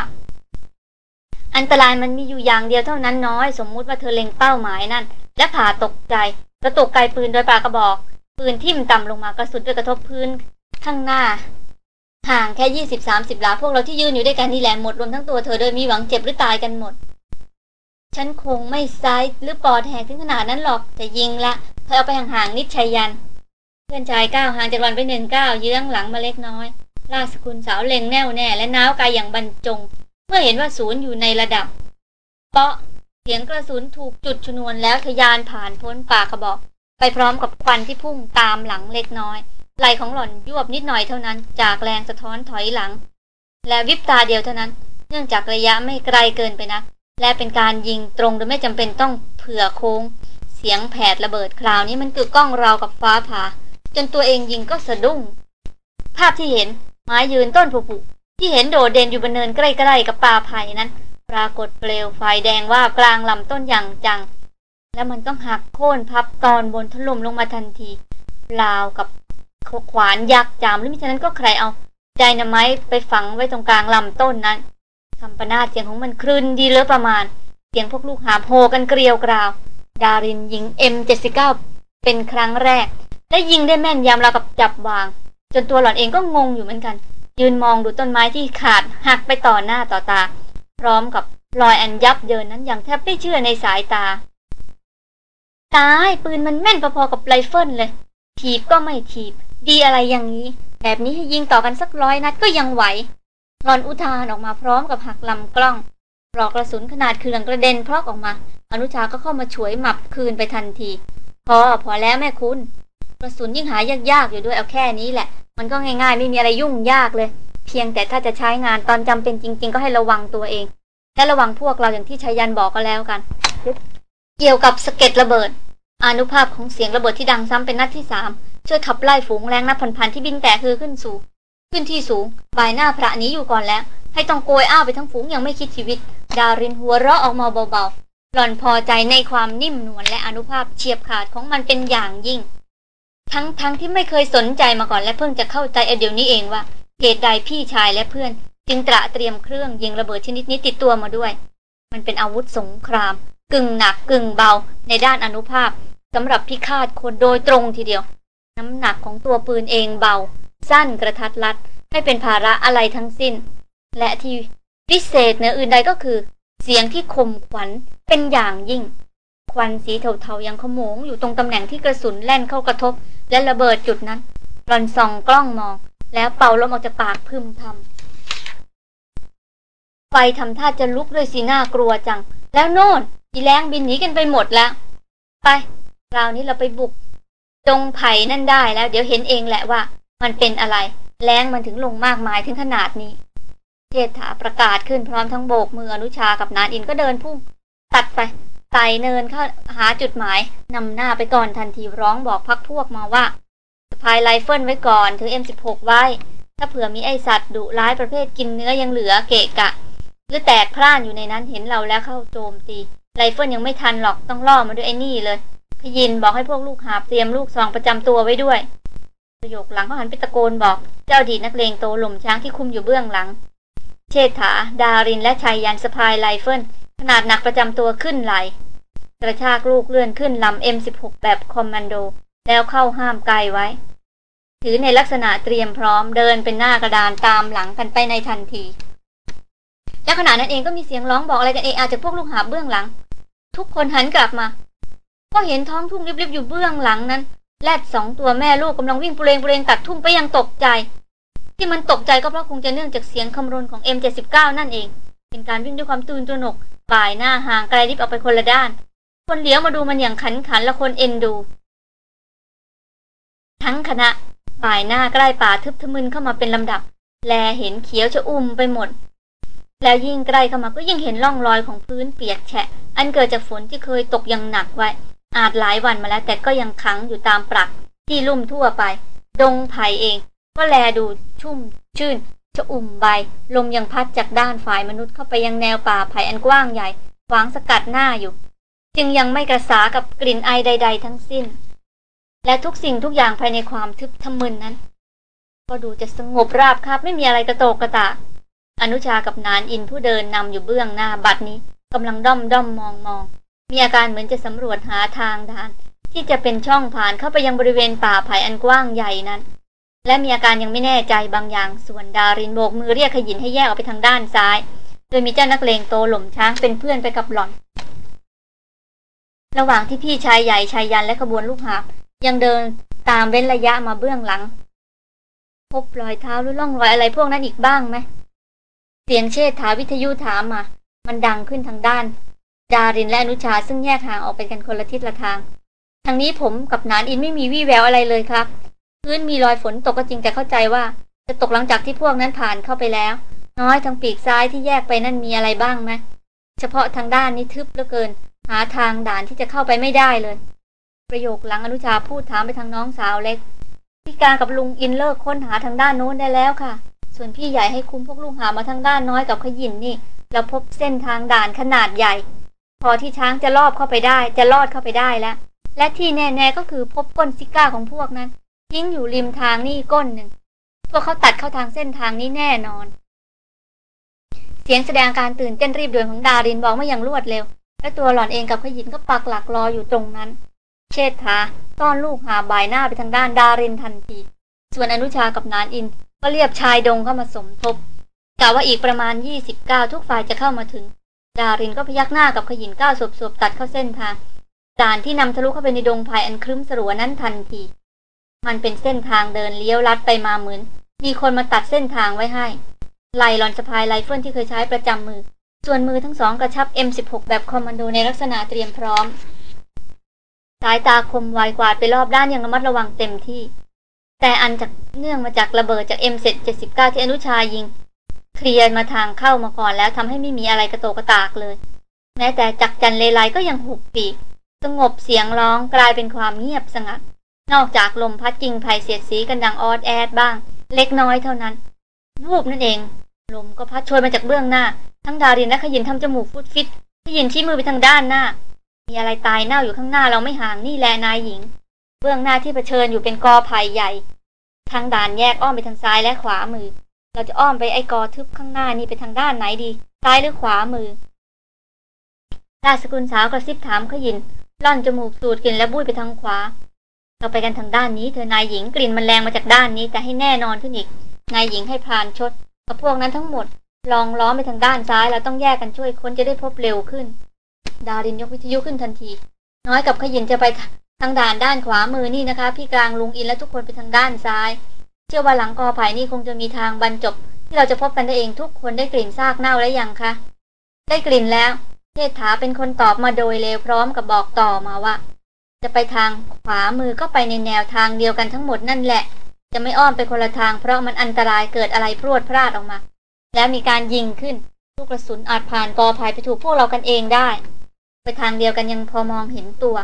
อันตรายมันมีอยู่อย่างเดียวเท่านั้นน้อย สมมุติว่าเธอเล็งเป้าหมายนั่น และผ่าตกใจกระตกไกลปืนโดยปากกระบอก ปืนทิ่มต่ำลงมากระสุนด้วยกระทบพื้นข้างหน้า ห่างแค่ยี่สิบสามสิบหลาพวกเราที่ยืนอยู่ด้วยกันนี่แหละหมดรวมทั้งตัวเธอโดยมีหวังเจ็บหรือตายกันหมด ฉันคงไม่ซ้ายหรือปอดแหกถึงขนาดนั้นหรอกแต่ยิงละเธอเอาไปห่างๆนิดชัยยัน เพื่อนชายก้าวห่างจากหลอนไปหนึ่งก้าวเยื้องหลังมาเล็กน้อยราสกุลสาวเล็งแน่วแน่และน้าวกายอย่างบรรจง เมื่อเห็นว่าศูนย์อยู่ในระดับ เปาะเสียงกระสุนถูกจุดชนวนแล้วทยานผ่านพ้นปากกระบอก ไปพร้อมกับควันที่พุ่งตามหลังเล็กน้อยไหลของหล่อนยวบนิดหน่อยเท่านั้น จากแรงสะท้อนถอยหลัง และวิบตาเดียวเท่านั้น เนื่องจากระยะไม่ไกลเกินไปนะและเป็นการยิงตรงโดยไม่จำเป็นต้องเผื่อโค้ง เสียงแผดระเบิดคราวนี้มันกึกก้องราวกับฟ้าผ่า จนตัวเองยิงก็สะดุ้ง ภาพที่เห็นไม้ยืนต้นผุผุ ที่เห็นโดดเด่นอยู่บนเนินใกล้ๆกับป่าไผ่นั้น ปรากฏเปลวไฟแดงว่ากลางลำต้นอย่างจัง แล้วมันก็หักโค่นพับตอนบนถล่มลงมาทันทีลาวกับขวานยักษ์จามหรือมิฉะนั้นก็ใครเอาไดนาไมต์ไปฝังไว้ตรงกลางลำต้นนั้นคำปนาเสียงของมันคลื่นดีเลือประมาณ เสียงพวกลูกหาโพกันเกลียวกราว ดารินยิง M79 เป็นครั้งแรก และยิงได้แม่นยำราวกับจับวาง จนตัวหล่อนเองก็งงอยู่เหมือนกัน ยืนมองดูต้นไม้ที่ขาดหักไปต่อหน้าต่อตา พร้อมกับรอยอันยับเยินนั้นอย่างแทบไม่เชื่อในสายตา ตายปืนมันแม่นพอๆกับไรเฟิลเลย ถีบก็ไม่ถีบ ดีอะไรอย่างนี้ แบบนี้ให้ยิงต่อกันสักร้อยนัดก็ยังไหวหล่อนอุทานออกมาพร้อมกับหักลำกล้องปลอกกระสุนขนาดคืองกระเด็นพล็อกออกมา อนุชาก็เข้ามาฉวยหมับคืนไปทันที พอพอแล้วแม่คุณ กระสุนยิ่งหายากๆอยู่ด้วยเอาแค่นี้แหละ มันก็ง่ายๆ ไม่มีอะไรยุ่งยากเลย เพียงแต่ถ้าจะใช้งานตอนจำเป็นจริง ๆ ก็ให้ระวังตัวเอง และระวังพวกเราอย่างที่ชายันบอกก็แล้วกัน เกี่ยวกับสะเก็ดระเบิด อนุภาพของเสียงระเบิดที่ดังซ้ำเป็นนัดที่สามช่วยขับไล่ฝูงแรงนับพันๆที่บินแต่คือขึ้นสู่ ขึ้นที่สูงบายหน้าพระนี้อยู่ก่อนแล้ว ให้ต้องโกยอ้าวไปทั้งฝูงยังไม่คิดชีวิต ดารินหัวเราะออกมาเบาๆหล่อนพอใจในความนิ่มนวลและอนุภาพเฉียบขาดของมันเป็นอย่างยิ่ง ทั้งๆทที่ไม่เคยสนใจมาก่อนและเพิ่งจะเข้าใจเดี๋ยวนี้เองว่าเหตุใดพี่ชายและเพื่อน จึงตระเตรียมเครื่องยิงระเบิดชนิดนี้ติดตัวมาด้วย มันเป็นอาวุธสงคราม กึ่งหนักกึ่งเบาในด้านอนุภาพสำหรับพิฆาตคนโดยตรงทีเดียว น้ำหนักของตัวปืนเองเบา สั้นกระทัดรัด ไม่เป็นภาระอะไรทั้งสิ้น และที่พิเศษเหนืออื่นใดก็คือ เสียงที่คมขวัญเป็นอย่างยิ่ง ควันสีเทาๆยังขโมงอยู่ตรงตำแหน่งที่กระสุนแล่นเข้ากระทบ และระเบิดจุดนั้นรอนส่องกล้องมอง แล้วเป่าลมออกจากปากพึมพำไฟทำท่าจะลุกด้วยสีหน้ากลัวจัง แล้วโน่นอีแรงบินหนีกันไปหมดแล้ว ไปคราวนี้เราไปบุกตรงไผ่นั่นได้แล้ว เดี๋ยวเห็นเองแหละว่า มันเป็นอะไร แรงมันถึงลงมากมายถึงขนาดนี้เจษฐาประกาศขึ้นพร้อมทั้งโบกมืออนุชากับนานอินก็เดินพุ่งตัดไป ไต่เนินเข้าหาจุดหมายนำหน้าไปก่อนทันทีร้องบอกพรรคพวกมาว่าสะพายไรเฟิลไว้ก่อนถือ M16 ไว้ ถ้าเผื่อมีไอสัตว์ดุร้ายประเภทกินเนื้อยังเหลือเกะกะ หรือแตกพร่านอยู่ในนั้นเห็นเราแล้วเข้าโจมตีไรเฟิลยิงไม่ทันหรอกต้องล่อมาด้วยไอ้นี่เลยขยินบอกให้พวกลูกหาบเตรียมลูกซองประจำตัวไว้ด้วย ประโยคหลังเขาหันไปตะโกนบอก เจ้าดีนักเลงโตหล่มช้างที่คุมอยู่เบื้องหลัง เชษฐา ดารินและชายยันสะพายไลเฟิล ขนาดหนักประจำตัวขึ้นไหล กระชากลูกเลื่อนขึ้นลำ M16 แบบคอมมานโด แล้วเข้าห้ามไกลไว้ ถือในลักษณะเตรียมพร้อมเดินเป็นหน้ากระดานตามหลังกันไปในทันที และขณะนั้นเองก็มีเสียงร้องบอกอะไรกันเออาจจะพวกลูกหาเบื้องหลัง ทุกคนหันกลับมา ก็เห็นท้องทุ่งริบๆอยู่เบื้องหลังนั้นแรดสองตัวแม่ลูกกำลังวิ่งปุเรงปุเรงตัดทุ่งไปยังตกใจ ที่มันตกใจก็เพราะคงจะเนื่องจากเสียงคำรนของ M79 นั่นเอง เป็นการวิ่งด้วยความตื่นตระหนกป่ายหน้าห่างไกลริบออกไปคนละด้าน คนเลี้ยวมาดูมันอย่างขันขันและคนเอ็นดู ทั้งคณะป่ายหน้าใกล้ป่าทึบทะมึนเข้ามาเป็นลำดับ แลเห็นเขียวจะอุ้มไปหมด แล้วยิ่งใกล้เข้ามาก็ยิ่งเห็นร่องรอยของพื้นเปียกแฉะ อันเกิดจากฝนที่เคยตกอย่างหนักไว้ อาจหลายวันมาแล้วแต่ก็ยังขังอยู่ตามปรักที่ลุ่มทั่วไป ดงไผ่เอง ก็แลดูชุ่มชื่น จะอุ่มใบ ลมยังพัดจากด้านฝ่ายมนุษย์เข้าไปยังแนวป่าไผ่อันกว้างใหญ่ขวางสกัดหน้าอยู่ จึงยังไม่กระสากับกลิ่นไอใด ๆ ทั้งสิ้น และทุกสิ่งทุกอย่างภายในความทึบทะมึนนั้น ก็ดูจะสงบราบครับไม่มีอะไรกระโตกกระตะ อนุชากับนานอินผู้เดินนำอยู่เบื้องหน้าบัดนี้กำลังด้อมด้อมมองมองมีอาการเหมือนจะสำรวจหาทางด่าน ที่จะเป็นช่องผ่านเข้าไปยังบริเวณป่าไผ่อันกว้างใหญ่นั้น และมีอาการยังไม่แน่ใจบางอย่าง ส่วนดารินโบกมือเรียกขยินให้แยกออกไปทางด้านซ้าย โดยมีเจ้านักเลงโตหล่มช้างเป็นเพื่อนไปกับหล่อน ระหว่างที่พี่ชายใหญ่ชายยันและขบวนลูกหาบยังเดินตามเว้นระยะมาเบื้องหลัง พบรอยเท้าหรือล่องรอยอะไรพวกนั้นอีกบ้างไหม เสียงเชษฐาวิทยุถามมา มันดังขึ้นทางด้าน ดารินและอนุชาซึ่งแยกห่างออกไปกันคนละทิศละทาง ทางนี้ผมกับนานอินไม่มีวี่แววอะไรเลยครับ พื้นมีรอยฝนตกก็จริงแต่เข้าใจว่า จะตกหลังจากที่พวกนั้นผ่านเข้าไปแล้ว น้อยทางปีกซ้ายที่แยกไปนั่นมีอะไรบ้างไหมเฉพาะทางด้านนี้ทึบเหลือเกิน หาทางด่านที่จะเข้าไปไม่ได้เลย ประโยคหลังอนุชาพูดถามไปทางน้องสาวเล็กพี่การกับลุงอินเลิกค้นหาทางด้านโน้นได้แล้วค่ะ ส่วนพี่ใหญ่ให้คุมพวกลูกหามาทางด้านน้อยกับขยินนี่ เราพบเส้นทางด่านขนาดใหญ่ พอที่ช้างจะลอบเข้าไปได้ จะลอดเข้าไปได้แล้วและที่แน่ๆก็คือพบก้นซิก้าของพวกนั้น ทิ้งอยู่ริมทางนี่ก้นหนึ่งพวกเขาตัดเข้าทางเส้นทางนี้แน่นอน เสียงแสดงการตื่นเต้นรีบด่วนของดารินบอกมาอย่างรวดเร็ว และตัวหล่อนเองกับขยินก็ปักหลักรออยู่ตรงนั้น เชษฐาต้อนลูกหาบายหน้าไปทางด้านดารินทันที ส่วนอนุชากับหนานอิน ก็เรียบชายดงเข้ามาสมทบกล่าวว่าอีกประมาณยี่สิบก้าวทุกฝ่ายจะเข้ามาถึง ดารินก็พยักหน้ากับขยินก้าวสวบๆตัดเข้าเส้นทางด่านที่นำทะลุเข้าไปในดงไผ่อันครึ้มสลัวนั้นทันที มันเป็นเส้นทางเดินเลี้ยวลัดไปมาเหมือน มีคนมาตัดเส้นทางไว้ให้ไล่หลอนสะพายไรเฟิลที่เคยใช้ประจำมือ ส่วนมือทั้งสองกระชับ M16 แบบคอมมานโดในลักษณะเตรียมพร้อม สายตาคมไวกวาดไปรอบด้านอย่างระมัดระวังเต็มที่ แต่อันจากเนื่องมาจากระเบิดจากเอ็มเซตเจ็ดสิบเก้าที่อนุชายิง เคลียร์มาทางเข้ามาก่อนแล้วทำให้ไม่มีอะไรกระโตกกระตากเลย แม้แต่จักจั่นเรไรก็ยังหุบปีกสงบเสียงร้องกลายเป็นความเงียบสงัด นอกจากลมพัดกิ่งไผ่เสียดสีกันดังออดแอดบ้าง เล็กน้อยเท่านั้นรูปนั่นเอง ลมก็พัดช่วยมาจากเบื้องหน้า ทั้งดารินและขยินทำจมูกฟุดฟิดขยินชี้มือไปทางด้านหน้า มีอะไรตายเน่าอยู่ข้างหน้าเราไม่ห่างนี่แลนายหญิง เบื้องหน้าที่เผชิญอยู่เป็นกอไผ่ใหญ่ ทางด่านแยกอ้อมไปทางซ้ายและขวามือ เราจะอ้อมไปไอ้กอทึบข้างหน้านี่ไปทางด้านไหนดี ซ้ายหรือขวามือ ราชกุลสาวกระซิบถามขยินล่อนจมูกสูดกลิ่นและบุ้ยไปทางขวา เราไปกันทางด้านนี้เธอนายหญิงกลิ่นมันแรงมาจากด้านนี้แต่ให้แน่นอนขึ้นอีก นายหญิงให้ผ่านชดกับพวกนั้นทั้งหมด ลองล้อมไปทางด้านซ้ายเราต้องแยกกันช่วยคนจะได้พบเร็วขึ้น ดารินยกวิทยุขึ้นทันที น้อยกับขยินจะไปทางด่านด้านขวามือนี่นะคะ พี่กลางลุงอินและทุกคนไปทางด้านซ้าย เชื่อว่าหลังกอไผ่นี่คงจะมีทางบรรจบ ที่เราจะพบกันได้เองทุกคนได้กลิ่นซากเน่าแล้วยังคะได้กลิ่นแล้วเทษฐาเป็นคนตอบมาโดยเร็วพร้อมกับบอกต่อมาว่า จะไปทางขวามือก็ไปในแนวทางเดียวกันทั้งหมดนั่นแหละ จะไม่อ้อมไปคนละทางเพราะมันอันตรายเกิดอะไรพรวดพลาดออกมา แล้วมีการยิงขึ้นลูกกระสุนอาจผ่านกอไผ่ไปถูกพวกเรากันเองได้ ไปทางเดียวกันยังพอมองเห็นตัว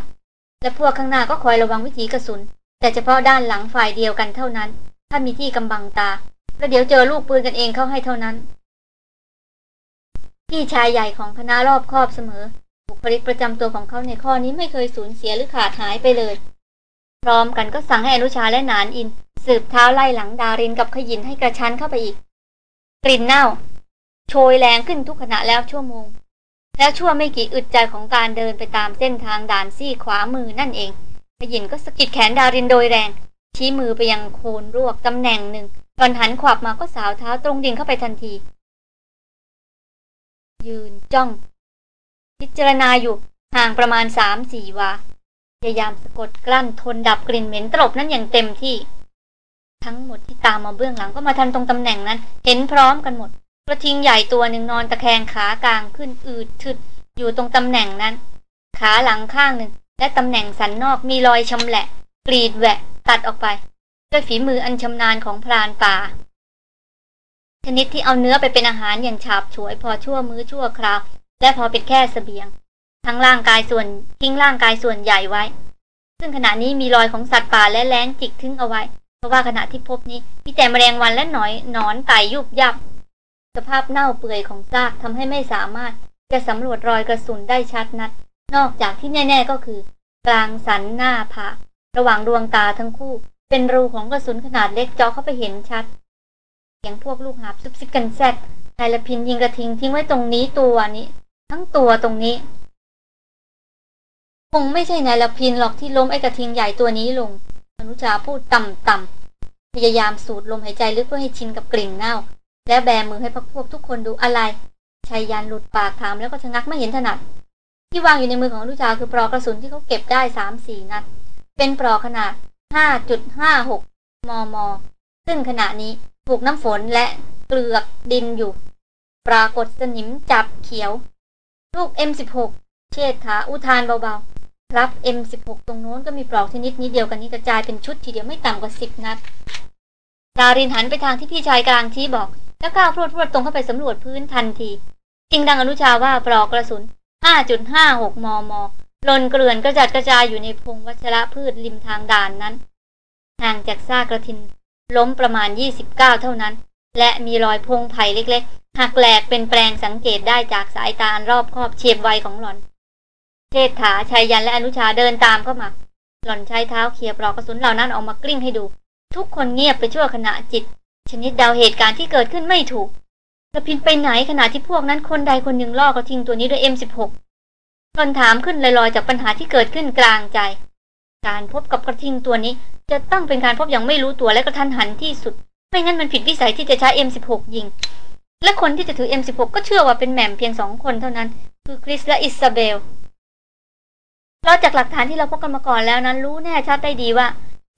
และพวกข้างหน้าก็คอยระวังวิถีกระสุน แต่เฉพาะด้านหลังฝ่ายเดียวกันเท่านั้น ถ้ามีที่กำบังตาแล้วเดี๋ยวเจอลูกปืนกันเองเข้าให้เท่านั้นพี่ชายใหญ่ของคณะรอบครอบเสมอ บุคลิกประจำตัวของเขาในข้อนี้ไม่เคยสูญเสียหรือขาดหายไปเลย พร้อมกันก็สั่งให้อนุชาและนานอิน สืบเท้าไล่หลังดารินกับขยินให้กระชั้นเข้าไปอีก กลิ่นเน่า โชยแรงขึ้นทุกขณะแล้วชั่วโมง แล้วชั่วไม่กี่อึดใจของการเดินไปตามเส้นทางด่านซี่ขวามือนั่นเองพยินก็สะกิดแขนดารินโดยแรง ชี้มือไปยังโคนรวกตำแหน่งหนึ่งตอนหันขวับมาก็สาวเท้าตรงดิ่งเข้าไปทันที ยืนจ้อง พิจารณาอยู่ห่างประมาณสามสี่วา พยายามสะกดกลั้นทนดับกลิ่นเหม็นตลบนั้นอย่างเต็มที่ ทั้งหมดที่ตามมาเบื้องหลังก็มาทันตรงตำแหน่งนั้น เห็นพร้อมกันหมด กระทิงใหญ่ตัวหนึ่งนอนตะแคงขากลางขึ้นอืดทึดอยู่ตรงตำแหน่งนั้น ขาหลังข้างหนึ่งและตำแหน่งสันนอกมีรอยชำแหละ กรีดแหวะ ตัดออกไป ด้วยฝีมืออันชำนาญของพรานป่า ชนิดที่เอาเนื้อไปเป็นอาหารอย่างฉาบฉวยพอชั่วมื้อชั่วคราว และพอเป็นแค่สเสบียง ทั้งร่างกายส่วนทิ้งร่างกายส่วนใหญ่ไว้ ซึ่งขณะนี้มีรอยของสัตว์ป่าและแล้งจิกทึ้งเอาไว้ เพราะว่าขณะที่พบนี้มีแต่แมลงวันและหนอยนอนไต่ยุบยับ สภาพเน่าเปื่อยของซากทำให้ไม่สามารถจะสำรวจรอยกระสุนได้ชัดนัด นอกจากที่แน่ ๆก็คือ กลางสันหน้าผาระหว่างดวงตาทั้งคู่ เป็นรูของกระสุนขนาดเล็กเจาะเข้าไปเห็นชัดเสียงพวกลูกหาบซุบซิบกันแซดนายละพินยิงกระทิงทิ้งไว้ตรงนี้ตัวนี้ ทั้งตัวตรงนี้ คงไม่ใช่นายละพินหรอกที่ล้มไอ้กระทิงใหญ่ตัวนี้ลงมนุชาพูดต่ำๆพยายามสูดลมหายใจลึกเพื่อให้ชินกับกลิ่นเน่า แล้วแบมือให้พักพวกทุกคนดูอะไรชายยันหลุดปากถามแล้วก็ชะงักไม่เห็นถนัด ที่วางอยู่ในมือของลูจาคือปลอกกระสุนที่เขาเก็บได้สามสี่นัด เป็นปลอกขนาดห้าจุดห้าหกมม ซึ่งขณะนี้ถูกน้ำฝนและเกลือกดินอยู่ ปรากฏสนิมจับเขียว ลูก M16 เชิดขาอุทานเบาๆครับ M16 ตรงโน้นก็มีปลอกชนิดนี้เดียวกันนี้กระจายเป็นชุดทีเดียวไม่ต่ำกว่าสิบนัด ดารินหันไปทางที่พี่ชายกลางชี้บอก แล้วก้าวพรวดพรวดตรงเข้าไปสำรวจพื้นทันที จริงดังอนุชาว่าปลอกกระสุน 5.56 มมลนเกลื่อนกระจัดกระจายอยู่ในพงวัชระพืชริมทางด่านนั้น ห่างจากซากกระทินล้มประมาณ 29 เท่านั้น และมีรอยพงไผ่เล็กๆ หักแหลกเป็นแปลงสังเกตได้จากสายตารอบครอบเฉียบไวของหล่อนเทษฐาชายยันและอนุชาเดินตามเข้ามา หล่อนใช้เท้าเขี่ยปลอกกระสุนเหล่านั้นออกมากลิ้งให้ดู ทุกคนเงียบไปชั่วขณะจิต ชนิดเดาเหตุการณ์ที่เกิดขึ้นไม่ถูกกระพินไปไหนขณะที่พวกนั้นคนใดคนหนึ่งล่อกระทิงตัวนี้ด้วย M16 หล่อนถามขึ้นลอยๆจากปัญหาที่เกิดขึ้นกลางใจ การพบกับกระทิงตัวนี้จะต้องเป็นการพบอย่างไม่รู้ตัวและกระทันหันที่สุด ไม่งั้นมันผิดวิสัยที่จะใช้ M16 ยิง และคนที่จะถือ M16 ก็เชื่อว่าเป็นแหม่มเพียงสองคนเท่านั้น คือคริสและอิซาเบลเราจากหลักฐานที่เราพบกันมาก่อนแล้วนั้น รู้แน่ชัดได้ดีว่า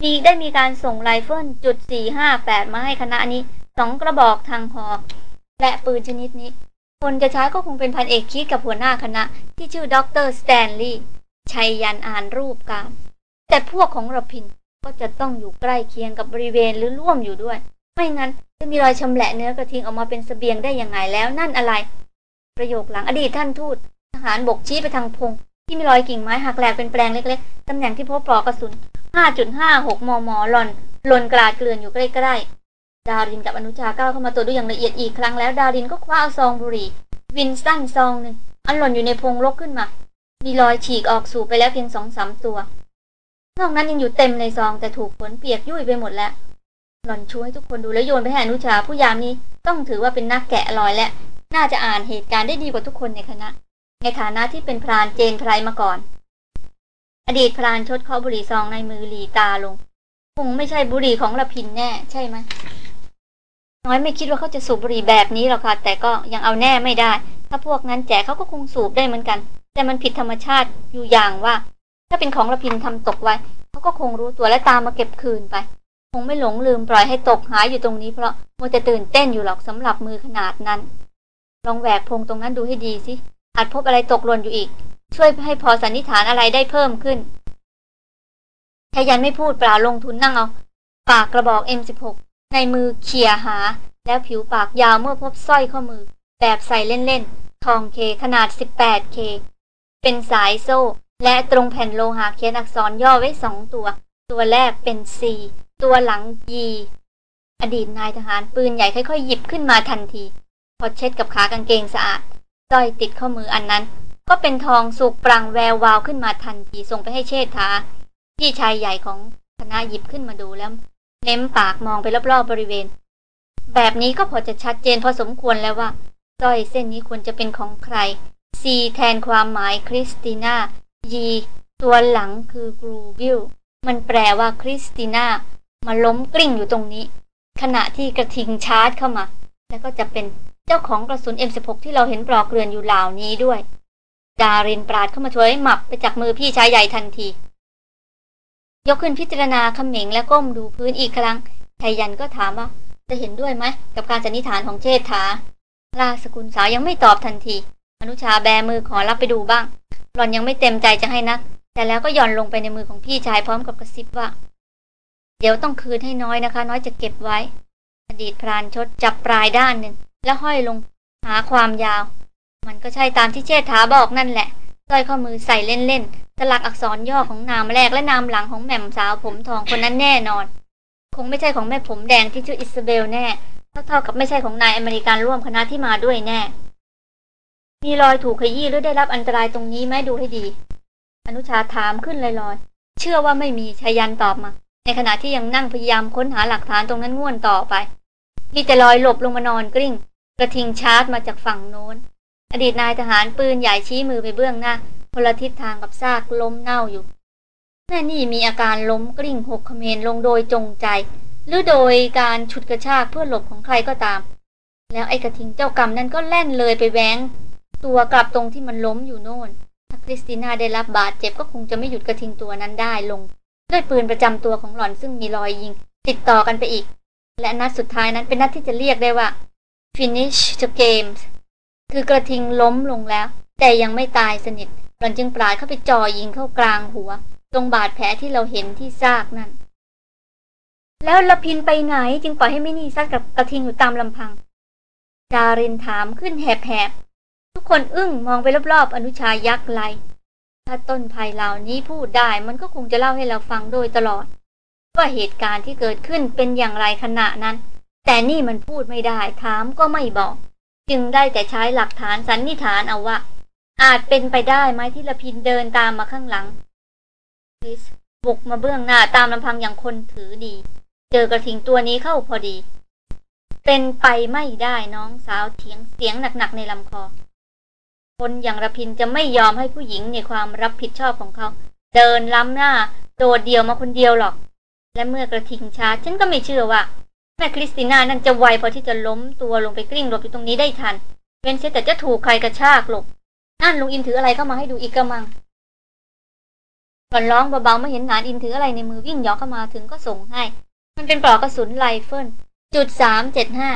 มีได้มีการส่งไรเฟิลจุด458 มาให้คณะนี้สองกระบอกทางหอกและปืนชนิดนี้ คนจะใช้ก็คงเป็นพันเอกคิดกับหัวหน้าคณะ ที่ชื่อด็อกเตอร์สแตนลีย์ไชยยันต์อ่านรูปการ แต่พวกของรพินทร์ก็จะต้องอยู่ใกล้เคียงกับบริเวณหรือร่วมอยู่ด้วย ไม่งั้นจะมีรอยชำแหละเนื้อกระทิงออกมาเป็นเสบียงได้ยังไงแล้วนั่นอะไร ประโยคหลังอดีตท่านทูตทหารบกชี้ไปทางพงที่มีรอยกิ่งไม้หักแหลกเป็นแปลงเล็กๆ ตำแหน่งที่พบปลอกกระสุน 5.56 มมหล่อนหล่นกลาดเกลื่อนอยู่ใกล้ๆ ดารินกับอนุชาก้าวเข้ามาตัวจดูอย่างละเอียดอีกครั้งแล้ว ดารินก็คว้าเอาซองบุหรี่ วินสตันซองหนึ่งอันหล่นอยู่ในพงลกขึ้นมา มีรอยฉีกออกสู่ไปแล้วเพียงสองสามตัว นอกนั้นยังอยู่เต็มในซองแต่ถูกฝนเปียกยุ่ยไปหมดแล้ว หล่อนช่วยทุกคนดูแล้วโยนไปให้อนุชา ผู้ยามนี้ต้องถือว่าเป็นนักแกะรอยและ น่าจะอ่านเหตุการณ์ได้ดีกว่าทุกคนในคณะ ในฐานะที่เป็นพรานเจนไพรมาก่อน อดีตพรานชดเคาะบุหรี่ซองในมือหลีตาลงคงไม่ใช่บุหรี่ของละพินแน่ ใช่ไหมน้อยไม่คิดว่าเขาจะสูบบุหรี่แบบนี้หรอกค่ะ แต่ก็ยังเอาแน่ไม่ได้ ถ้าพวกนั้นแจกเขาก็คงสูบได้เหมือนกัน แต่มันผิดธรรมชาติอยู่อย่างว่า ถ้าเป็นของระพินทำตกไว้ เขาก็คงรู้ตัวและตามมาเก็บคืนไป งไม่หลงลืมปล่อยให้ตกหายอยู่ตรงนี้เพราะมัวแต่ตื่นเต้นอยู่หรอกสำหรับมือขนาดนั้น ลองแหวกพงตรงนั้นดูให้ดีสิ อาจพบอะไรตกหล่นอยู่อีก ช่วยให้พอสันนิษฐานอะไรได้เพิ่มขึ้นชายันไม่พูดเปล่าลงทุนนั่งเอา ปากกระบอก M16 ในมือเขี่ยหา แล้วผิวปากยาวเมื่อพบสร้อยข้อมือ แบบใส่เล่นๆ ทองเคขนาด 18K เป็นสายโซ่ และตรงแผ่นโลหะเขียนอักษรย่อไว้สองตัว ตัวแรกเป็น C ตัวหลัง E อดีตนายทหารปืนใหญ่ค่อยๆหยิบขึ้นมาทันที พอเช็ดกับขากางเกงสะอาดสร้อยติดข้อมืออันนั้น ก็เป็นทองสุกปรังแวววาวขึ้นมาทันทีส่งไปให้เชษฐาพี่ชายใหญ่ของคณะหยิบขึ้นมาดูแล้ว เน้มปากมองไปรอบๆบริเวณ แบบนี้ก็พอจะชัดเจนพอสมควรแล้วว่าสร้อยเส้นนี้ควรจะเป็นของใคร C แทนความหมายคริสติน่ายีตัวหลังคือกรูบิลมันแปลว่าคริสติน่า มาล้มกลิ้งอยู่ตรงนี้ ขณะที่กระทิงชาร์จเข้ามา แล้วก็จะเป็นเจ้าของกระสุน M16 ที่เราเห็นปลอกเกลื่อนอยู่เหล่านี้ด้วย ดารินปราดเข้ามาช่วยหมับไปจากมือพี่ชายใหญ่ทันที ยกขึ้นพิจารณาขมิงและก้มดูพื้นอีกครั้งไทยันก็ถามว่าจะเห็นด้วยไหมกับการสันนิษฐานของเชษฐาราสกุลสาวยังไม่ตอบทันที อนุชาแบมือขอรับไปดูบ้าง หล่อนยังไม่เต็มใจจะให้นัก แต่แล้วก็หย่อนลงไปในมือของพี่ชายพร้อมกับกระซิบว่า เดี๋ยวต้องคืนให้น้อยนะคะ น้อยจะเก็บไว้ อดีตพรานชดจับปลายด้านหนึ่งแล้วห้อยลงหาความยาว มันก็ใช่ตามที่เชษฐาบอกนั่นแหละสร้อยข้อมือใส่เล่นๆสลักอักษรย่อของนามแรกและนามหลังของแหม่มสาวผมทองคนนั้นแน่นอน คงไม่ใช่ของแม่ผมแดงที่ชื่ออิสเบลแน่ เท่ากับไม่ใช่ของนายอเมริกันร่วมคณะที่มาด้วยแน่ มีรอยถูกขยี้หรือได้รับอันตรายตรงนี้ไหมดูให้ดี อนุชาถามขึ้นลอยๆ เชื่อว่าไม่มีชายันตอบมา ในขณะที่ยังนั่งพยายามค้นหาหลักฐานตรงนั้นง่วนต่อไป มีแต่รอยหลบลงมานอนกลิ้ง กระทิงชาร์จมาจากฝั่งโน้น อดีตนายทหารปืนใหญ่ชี้มือไปเบื้องหน้าคนลทิศทางกับซากล้มเน่าอยู่แม่นี่มีอาการล้มกลิ้งหกเขมรลงโดยจงใจ หรือโดยการฉุดกระชากเพื่อหลบของใครก็ตาม แล้วไอ้กระทิงเจ้ากรรมนั้นก็แล่นเลยไปแหวงตัวกลับตรงที่มันล้มอยู่โน่นถ้าคริสติน่าได้รับบาดเจ็บก็คงจะไม่หยุดกระทิงตัวนั้นได้ลง ด้วยปืนประจำตัวของหล่อนซึ่งมีรอยยิง ติดต่อกันไปอีก และนัดสุดท้ายนั้นเป็นนัดที่จะเรียกได้ว่า finish the game คือกระทิงล้มลงแล้ว แต่ยังไม่ตายสนิท หล่อนจึงปราดเข้าไปจ่อยิงเข้ากลางหัว ตรงบาดแผลที่เราเห็นที่ซากนั่น แล้วละพินไปไหนจึงปล่อยให้ไม่นี่ซัดกับกระทิงอยู่ตามลำพังจารินถามขึ้นแหบๆทุกคนอึ้งมองไปรอบๆอนุชายักษ์ไล ถ้าต้นภัยเหล่านี้พูดได้มันก็คงจะเล่าให้เราฟังโดยตลอด ว่าเหตุการณ์ที่เกิดขึ้นเป็นอย่างไรขณะนั้น แต่นี่มันพูดไม่ได้ถามก็ไม่บอก จึงได้แต่ใช้หลักฐานสันนิษฐานเอาว่า อาจเป็นไปได้ไหมที่ละพินเดินตามมาข้างหลังคริสบุกมาเบื้องหน้าตามลำพังอย่างคนถือดี เจอกระทิงตัวนี้เข้าพอดี เป็นไปไม่ได้น้องสาวเถียงเสียงหนักๆในลำคอ คนอย่างระพินจะไม่ยอมให้ผู้หญิงในความรับผิดชอบของเขา เดินล้ำหน้าโดดเดียวมาคนเดียวหรอก และเมื่อกระทิงช้าฉันก็ไม่เชื่อว่า แม่คริสติน่านั่นจะไวพอที่จะล้มตัวลงไปกลิ้งหลบอยู่ตรงนี้ได้ทันเว้นเสียแต่จะถูกใครกระชากหลบนั่นลุงอินถืออะไรเข้ามาให้ดูอีกกระมังก่อนร้องเบาๆไม่เห็นนานอินถืออะไรในมือวิ่งยอเข้ามาถึงก็ส่งให้ มันเป็นปลอกกระสุนไรเฟิลจุดสามเจ็ดห้า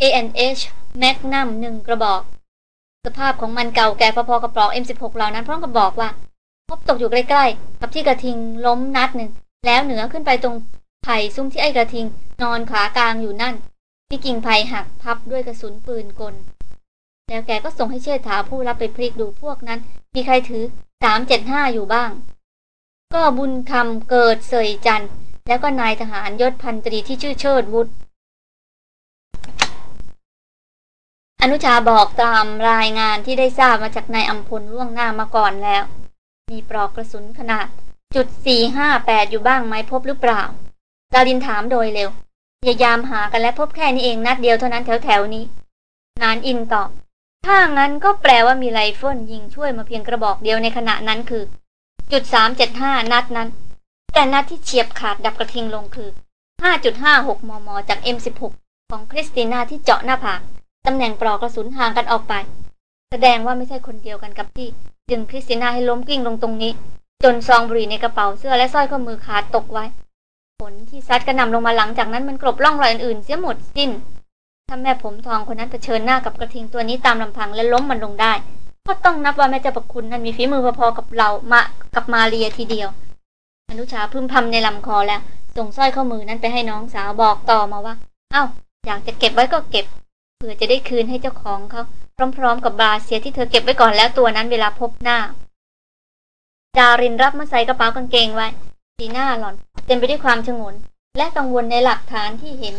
ANH แมกนัมหนึ่งกระบอก สภาพของมันเก่าแก่พอๆกับปลอก M16 เหล่านั้นพร้อมกับบอกว่า พบตกอยู่ใกล้ๆ กับที่กระทิงล้มนัดหนึ่ง แล้วเหนือขึ้นไปตรงไผ่ซุ้มที่ไอ้กระทิง นอนขากลางอยู่นั่นที่กิ่งไผ่หักพับด้วยกระสุนปืนกล แล้วแกก็ส่งให้เชิดถาผู้รับไปพลิกดูพวกนั้น มีใครถือสามเจ็ดห้าอยู่บ้าง ก็บุญคำเกิดเสยจันแล้วก็นายทหารยศพันตรีที่ชื่อเชิดวุฒ อนุชาบอกตามรายงานที่ได้ทราบมาจากนายอัมพลล่วงหน้ามาก่อนแล้ว มีปลอกกระสุนขนาดจุดสี่ห้าแปดอยู่บ้างไหมพบหรือเปล่าดาดินถามโดยเร็วพยายามหากันและพบแค่นี้เองนัดเดียวเท่านั้นแถวแถวนี้ หนานอินตอบ ถ้างั้นก็แปลว่ามีไรเฟิลยิงช่วยมาเพียงกระบอกเดียวในขณะนั้นคือ จุดสามเจ็ดห้านัดนั้น แต่นัดที่เฉียบขาดดับกระทิงลงคือ5.56มมจาก M16 ของคริสติน่าที่เจาะหน้าผาก ตำแหน่งปลอกกระสุนห่างกันออกไป แสดงว่าไม่ใช่คนเดียวกันกับที่ ดึงคริสติน่าให้ล้มกลิ้งลงตรงนี้ จนซองบุหรี่ในกระเป๋าเสื้อและสร้อยข้อมือขาดตกไว้ ผลที่ซัดกระนำลงมาหลังจากนั้นมันกลบล่องรอยอื่นๆเสียหมดสิ้นถ้าแม่ผมทองคนนั้นเผชิญหน้ากับกระทิงตัวนี้ตามลำพังและล้มมันลงได้ ก็ต้องนับว่าแม่เจ้าประคุณนั้นมีฝีมือพอๆกับเรามากับมาเรียทีเดียว อนุชาพึมพำในลำคอแล้วส่งสร้อยข้อมือนั้นไปให้น้องสาวบอกต่อมาว่า เอา้า อยากจะเก็บไว้ก็เก็บ เพื่อจะได้คืนให้เจ้าของเขาพร้อมๆ กับบาเซียที่เธอเก็บไว้ก่อนแล้วตัวนั้นเวลาพบหน้า ดารินรับมาใส่กระเป๋ากางเกงไว้สีหน้าหล่อนเต็มไปด้วยความชงน และกังวลในหลักฐานที่เห็น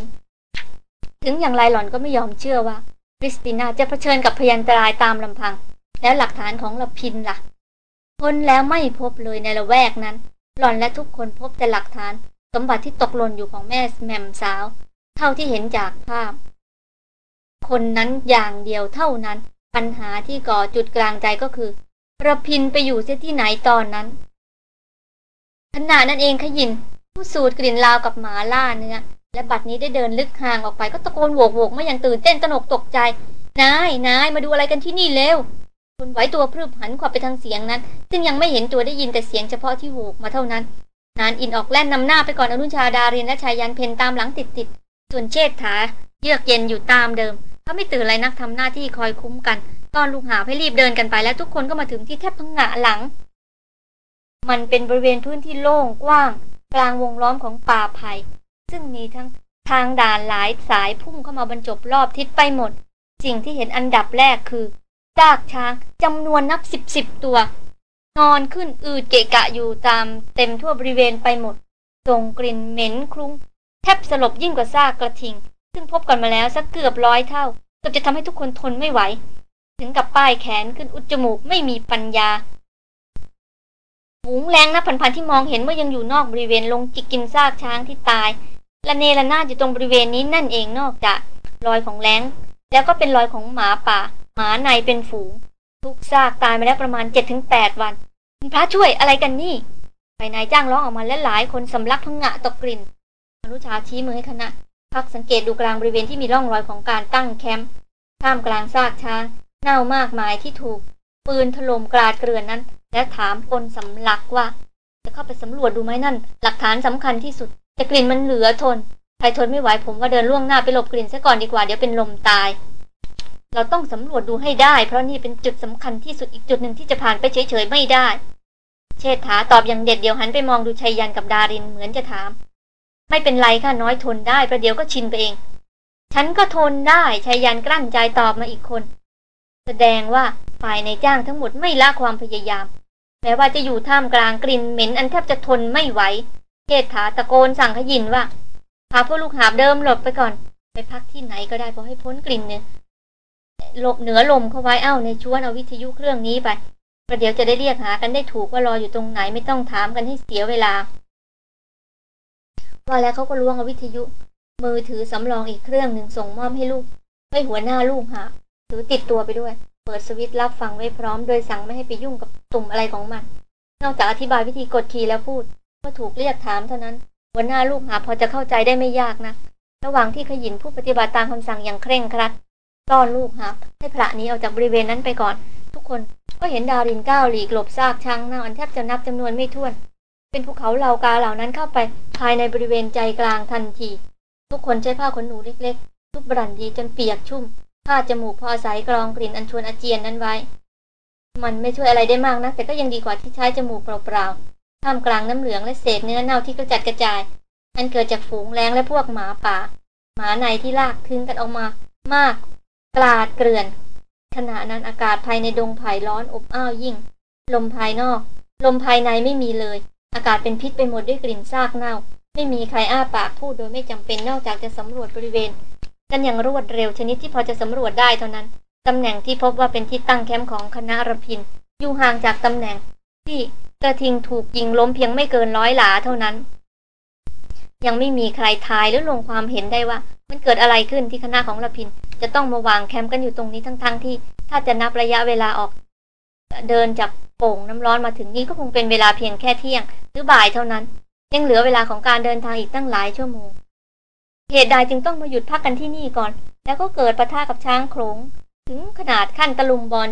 ถึงอย่างไรหล่อนก็ไม่ยอมเชื่อว่าคริสติน่าจะเผชิญกับพยันตรายตามลำพัง แล้วหลักฐานของละพินละ่ะพ้นแล้วไม่พบเลยในละแวกนั้น หล่อนและทุกคนพบแต่หลักฐาน สมบัติที่ตกหล่นอยู่ของแม่แม่มสาว เท่าที่เห็นจากภาพ คนนั้นอย่างเดียวเท่านั้น ปัญหาที่ก่อจุดกลางใจก็คือระพินไปอยู่เสียที่ไหนตอนนั้นขณะนั้นเองขยินผู้สูดกลิ่นลาวกับหมาล่าเนื้อและบัดนี้ได้เดินลึกห่างออกไปก็ตะโกนโวกโวกไม่อย่างตื่นเต้นตนกตกใจ นายนายมาดูอะไรกันที่นี่เร็วคนไหวตัวพรึบหันขวับไปทางเสียงนั้น ซึ่งยังไม่เห็นตัวได้ยินแต่เสียงเฉพาะที่โวกมาเท่านั้น นานอินออกแล่นนำหน้าไปก่อนอนุชาดาเรียนและชายยันเพนตามหลังติดติดส่วนเชษฐา เยือกเย็นอยู่ตามเดิม เขาไม่ตื่นอะไรนักทำหน้าที่คอยคุ้มกัน ตอนลูกหาให้รีบเดินกันไปแล้วทุกคนก็มาถึงที่แทบพังงะหลัง มันเป็นบริเวณพื้นที่โล่งกว้าง กลางวงล้อมของป่าไผ่ซึ่งมีทั้งทางด่านหลายสายพุ่งเข้ามาบรรจบรอบทิศไปหมด สิ่งที่เห็นอันดับแรกคือซากช้างจำนวนนับสิบสิบตัว นอนขึ้นอืดเกะกะอยู่ตามเต็มทั่วบริเวณไปหมดส่งกลิ่นเหม็นคลุ้ง แทบสลบยิ่งกว่าซากกระทิง ซึ่งพบกันมาแล้วสักเกือบร้อยเท่าเกือบจะทำให้ทุกคนทนไม่ไหว ถึงกับป้ายแขนขึ้นอุดจมูกไม่มีปัญญาฝูงแรงนับพันๆที่มองเห็นเมื่อยังอยู่นอกบริเวณลงจิกกินซากช้างที่ตายละเนระนาดอยู่ตรงบริเวณนี้นั่นเองนอกจากรอยของแรงแล้วก็เป็นรอยของหมาป่า หมาในเป็นฝูง ทุกซากตายมาแล้วประมาณเจ็ดถึงแปดวันคุณพระช่วยอะไรกันนี่ไปนายจ้างร้องออกมาและหลายคนสำลักพังงะตกกลิ่นอนุชาชี้มือให้คณะ พักสังเกตดูกลางบริเวณที่มีร่องรอยของการตั้งแคมป์ท่ามกลางซากช้าง เน่ามากมายที่ถูก ปืนถล่มกราดเกลื่อนนั้น และถามคนสำลักว่า จะเข้าไปสำรวจดูไหมนั่น หลักฐานสำคัญที่สุด แต่กลิ่นมันเหลือทนใครทนไม่ไหวผมว่าเดินล่วงหน้าไปหลบกลิ่นซะก่อนดีกว่าเดี๋ยวเป็นลมตาย เราต้องสำรวจดูให้ได้ เพราะนี่เป็นจุดสำคัญที่สุดอีกจุดหนึ่งที่จะผ่านไปเฉยๆไม่ได้ เชษฐาตอบอย่างเด็ดเดียวหันไปมองดูชัยยันกับดารินเหมือนจะถาม ไม่เป็นไรค่ะน้อยทนได้ประเดี๋ยวก็ชินไปเอง ฉันก็ทนได้ชัยยันกลั้นใจตอบมาอีกคน แสดงว่าฝ่ายในจ้างทั้งหมดไม่ละความพยายาม แม้ว่าจะอยู่ท่ามกลางกลิ่นเหม็นอันแทบจะทนไม่ไหวเชษฐาตะโกนสั่งขยินว่าพาพวกลูกหาบเดิมหลบไปก่อน ไปพักที่ไหนก็ได้พอให้พ้นกลิ่นเนี่ยหลบเหนือลมเข้าไว้เอ้าในชวนเอาวิทยุเครื่องนี้ไปประเดี๋ยวจะได้เรียกหากันได้ถูกว่ารออยู่ตรงไหนไม่ต้องถามกันให้เสียเวลา ว่าแล้วเขาก็ล้วงเอาวิทยุ มือถือสำรองอีกเครื่องหนึ่งส่งมอบให้ลูก ให้หัวหน้าลูกหาถือติดตัวไปด้วย เปิดสวิตช์รับฟังไว้พร้อม โดยสั่งไม่ให้ไปยุ่งกับตุ่มอะไรของมัน นอกจากอธิบายวิธีกดคีย์แล้วพูดก็ถูกเรียกถามเท่านั้น หัวหน้าลูกหาพอจะเข้าใจได้ไม่ยากนะ ระหว่างที่ขยินผู้ปฏิบัติตามคำสั่งอย่างเคร่งครัดต้อนลูกหาให้พระนี้ออกจากบริเวณนั้นไปก่อน ทุกคนก็เห็นดารินก้าวหลีกหลบซากช้างหน้าอันแทบจะนับจำนวนไม่ถ้วน เป็นภูเขาเหล่ากาเหล่านั้นเข้าไปภายในบริเวณใจกลางทันที ทุกคนใช้ผ้าขนหนูเล็กๆ ทุกบรันดีจนเปียกชุ่มผ้าจมูกพออาศัยกรองกลิ่นอันชวนอาเจียนนั้นไว้ มันไม่ช่วยอะไรได้มากนะแต่ก็ยังดีกว่าที่ใช้จมูกเปล่าๆท่ามกลางน้ำเหลืองและเศษเนื้อเน่าที่กระจัดกระจาย อันเกิดจากฝูงแรงและพวกหมาป่า หมาในที่ลากทึงกันออกมา มากกลาดเกลื่อน ขณะนั้นอากาศภายในดงไผ่ร้อนอบอ้าวยิ่ง ลมภายนอก ลมภายในไม่มีเลย อากาศเป็นพิษไปหมดด้วยกลิ่นซากเน่า ไม่มีใครอ้าปากพูดโดยไม่จำเป็นนอกจากจะสำรวจบริเวณ กันอย่างรวดเร็วชนิดที่พอจะสำรวจได้เท่านั้นตำแหน่งที่พบว่าเป็นที่ตั้งแคมป์ของคณะรพิน อยู่ห่างจากตำแหน่ง ที่กระทิงถูกยิงล้มเพียงไม่เกินร้อยหลาเท่านั้น ยังไม่มีใครทายหรือลงความเห็นได้ว่า มันเกิดอะไรขึ้นที่คณะของรพิน จะต้องมาวางแคมป์กันอยู่ตรงนี้ทั้งๆทที่ ถ้าจะนับระยะเวลาออก เดินจากโป่งน้ำร้อนมาถึงนี้ก็คงเป็นเวลาเพียงแค่เที่ยง หรือบ่ายเท่านั้น ยังเหลือเวลาของการเดินทางอีกตั้งหลายชั่วโมง เหตุใดจึงต้องมาหยุดพักกันที่นี่ก่อน แล้วก็เกิดปะทะกับช้างโขงถึงขนาดขั้นตะลุมบอล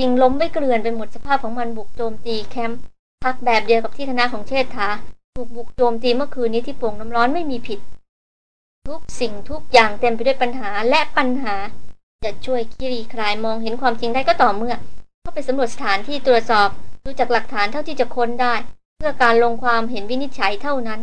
ยิงล้มไปเกลื่อนไปหมดสภาพของมันบุกโจมตีแคมป์พักแบบเดียวกับที่คณะของเชษฐาถูกบุกโจมตีเมื่อคืนนี้ที่โป่งน้ำร้อนไม่มีผิด ทุกสิ่งทุกอย่างเต็มไปด้วยปัญหาและปัญหา จะช่วยคีรีคลายมองเห็นความจริงได้ก็ต่อเมื่อ เข้าไปสำรวจสถานที่ตรวจสอบดูจากหลักฐานเท่าที่จะค้นได้ เพื่อการลงความเห็นวินิจฉัยเท่านั้น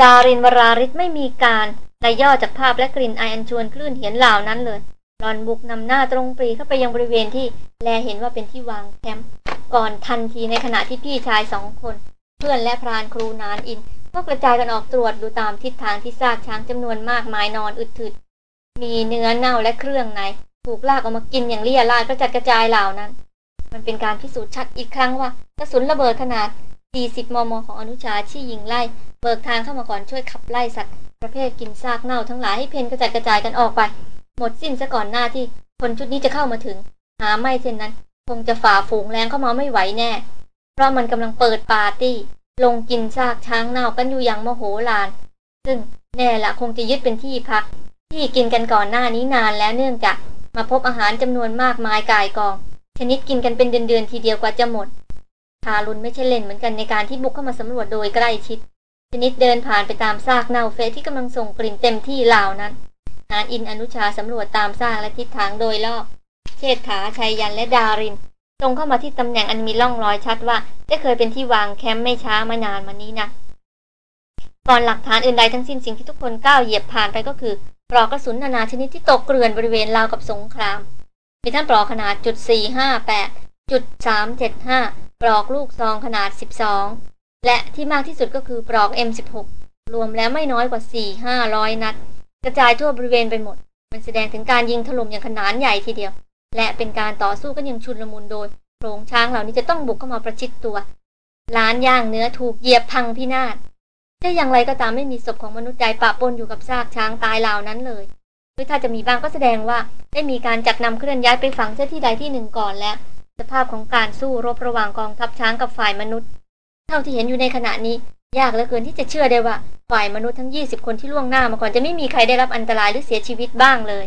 ดารินวราริศไม่มีการในย่อจากภาพและกลิ่นไออันชวนคลื่นเห็นเหล่านั้นเลยหลอนบุกนำหน้าตรงปรีเข้าไปยังบริเวณที่แลเห็นว่าเป็นที่วางแคมป์ก่อนทันทีในขณะที่พี่ชายสองคน เพื่อนและพรานครูนานอิน ก็กระจายกันออกตรวจดูตามทิศทางที่ซากช้างจำนวนมากมายนอนอึดถึดมีเนื้อเน่าและเครื่องใน ถูกลากออกมากินอย่างเลี่ยราดกระจัดกระจายเหล่านั้น มันเป็นการพิสูจน์ชัดอีกครั้งว่ากระสุนระเบิดขนาด 40 มม ของอนุชาที่ยิงไล่ เบิกทางเข้ามาก่อนช่วยขับไล่สัตว์ประเภทกินซากเน่าทั้งหลายให้เพนกระจัดกระจายกันออกไป หมดสิ้นซะก่อนหน้าที่คนชุดนี้จะเข้ามาถึง หาไม่เช่นนั้น คงจะฝ่าฝูงแรงเข้ามาไม่ไหวแน่ เพราะมันกำลังเปิดปาร์ตี้ ลงกินซากช้างเน่ากันอยู่อย่างโมโหลาน ซึ่งแน่ละคงจะยึดเป็นที่พัก ที่กินกันก่อนหน้านี้นานแล้วเนื่องจาก มาพบอาหารจำนวนมากมายกายกอง ชนิดกินกันเป็นเดือนๆทีเดียวกว่าจะหมดทารุณไม่ใช่เล่นเหมือนกันในการที่บุกเข้ามาสำรวจโดยใกล้ชิด ชนิดเดินผ่านไปตามซากเน่าเฟะที่กำลังส่งกลิ่นเต็มที่เหล่านั้นนานอินอนุชาสำรวจตามซากและทิศทางโดยรอบ เชษฐาชัยยันและดาริน ตรงเข้ามาที่ตำแหน่งอันมีร่องรอยชัดว่าได้เคยเป็นที่วางแคมป์ไม่ช้ามานานมานี้นะกก่อนหลักฐานอื่นใดทั้งสิ้นสิ่งที่ทุกคนก้าวเหยียบผ่านไปก็คือ ปลอกกระสุนนานาชนิดที่ตกเกลื่อนบริเวณราวกับสงคราม มีทั้งปลอกขนาดจุด458จุด375 ปลอกลูกซองขนาด 12 และที่มากที่สุดก็คือปลอก M16 รวมแล้วไม่น้อยกว่า 4-500 นัด กระจายทั่วบริเวณไปหมด มันแสดงถึงการยิงถล่มอย่างขนาดใหญ่ทีเดียว และเป็นการต่อสู้กันอย่างชุนลมุนโดยโขลงช้างเหล่านี้จะต้องบุกเข้ามาประชิดตัวล้านย่างเนื้อถูกเหยียบพังพินาศ แต่อย่างไรก็ตามไม่มีศพของมนุษย์ใดปะปนอยู่กับซากช้างตายเหล่านั้นเลยหรือถ้าจะมีบ้างก็แสดงว่า ได้มีการจัดนำเคลื่อนย้ายไปฝังเสียที่ใดที่หนึ่งก่อนแล้ว สภาพของการสู้รบระหว่างกองทัพช้างกับฝ่ายมนุษย์ เท่าที่เห็นอยู่ในขณะนี้ ยากเหลือเกินที่จะเชื่อได้ว่า ฝ่ายมนุษย์ทั้ง 20 คนที่ล่วงหน้ามาก่อนจะไม่มีใครได้รับอันตรายหรือเสียชีวิตบ้างเลย